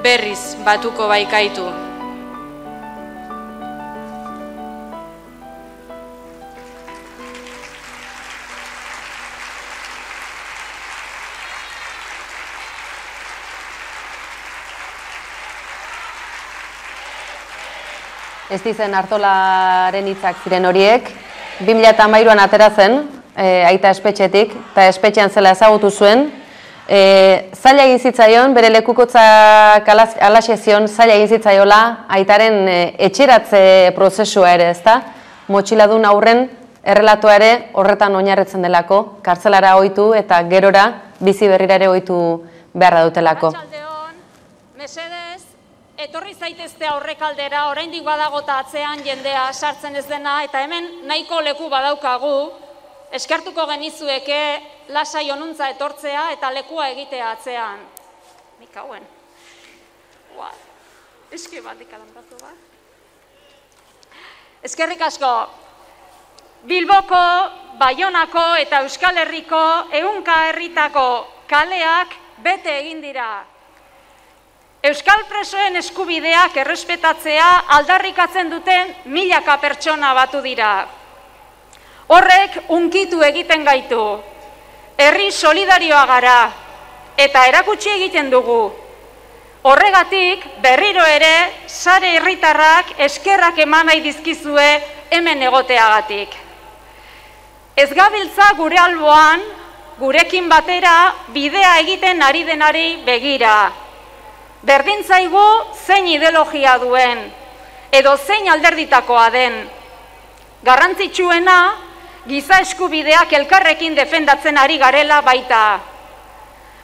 berriz batuko baikaitu. Ez dizen hartolaren hitzak ziren horiek, 2008an atera zen, e, aita espetxetik, eta espetxean zela ezagutu zuen, e, zaila egin zitzaion, bere lekukotza alaxe zion, zaila egin zitzaiola, aitaren e, etxeratze prozesua ere, ezta? Motxiladun aurren, errelatoa ere horretan oinarretzen delako, kartzelara ohitu eta gerora bizi berrira ere ohitu beharra dutelako. Mesedez, etorri zaitezte aurrekaldera, oraindik badago ta atzean jendea sartzen ez dena, eta hemen nahiko leku badaukagu, eskertuko genizueke lasai onuntza etortzea eta lekua egitea atzean. Nik hauen. Ua, eski bat ikalantratu bat. Eskerrik asko, Bilboko, Baionako eta Euskal Herriko ehunka herritako kaleak bete egin dira. Euskal presoen eskubideak errespetatzea aldarrikatzen duten milaka pertsona batu dira. Horrek unkitu egiten gaitu. Herri solidarioa gara eta erakutsi egiten dugu. Horregatik berriro ere sare herritarrak eskerrak eman nahi dizkizue hemen egoteagatik. Ez gabiltza gure alboan, gurekin batera bidea egiten ari denari begira. Berdin zaigu zein ideologia duen, edo zein alderditakoa den. Garrantzitsuena, giza eskubideak elkarrekin defendatzen ari garela baita.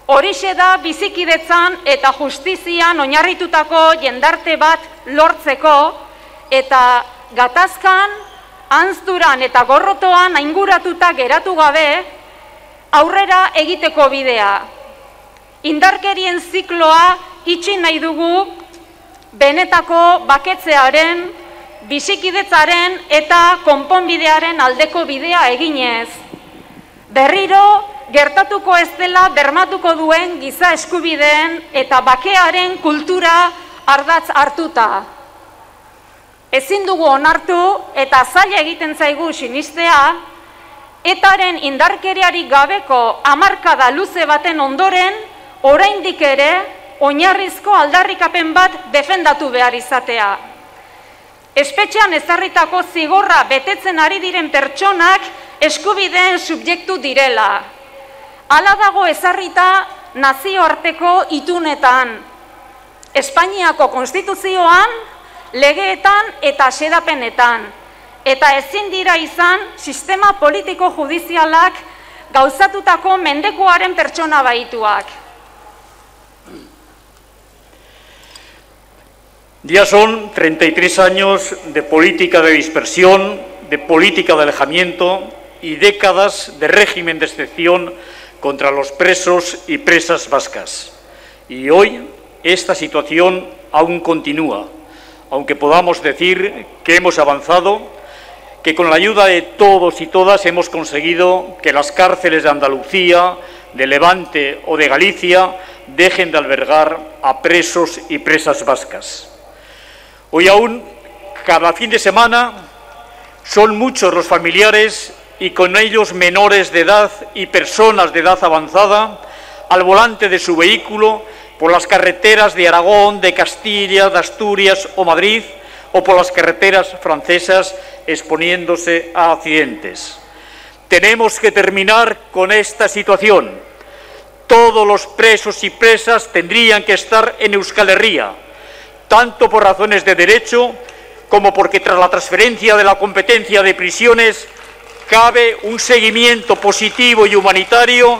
Horixe da bizikidetzan eta justizian oinarritutako jendarte bat lortzeko eta gatazkan, anzturan eta gorrotoan ainguratuta geratu gabe aurrera egiteko bidea. Indarkerien zikloa itxi nahi dugu benetako baketzearen, bizikidetzaren eta konponbidearen aldeko bidea eginez. Berriro, gertatuko ez dela bermatuko duen giza eskubideen eta bakearen kultura ardatz hartuta. Ezin dugu onartu eta zaila egiten zaigu sinistea, etaren indarkeriari gabeko hamarkada luze baten ondoren, oraindik ere, oinarrizko aldarrikapen bat defendatu behar izatea. Espetxean ezarritako zigorra betetzen ari diren pertsonak eskubideen subjektu direla. Hala dago ezarrita nazioarteko itunetan. Espainiako konstituzioan, legeetan eta sedapenetan. Eta ezin dira izan sistema politiko judizialak gauzatutako mendekoaren pertsona baituak. Ya son 33 años de política de dispersión, de política de alejamiento y décadas de régimen de excepción contra los presos y presas vascas. Y hoy esta situación aún continúa, aunque podamos decir que hemos avanzado, que con la ayuda de todos y todas hemos conseguido que las cárceles de Andalucía, de Levante o de Galicia dejen de albergar a presos y presas vascas. Hoy aún, cada fin de semana, son muchos los familiares y con ellos menores de edad y personas de edad avanzada al volante de su vehículo por las carreteras de Aragón, de Castilla, de Asturias o Madrid o por las carreteras francesas exponiéndose a accidentes. Tenemos que terminar con esta situación. Todos los presos y presas tendrían que estar en Euskal Herria tanto por razones de derecho como porque tras la transferencia de la competencia de prisiones cabe un seguimiento positivo y humanitario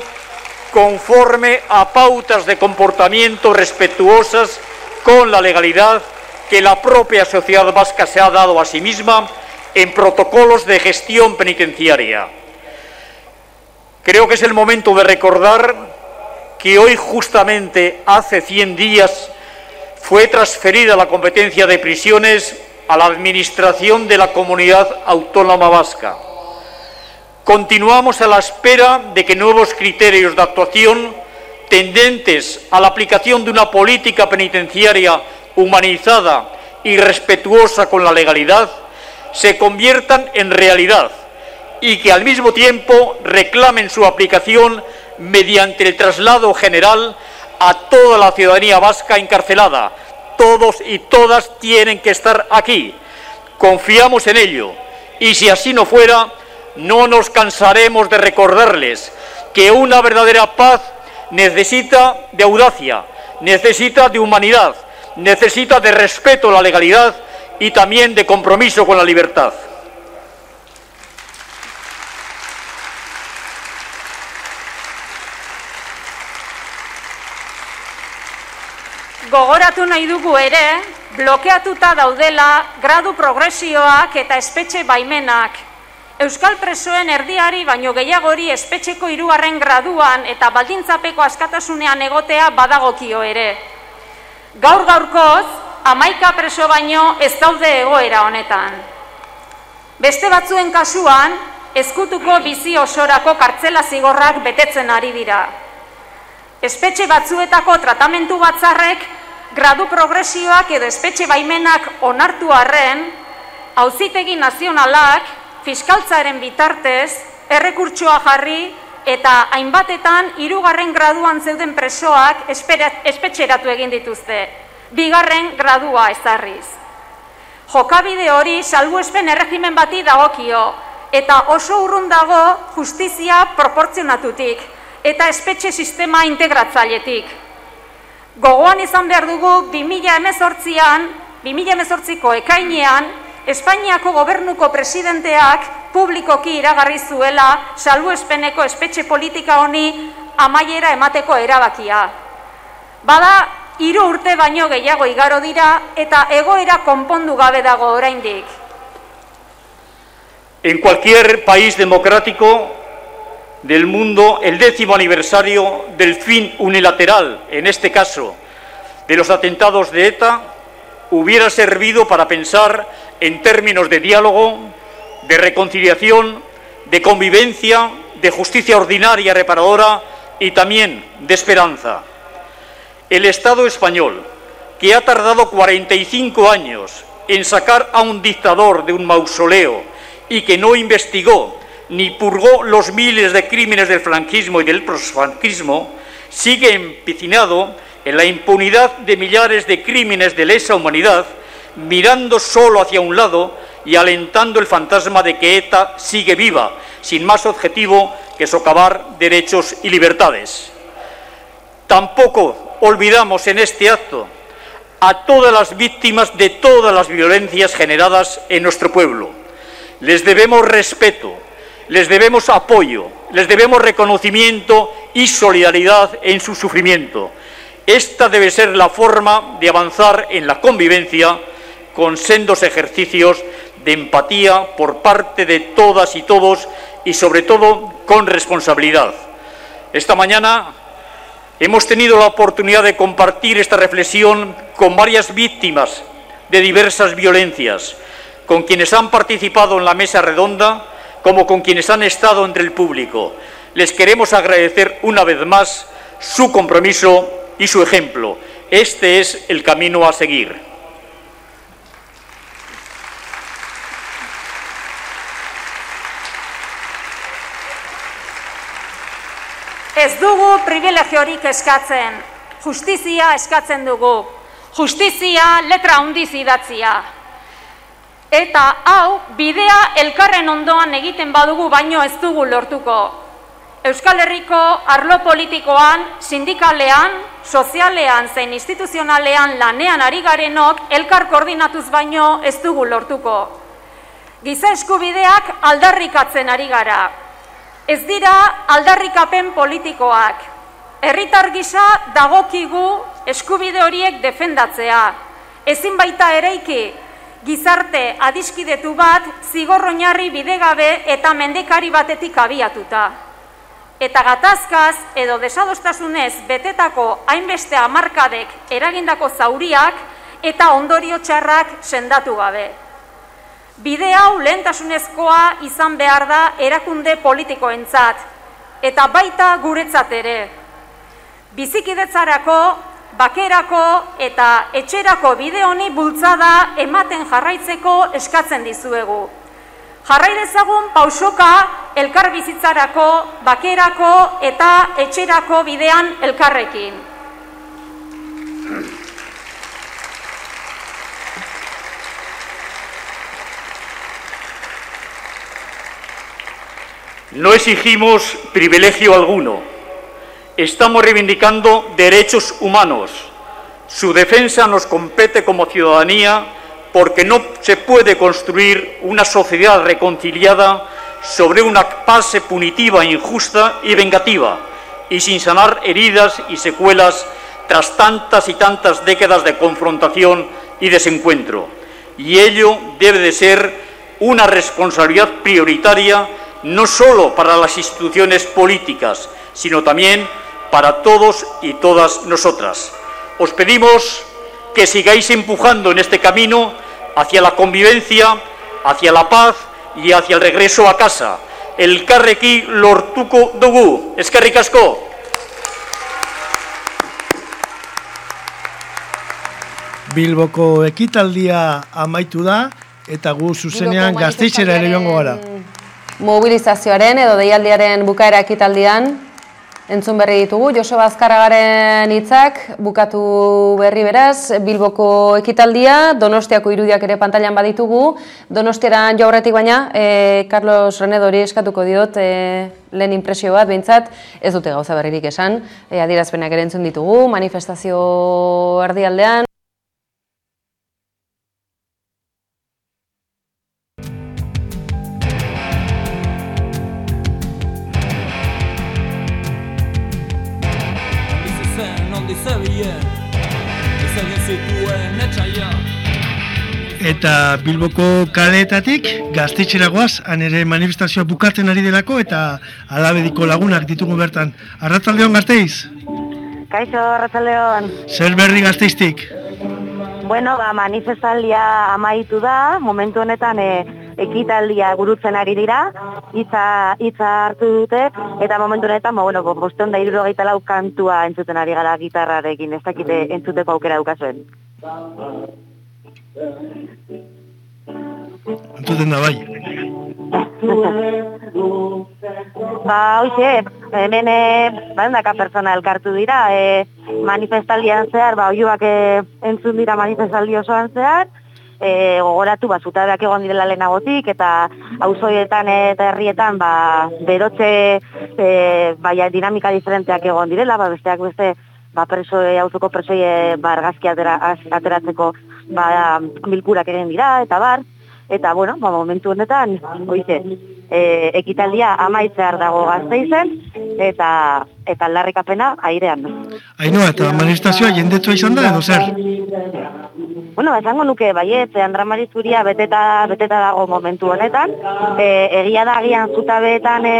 conforme a pautas de comportamiento respetuosas con la legalidad que la propia sociedad vasca se ha dado a sí misma en protocolos de gestión penitenciaria. Creo que es el momento de recordar que hoy justamente hace 100 días fue transferida la competencia de prisiones a la Administración de la Comunidad Autónoma Vasca. Continuamos a la espera de que nuevos criterios de actuación tendentes a la aplicación de una política penitenciaria humanizada y respetuosa con la legalidad, se conviertan en realidad y que al mismo tiempo reclamen su aplicación mediante el traslado general a toda la ciudadanía vasca encarcelada. Todos y todas tienen que estar aquí. Confiamos en ello y si así no fuera, no nos cansaremos de recordarles que una verdadera paz necesita de audacia, necesita de humanidad, necesita de respeto a la legalidad y también de compromiso con la libertad. Gogoratu nahi dugu ere, blokeatuta daudela gradu progresioak eta espetxe baimenak. Euskal presoen erdiari baino gehiagori espetxeko hirugarren graduan eta baldintzapeko askatasunean egotea badagokio ere. Gaur gaurkoz, amaika preso baino ez daude egoera honetan. Beste batzuen kasuan, ezkutuko bizi osorako kartzela zigorrak betetzen ari dira. Espetxe batzuetako tratamentu batzarrek gradu progresioak edo espetxe baimenak onartu arren, auzitegi nazionalak fiskaltzaren bitartez errekurtsoa jarri eta hainbatetan hirugarren graduan zeuden presoak espetxeratu egin dituzte. Bigarren gradua ezarriz. Jokabide hori salbuespen erregimen bati dagokio eta oso urrun dago justizia proportzionatutik eta espetxe sistema integratzailetik. Gogoan izan behar dugu 2018an, 2018ko ekainean, Espainiako gobernuko presidenteak publikoki iragarri zuela salbuespeneko espetxe politika honi amaiera emateko erabakia. Bada, hiru urte baino gehiago igaro dira eta egoera konpondu gabe dago oraindik. En cualquier país democrático del mundo, el décimo aniversario del fin unilateral, en este caso, de los atentados de ETA, hubiera servido para pensar en términos de diálogo, de reconciliación, de convivencia, de justicia ordinaria reparadora y también de esperanza. El Estado español, que ha tardado 45 años en sacar a un dictador de un mausoleo y que no investigó ni purgó los miles de crímenes del franquismo y del prosfranquismo, sigue empecinado en la impunidad de millares de crímenes de lesa humanidad, mirando solo hacia un lado y alentando el fantasma de que ETA sigue viva, sin más objetivo que socavar derechos y libertades. Tampoco olvidamos en este acto a todas las víctimas de todas las violencias generadas en nuestro pueblo. Les debemos respeto, les debemos apoyo, les debemos reconocimiento y solidaridad en su sufrimiento. Esta debe ser la forma de avanzar en la convivencia con sendos ejercicios de empatía por parte de todas y todos y sobre todo con responsabilidad. Esta mañana hemos tenido la oportunidad de compartir esta reflexión con varias víctimas de diversas violencias, con quienes han participado en la mesa redonda como con quienes han estado entre el público. Les queremos agradecer una vez más su compromiso y su ejemplo. Este es el camino a seguir. Ez dugu privilegiorik eskatzen, justizia eskatzen dugu. Justizia letra handiz idatzia. Eta hau bidea elkarren ondoan egiten badugu baino ez dugu lortuko. Euskal Herriko arlo politikoan, sindikalean, sozialean zein instituzionalean lanean ari garenok elkar koordinatuz baino ez dugu lortuko. Giza eskubideak aldarrikatzen ari gara. Ez dira aldarrikapen politikoak. Herritar gisa dagokigu eskubide horiek defendatzea. Ezin baita ereiki gizarte adiskidetu bat zigorroinarri bidegabe eta mendekari batetik abiatuta. Eta gatazkaz edo desadostasunez betetako hainbeste hamarkadek eragindako zauriak eta ondorio txarrak sendatu gabe. Bide hau lehentasunezkoa izan behar da erakunde politikoentzat eta baita guretzat ere. Bizikidetzarako, bakerako eta etxerako bide honi bultzada ematen jarraitzeko eskatzen dizuegu. Jarrai dezagun pausoka elkar bizitzarako, bakerako eta etxerako bidean elkarrekin. No exigimos privilegio alguno. Estamos reivindicando derechos humanos. Su defensa nos compete como ciudadanía porque no se puede construir una sociedad reconciliada sobre una base punitiva, injusta y vengativa, y sin sanar heridas y secuelas tras tantas y tantas décadas de confrontación y desencuentro. Y ello debe de ser una responsabilidad prioritaria no solo para las instituciones políticas, sino también para todos y todas nosotras. Os pedimos que sigáis empujando en este camino hacia la convivencia, hacia la paz y hacia el regreso a casa. El Carrequi lortuko dugu. Eskerrik asko. Bilboko ekitaldia amaitu da eta gu zuzenean gazteitzera ere joango gara. Mobilizazioaren edo deialdiaren bukaera ekitaldian entzun berri ditugu. Joso Bazkaragaren hitzak bukatu berri beraz, Bilboko ekitaldia, Donostiako irudiak ere pantailan baditugu. Donostiaran jo aurretik baina, e, Carlos Renedori eskatuko diot e, lehen impresio bat, behintzat, ez dute gauza berririk esan, e, adierazpenak ere entzun ditugu, manifestazio erdialdean, Eta Bilboko kaleetatik gaztetxeragoaz, han ere manifestazioa bukatzen ari delako eta alabediko lagunak ditugu bertan. Arratzaldeon gazteiz? Kaixo, Arratzaldeon. Zer berri gazteiztik? Bueno, ba, manifestaldia amaitu da, momentu honetan e, ekitaldia gurutzen ari dira, hitza hitza hartu dute, eta momentu honetan, ba, bueno, bosteon da irurogeita lau kantua entzuten ari gara gitarrarekin, ez dakite entzuteko aukera dukazuen. Entzuten da bai. Ba, hoxe, hemen e, bandaka pertsona elkartu dira, e, manifestaldian zehar, ba, oioak e, entzun dira manifestaldi osoan zehar, e, gogoratu, ba, zutabeak egon direla lehenagotik, eta auzoietan eta herrietan, ba, berotze, e, baina dinamika diferenteak egon direla, ba, besteak beste, ba, presoe, auzoko presoie, ba, argazki atera, ateratzeko, ba, bilkurak egin dira, eta bar, Eta, bueno, ba, momentu honetan, oize, e, ekitaldia amaitzear dago gazteizen, eta eta aldarrikapena airean. Ainoa, eta manifestazioa jendetsua izan da edo zer? Bueno, esango nuke baiet, Andra Marizuria beteta, beteta dago momentu honetan. E, egia da agian zutabeetan e,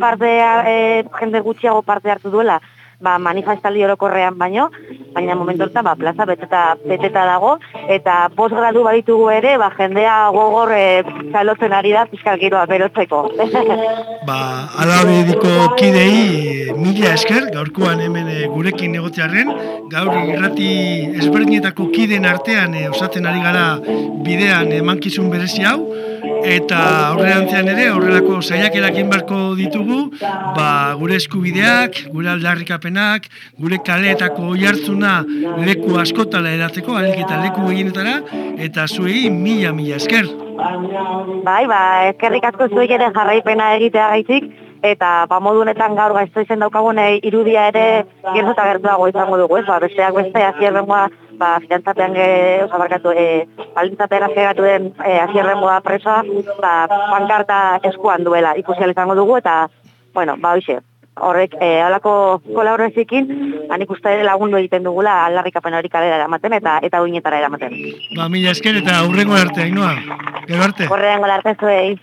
parte, e, jende gutxiago parte hartu duela, ba, manifestaldi orokorrean baino, baina momentu honetan ba, plaza beteta, beteta dago, eta postgradu baditugu ere, ba, jendea gogor e, txalotzen ari da fiskal giroa berotzeko. Ba, alabediko kidei mila esker, gaurkoan hemen eh, gurekin egotearren, gaur irrati ezberdinetako kideen artean eh, osatzen ari gara bidean emankizun berezi hau, eta aurrerantzean ere horrelako saiakerak egin beharko ditugu, ba, gure eskubideak, gure aldarrikapenak, gure kaleetako oihartzuna leku askotala erateko, alik eta leku gehienetara, eta zuei mila mila esker. Bai, ba, eskerrik asko zuek ere jarraipena egitea gaitik, eta ba, modu honetan gaur gaizto izen daukagun eh, irudia ere gertu eta gertuago izango dugu, ez? Ba, besteak beste azierrengoa, ba, finantzapean ge, oza, barkatu, e, balintzapean azieratu den e, azierrengoa presoa, ba, pankarta eskuan duela ikusi ahal izango dugu, eta, bueno, ba, hoxe, horrek e, alako kolaborazioekin, ba, nik uste lagundu egiten dugula aldarrikapen hori kalera eramaten eta eta uinetara eramaten. Ba, mila esker eta aurrengo arte, Ainoa. Gero arte. Horrean gola arte zuei.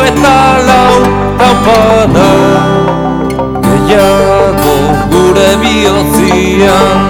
Eta lau taupada Gehiago gure bihotzian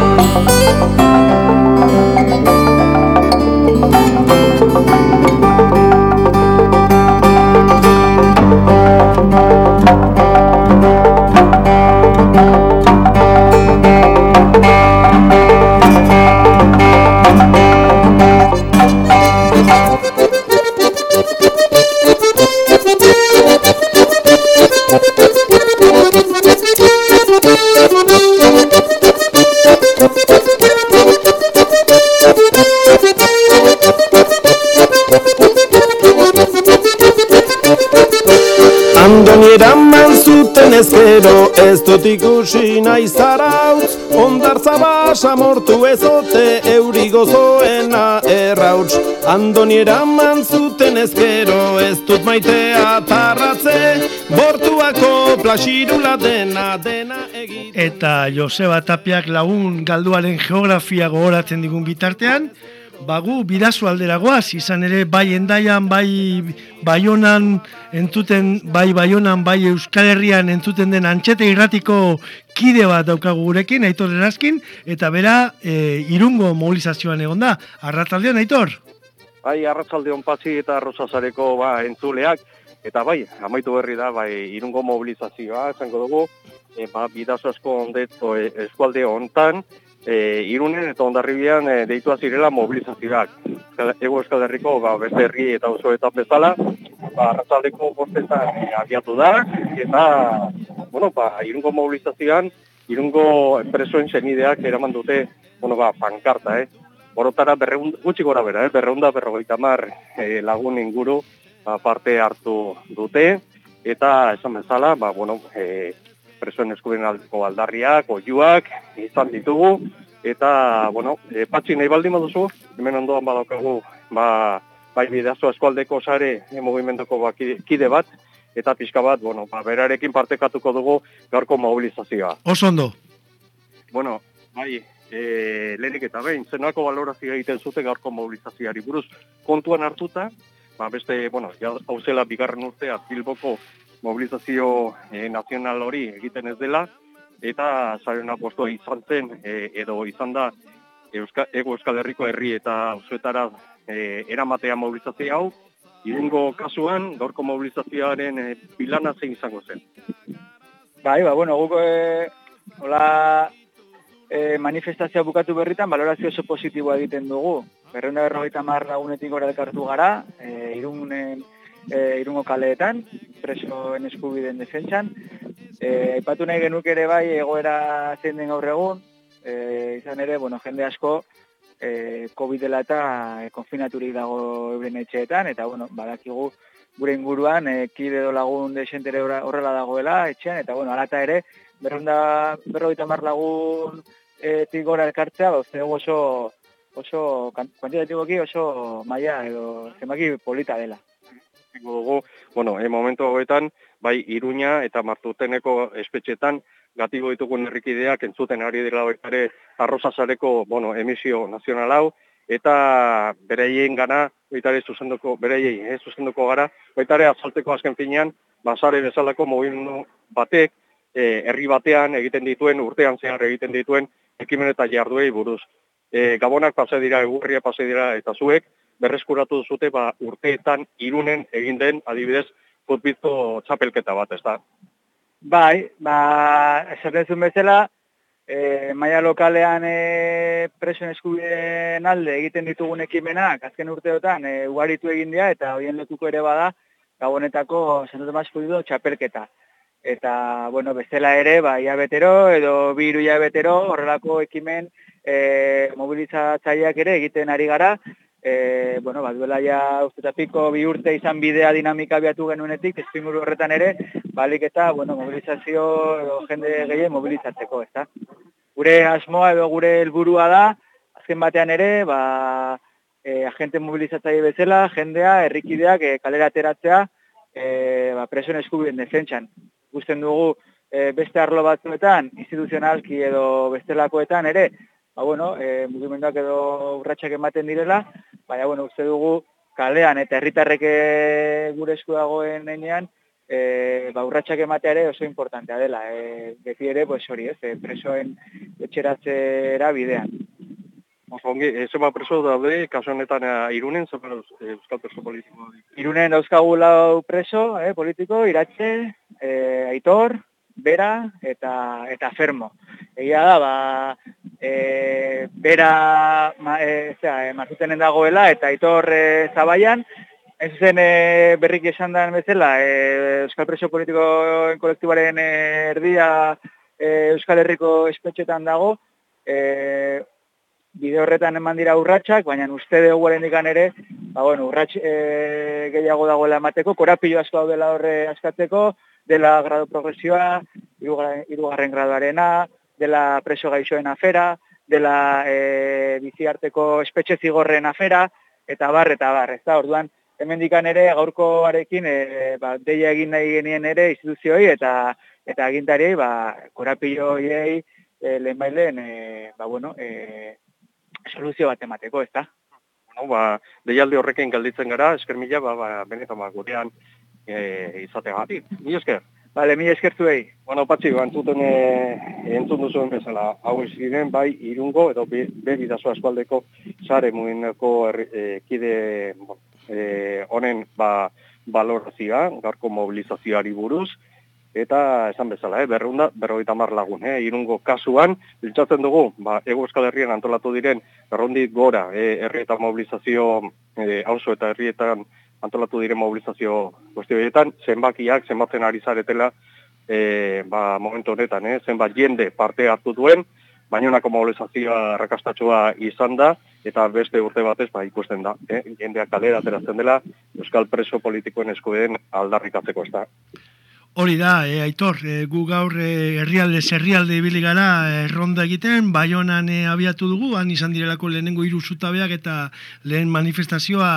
ezkero ez dut ikusi nahi zarautz. Ondartza basa mortu ezote euri gozoena errauts Andoni eraman zuten ezkero ez dut maitea tarratze. Bortuako plasirula dena dena egin Eta Joseba Tapiak lagun galduaren geografia gogoratzen digun bitartean, bagu bidazu alderagoaz, izan ere bai endaian, bai baionan entzuten, bai baionan, bai Euskal Herrian entzuten den antxete irratiko kide bat daukagu gurekin, Aitor Eraskin, eta bera e, irungo mobilizazioan egon da. Arrataldean, Aitor? Bai, arratzaldeon patzi eta arrozazareko ba, entzuleak, eta bai, amaitu berri da, bai, irungo mobilizazioa, esango dugu, e, ba, bidazo asko ondeto e, eskualde hontan, e, irunen eta ondarribian e, deitua zirela mobilizazioak. Ego Euskal Herriko ba, beste herri eta osoetan bezala, ba, arratzaldeko bostetan e, abiatu da, eta, bueno, ba, irungo mobilizazioan, irungo presoen senideak eraman dute, bueno, ba, pankarta, eh? Borotara berreun, gutxi gora bera, eh? berreunda berrogeita mar eh, lagun inguru ba, parte hartu dute, eta esan bezala, ba, bueno, eh, presoen eskubien aldeko aldarriak, oiuak, izan ditugu, eta, bueno, e, patxi nahi baldin baduzu, hemen ondoan badaukagu, ba, bai bidazo eskualdeko sare e, mugimenduko ba, kide, kide bat, eta pixka bat, bueno, ba, berarekin partekatuko dugu gaurko mobilizazioa. Oso ondo. Bueno, bai, e, lehenik eta behin, zenako balorazio egiten zute gaurko mobilizazioari buruz kontuan hartuta, ba, beste, bueno, ja, hau zela bigarren urtea Bilboko mobilizazio e, nazional hori egiten ez dela, eta zaren apostoa izan zen, e, edo izan da, Euska, Ego Euskal Herriko herri eta auzoetara e, eramatea mobilizazio hau, irungo kasuan, gaurko mobilizazioaren e, pilana zein izango zen. Bai, ba, bueno, guk e, hola e, manifestazioa bukatu berritan, balorazio oso positiboa egiten dugu. Berreunda berrogeita mar lagunetik gora elkartu gara, e, irunen, e, irungo kaleetan, presoen eskubideen defentsan. E, aipatu nahi genuke ere bai egoera zein den gaur egun, e, izan ere, bueno, jende asko e, COVID dela eta e, konfinaturik dago euren etxeetan, eta bueno, badakigu gure inguruan e, kide lagun desentere horrela dagoela etxean, eta bueno, alata ere, berrunda berrogeita mar lagun e, gora elkartzea, ba, uste oso, oso kuantitatiboki oso maila edo zenbaki polita dela. Egingo dugu, bueno, e, momentu hauetan, bai Iruña eta Martuteneko espetxetan gatigo ditugun herrikideak entzuten ari dira baita ere arrozazareko, bueno, emisio nazional hau, eta bereien gana, baita ere zuzenduko, bereiei, eh, zuzenduko gara, baita ere azalteko azken finean, basare bezalako mugimendu batek, e, herri batean egiten dituen, urtean zehar egiten dituen, ekimen eta jarduei buruz. E, gabonak pase dira, egurria pase dira, eta zuek, berreskuratu zute ba, urteetan irunen egin den adibidez futbizto txapelketa bat, ez da? Bai, ba, esaten bezala, e, maia lokalean e, presoen eskubideen alde egiten ditugun ekimenak, azken urteotan, e, ugaritu egin dira, eta hoien lekuko ere bada, gabonetako Santo Tomas Fudido txapelketa. Eta, bueno, bestela ere, ba, ia betero, edo biru ia betero, horrelako ekimen e, mobilizatzaileak ere egiten ari gara, e, bueno, bat duela ja ustetapiko bi urte izan bidea dinamika biatu genuenetik, espinguru horretan ere, balik eta, bueno, mobilizazio edo jende gehien mobilizatzeko, ez da? Gure asmoa edo gure helburua da, azken batean ere, ba, e, agente mobilizatzaile bezala, jendea, herrikideak e, kalera ateratzea, e, ba, presoen eskubien defentsan. Gusten dugu e, beste arlo batzuetan, instituzionalki edo bestelakoetan ere, ba, bueno, e, mugimenduak edo urratxak ematen direla, baina, bueno, uste dugu kalean eta herritarrek e, gure esku dagoen enean, e, ba, urratxak ematea ere oso importantea dela. E, beti ere, pues, hori, ez, e, presoen etxeratzera bidean. Ongi, zema preso daude, kaso honetan irunen, zema euskal preso politiko? Irunen dauzkagu lau preso, eh, politiko, iratxe, e, aitor, bera eta eta fermo. Egia da, ba, e, bera ma, e, zera, e, dagoela eta aitor e, zabaian, ez zen e, berrik esan den bezala, e, Euskal Preso Politikoen kolektibaren e, erdia e, Euskal Herriko espetxetan dago, e, bide horretan eman dira urratsak, baina uste dugu dikan ere, ba, bueno, urrats e, gehiago dagoela emateko, korapio asko daudela horre askatzeko, dela grado progresioa, irugarren graduarena, dela preso gaixoen afera, dela e, biziarteko espetxe zigorren afera, eta bar, eta bar, ez da, orduan, hemen dikan ere, gaurko arekin, e, ba, deia egin nahi genien ere instituzioi, eta eta agintari, ba, korapillo hiei, e, lehen bailen, e, ba, bueno, e, soluzio bat emateko, ez da? Bueno, ba, deialdi horrekin galditzen gara, esker mila, ba, ba, benetan, ba, gurean, e, izateagatik. Mi esker? Bale, mi esker zuei. Bueno, patxi, entzuten e, entzun duzuen bezala, hau ziren bai irungo edo be, bebidazo eskualdeko sare muineko e, kide e, honen ba, balorazioa, garko mobilizazioari buruz, eta esan bezala, eh, berreunda, berroita mar lagun, eh, irungo kasuan, biltzatzen dugu, ba, ego euskal herrian antolatu diren, berrondit gora, eh, herri eta mobilizazio, eh, hauso eta herrietan antolatu diren mobilizazio guzti zenbakiak, zenbatzen ari zaretela, e, ba, momentu honetan, eh, zenbat jende parte hartu duen, bainonako mobilizazioa rakastatxoa izan da, eta beste urte batez ba, ikusten da. Eh? Jendeak kalera ateratzen dela, Euskal Preso politikoen eskuden aldarrikatzeko ez da. Hori da, e, Aitor, e, gu gaur e, herrialde, zerrialde ibili gara erronda egiten, baionan e, abiatu dugu, han izan direlako lehenengo hiru zutabeak eta lehen manifestazioa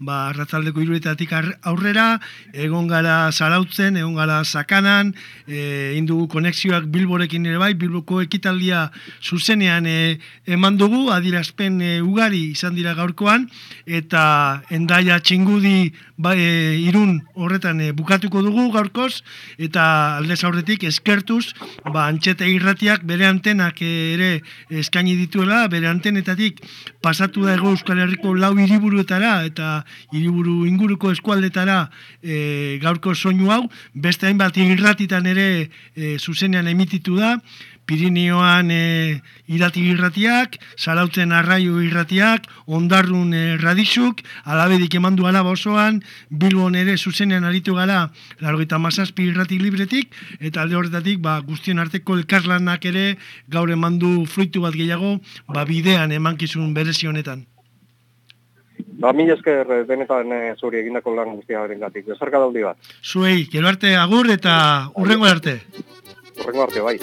ba, arratzaldeko iruetatik aurrera, egon gara zarautzen, egon gara sakanan, e, indugu konexioak bilborekin ere bai, bilboko ekitaldia zuzenean e, eman dugu, adirazpen e, ugari izan dira gaurkoan, eta endaia txingudi ba, e, irun horretan e, bukatuko dugu gaurkoz, eta alde aurretik eskertuz ba antxete irratiak bere antenak ere eskaini dituela bere antenetatik pasatu da ego Euskal Herriko lau hiriburuetara eta hiriburu inguruko eskualdetara e, gaurko soinu hau beste hainbat irratitan ere e, zuzenean emititu da Pirinioan e, irati irratiak, Zarautzen arraio irratiak, Ondarrun e, radizuk, alabedik emandu alaba osoan, Bilbon ere zuzenean aritu gara, largoita mazazpi irrati libretik, eta alde horretatik ba, guztien arteko elkarlanak ere gaur emandu fruitu bat gehiago, ba, bidean emankizun berezi honetan. Ba, mi esker denetan e, zuri egindako lan guztia beren gatik. Bezarka daudi bat. Zuei, gero arte agur eta urrengo arte. Urrengo arte, bai.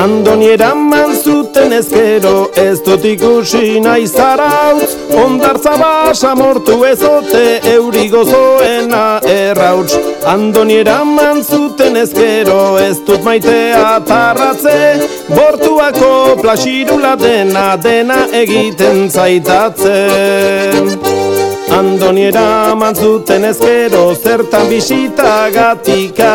Andoni eraman zuten ezkero ez dut ikusi nahi zarautz Ondartza basa mortu ezote euri gozoena errauts Andoni eraman zuten ezkero ez dut maitea tarratze Bortuako plasirula dena dena egiten zaitatzen. Andoniera mantzuten ezkero zertan bisita gatika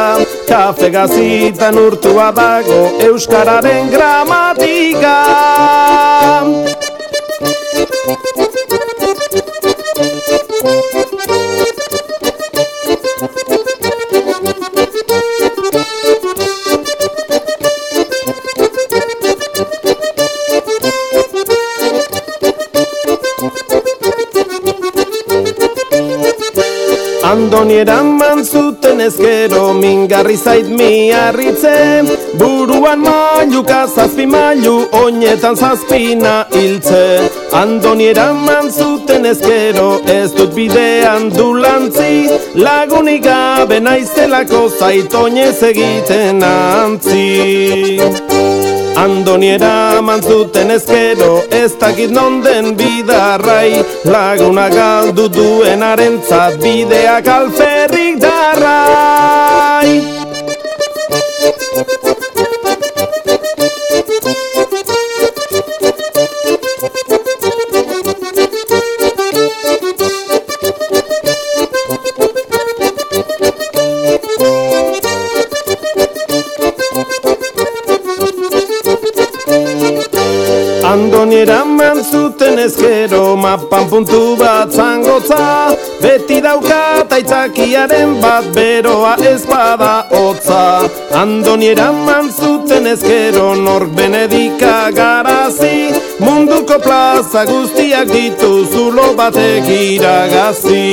Kafe gazitan urtua dago Euskararen gramatika Andoni eraman zuten ezkero mingarri zait mi harritze Buruan mailuka zazpi mailu oinetan zazpina hiltze. Andoni eraman zuten ezkero ez dut bidean dulantzi. Lagunik gabe naizelako zait egiten antzi Andoniera mantzuten ezkero ez dakit non den bidarrai. Laguna galdu duen arentzat bideak alferrik darrai eraman zuten ezkero mapan puntu bat zangotza. Beti dauka taitzakiaren bat beroa ez bada hotza. Andoni eraman zuten ezkero nork benedika garazi. Munduko plaza guztiak ditu zulo batek iragazi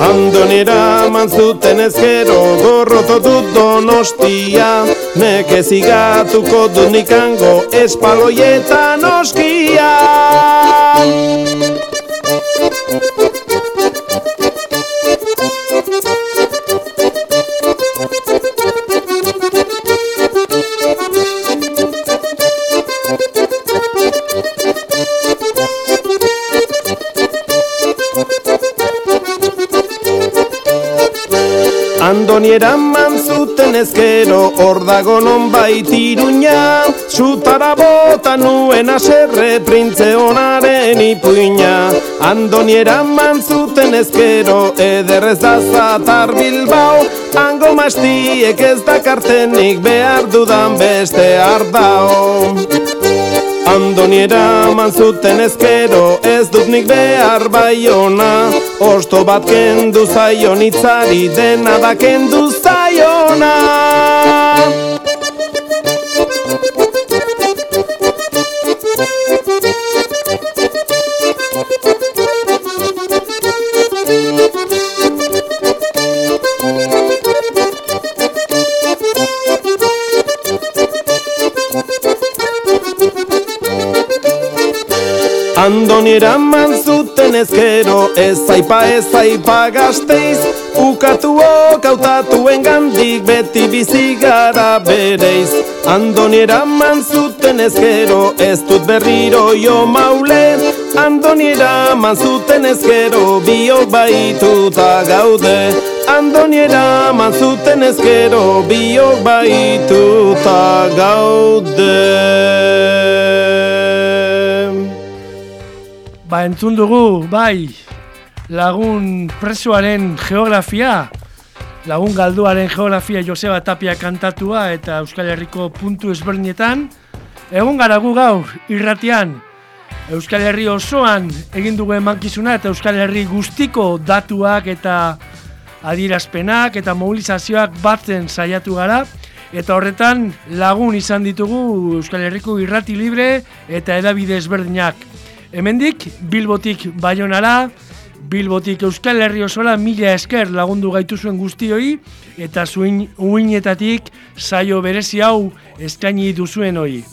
Andonera manzuten ezkero gorroto dut donostia. Nekez igatuko dut nikango espaloietan oskia Andoni eraman zuten ezkero hor dago non baitiruña Zutara bota nuen aserre printze honaren ipuina. Andoni eraman zuten ezkero ederrez da zatar bilbao. Hango mastiek ez dakartenik behar dudan beste ardao Andoniera man zuten ezkero ez dut nik behar baiona. Osto bat kendu zaion itzari dena da kendu zaiona Andoni eraman zuten ezkero ez zaipa ez zaipa gazteiz Ukatu okautatuen gandik beti bizi gara bereiz. Andoni eraman zuten ezkero ez dut berriro jo maule Andoni eraman zuten ezkero biok baituta gaude. Andoni eraman zuten ezkero biok baituta gaude Ba, entzun dugu, bai, lagun presoaren geografia, lagun galduaren geografia Joseba Tapia kantatua eta Euskal Herriko puntu ezberdinetan. Egon gara gu gaur, irratian, Euskal Herri osoan egin dugu emankizuna eta Euskal Herri guztiko datuak eta adierazpenak eta mobilizazioak batzen saiatu gara. Eta horretan lagun izan ditugu Euskal Herriko irrati libre eta edabide ezberdinak. Hemendik Bilbotik Baionara, Bilbotik Euskal Herri osola mila esker lagundu gaituzuen guztioi eta zuin uinetatik saio berezi hau eskaini duzuen hoi.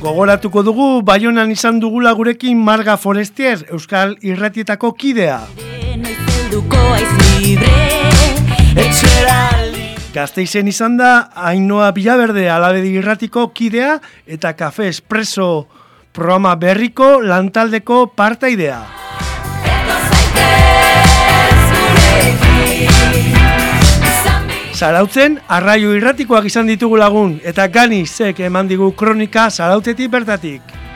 Gogoratuko dugu Baionan izan dugula gurekin Marga Forestier Euskal Irratietako kidea. Gazteizen izan da, Ainoa Bilaberde alabedi irratiko kidea eta Kafe Espresso programa berriko lantaldeko partaidea. Zarautzen, arraio irratikoak izan ditugu lagun, eta gani zek eman digu kronika zarautetik bertatik.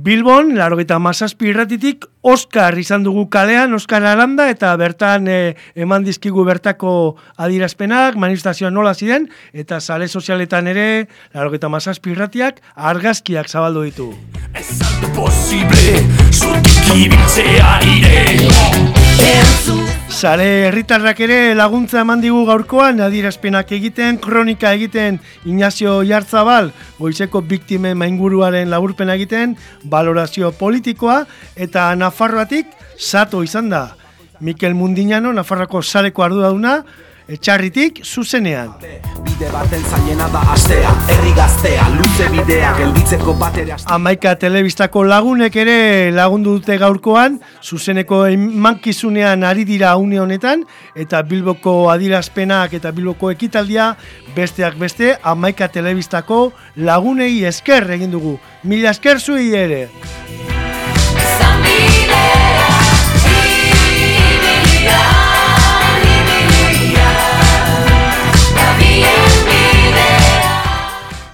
Bilbon, larogeita mazazpi irratitik, Oskar izan dugu kalean, Oskar Aranda, eta bertan e, eman dizkigu bertako adirazpenak, manifestazioa nola ziren, eta sale sozialetan ere, larogeita mazazpi irratiak, argazkiak zabaldu ditu. posible zutik ibiltzea ire Sare herritarrak ere laguntza eman digu gaurkoan adierazpenak egiten, kronika egiten Ignacio Jartzabal, goizeko biktimen mainguruaren laburpena egiten, valorazio politikoa eta Nafarroatik sato izan da. Mikel Mundinano, Nafarroako sareko arduraduna, etxarritik zuzenean. Bide baten zailena da astea, herri gaztea, luze bidea, gelditzeko batere astea. Amaika telebistako lagunek ere lagundu dute gaurkoan, zuzeneko emankizunean ari dira une honetan, eta Bilboko adirazpenak eta Bilboko ekitaldia besteak beste amaika telebistako lagunei esker egin dugu. Mila esker zuei ere.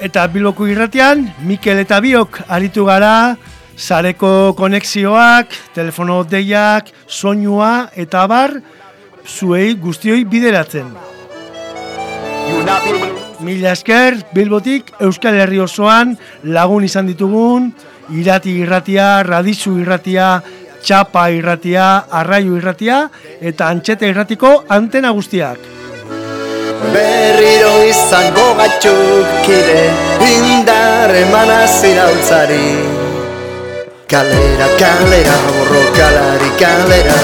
Eta Bilboko irratian, Mikel eta Biok aritu gara, sareko konexioak, telefono deiak, soinua eta bar, zuei guztioi bideratzen. Mila esker, Bilbotik, Euskal Herri osoan, lagun izan ditugun, irati irratia, radizu irratia, txapa irratia, arraio irratia, eta antxeta irratiko antena guztiak. Berriro izango gatxuk kide Indar emana zirautzari Kalera, kalera, borrokalari, kalera.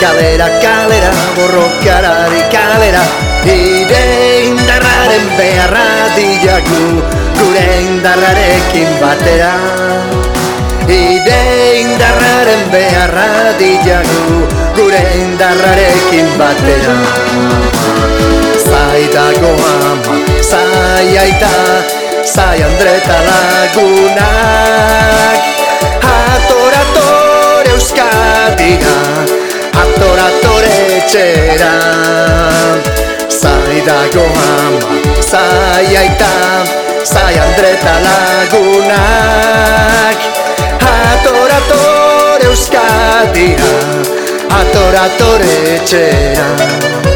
Kalera, kalera, borrokalari, kalera. Ire indarraren beharra diagu Gure indarrarekin batera. Ire indarraren beharra diagu Gure indarrarekin batera Zai dago ama, zai aita, zai andreta lagunak. Ator, ator euskadira, ator, ator etxera. Zai dago ama, zai aita, zai andreta lagunak. Ator, ator euskadira, ator, ator etxera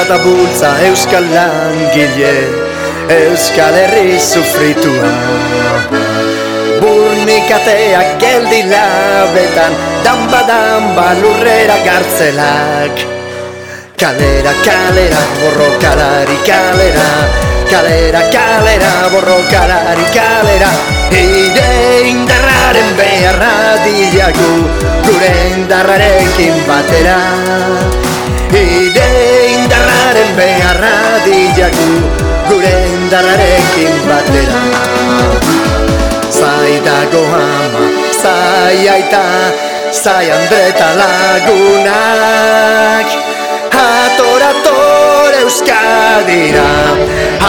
bultza eta bultza euskal langile Euskal herri sufritua. Burnikateak geldi labetan Damba damba lurrera gartzelak. Kalera, kalera, borrokalari kalera. Kalera, kalera, borrokalari kalera. Ide indarraren beharra diagu Gure indarrarekin batera. Indarraren beharra diagu Gure indarrarekin batera. Zai dago ama, zai aita Zai andreta lagunak. Ator, ator euskadira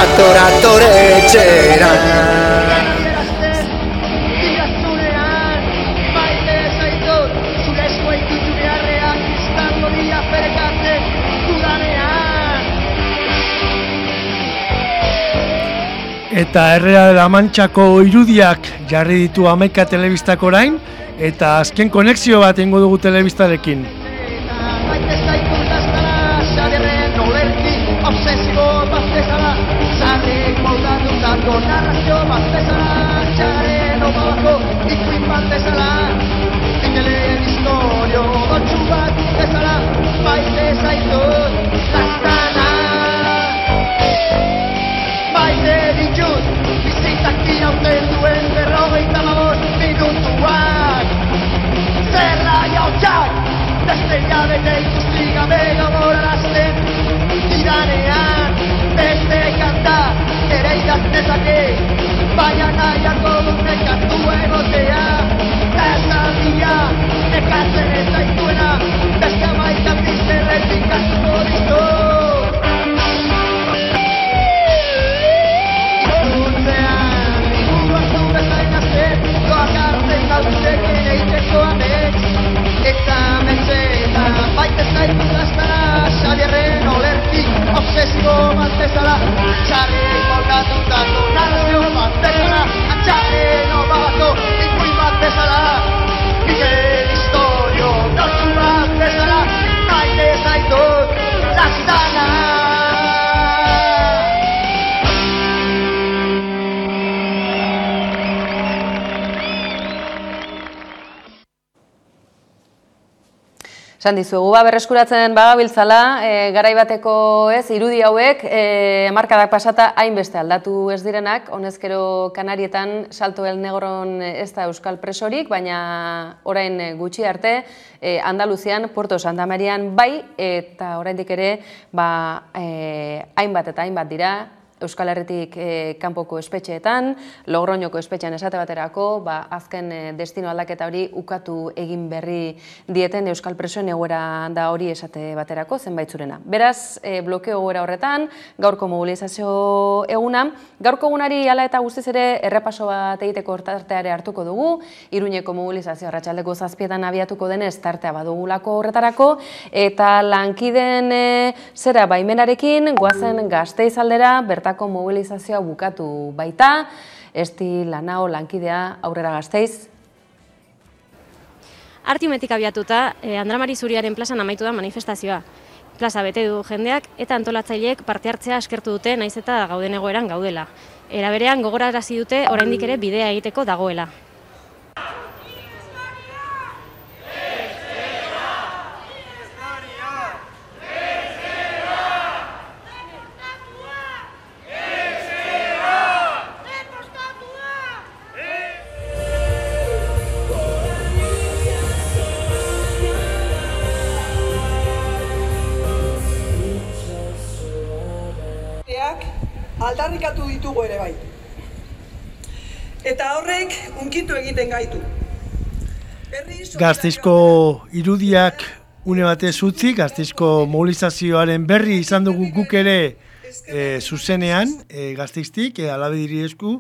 Ator, ator etxera Eta Herrera de la Manchako irudiak jarri ditu amaika telebistak orain, eta azken konexio bat ingo dugu telebistarekin. Beste jabete ikusi gabe gaborarazten, Iranean, beste kanta, ere idaztezake Baina nahiako dut nekatu egotea Eta dia, nekatzen ez daituena Beste amaika pizerretik asko ditu Esan dizuegu, ba, berreskuratzen bagabiltzala, e, garai bateko ez, irudi hauek, e, markadak pasata hainbeste aldatu ez direnak, honezkero Kanarietan salto el negron ez da euskal presorik, baina orain gutxi arte, e, Andaluzian, Puerto Santa Marian bai, eta oraindik ere, ba, e, hainbat eta hainbat dira, Euskal Herritik e, kanpoko espetxeetan, Logroñoko espetxean esate baterako, ba, azken e, destino aldaketa hori ukatu egin berri dieten Euskal Presoen egoera da hori esate baterako zenbait zurena. Beraz, e, blokeo egoera horretan, gaurko mobilizazio eguna, gaurko egunari hala eta guztiz ere errepaso bat egiteko tarteare hartuko dugu, Iruñeko mobilizazio arratsaldeko zazpietan abiatuko denez tartea badugulako horretarako, eta lankiden e, zera baimenarekin, goazen gazteiz aldera, bertako mobilizazioa bukatu baita, esti lanao lankidea aurrera gazteiz. Artiumetik abiatuta, eh, Andramari Zuriaren plazan amaitu da manifestazioa. Plaza bete du jendeak eta antolatzaileek parte hartzea eskertu dute naiz eta gauden egoeran gaudela. Era berean gogorarazi dute oraindik ere bidea egiteko dagoela. Aldarrikatu ditugu ere bai. Eta horrek unkitu egiten gaitu. Gazteizko irudiak une batez utzi, Gazteizko mobilizazioaren berri izan dugu guk ere e, zuzenean, e, Gazteiztik, e, alabediri esku,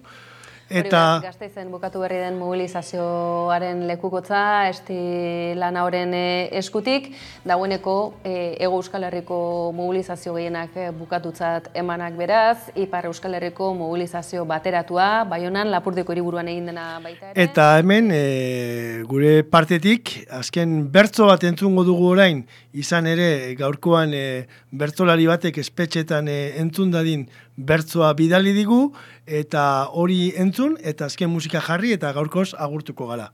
Eta Gasteizen bukatu berri den mobilizazioaren lekukotza esti lana horren eh, eskutik dagoeneko eh, Ego Euskal Herriko mobilizazio gehienak eh, bukatutzat emanak beraz, Ipar Euskal Herriko mobilizazio bateratua, Baionan Lapurdiko hiriburuan egin dena baita ere. Eta hemen e, gure partetik azken bertso bat entzungo dugu orain izan ere gaurkoan e, bertsolari batek espetxetan e, entzun dadin bertsoa bidali digu eta hori entzun eta azken musika jarri eta gaurkoz agurtuko gala.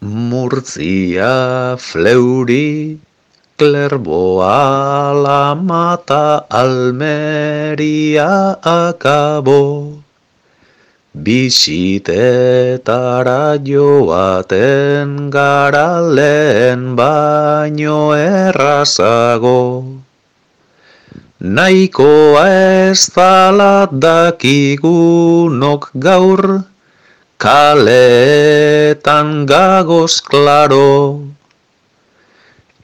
Murtzia, Fleuri, Klerboa, Lamata, Almeria, Akabo. Bisitetara joaten gara lehen baino errazago. Naikoa ez dala dakigunok gaur, kaletan gagoz klaro.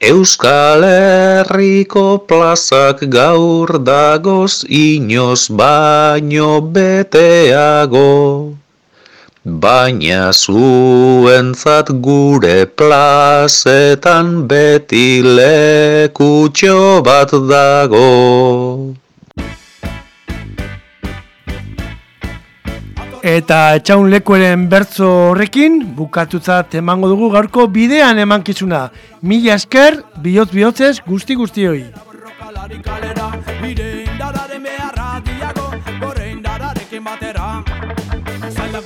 Euskal Herriko plazak gaur dagoz inoz baino beteago. Baina zuentzat gure plazetan beti lekutxo bat dago. Eta etxaun lekueren bertzo horrekin, bukatutzat emango dugu gaurko bidean emankizuna. Mila esker, bihotz bihotzez, guzti guztioi.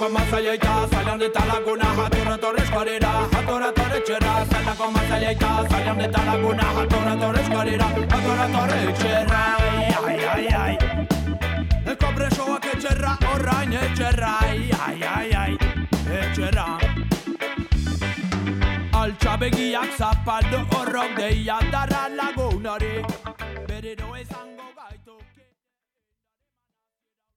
Zailako mazaila eta zailan eta laguna Jatorra torre eskarera, jatorra torre txerra Zailako mazaila eta zailan eta laguna Jatorra torre eskarera, jatorra torre txerra Ai, ai, ai, ai. Eko presoak etxerra, orain etxerra Ai, ai, ai, ai, etxerra Altxa begiak zapaldu horrok deia darra lagunari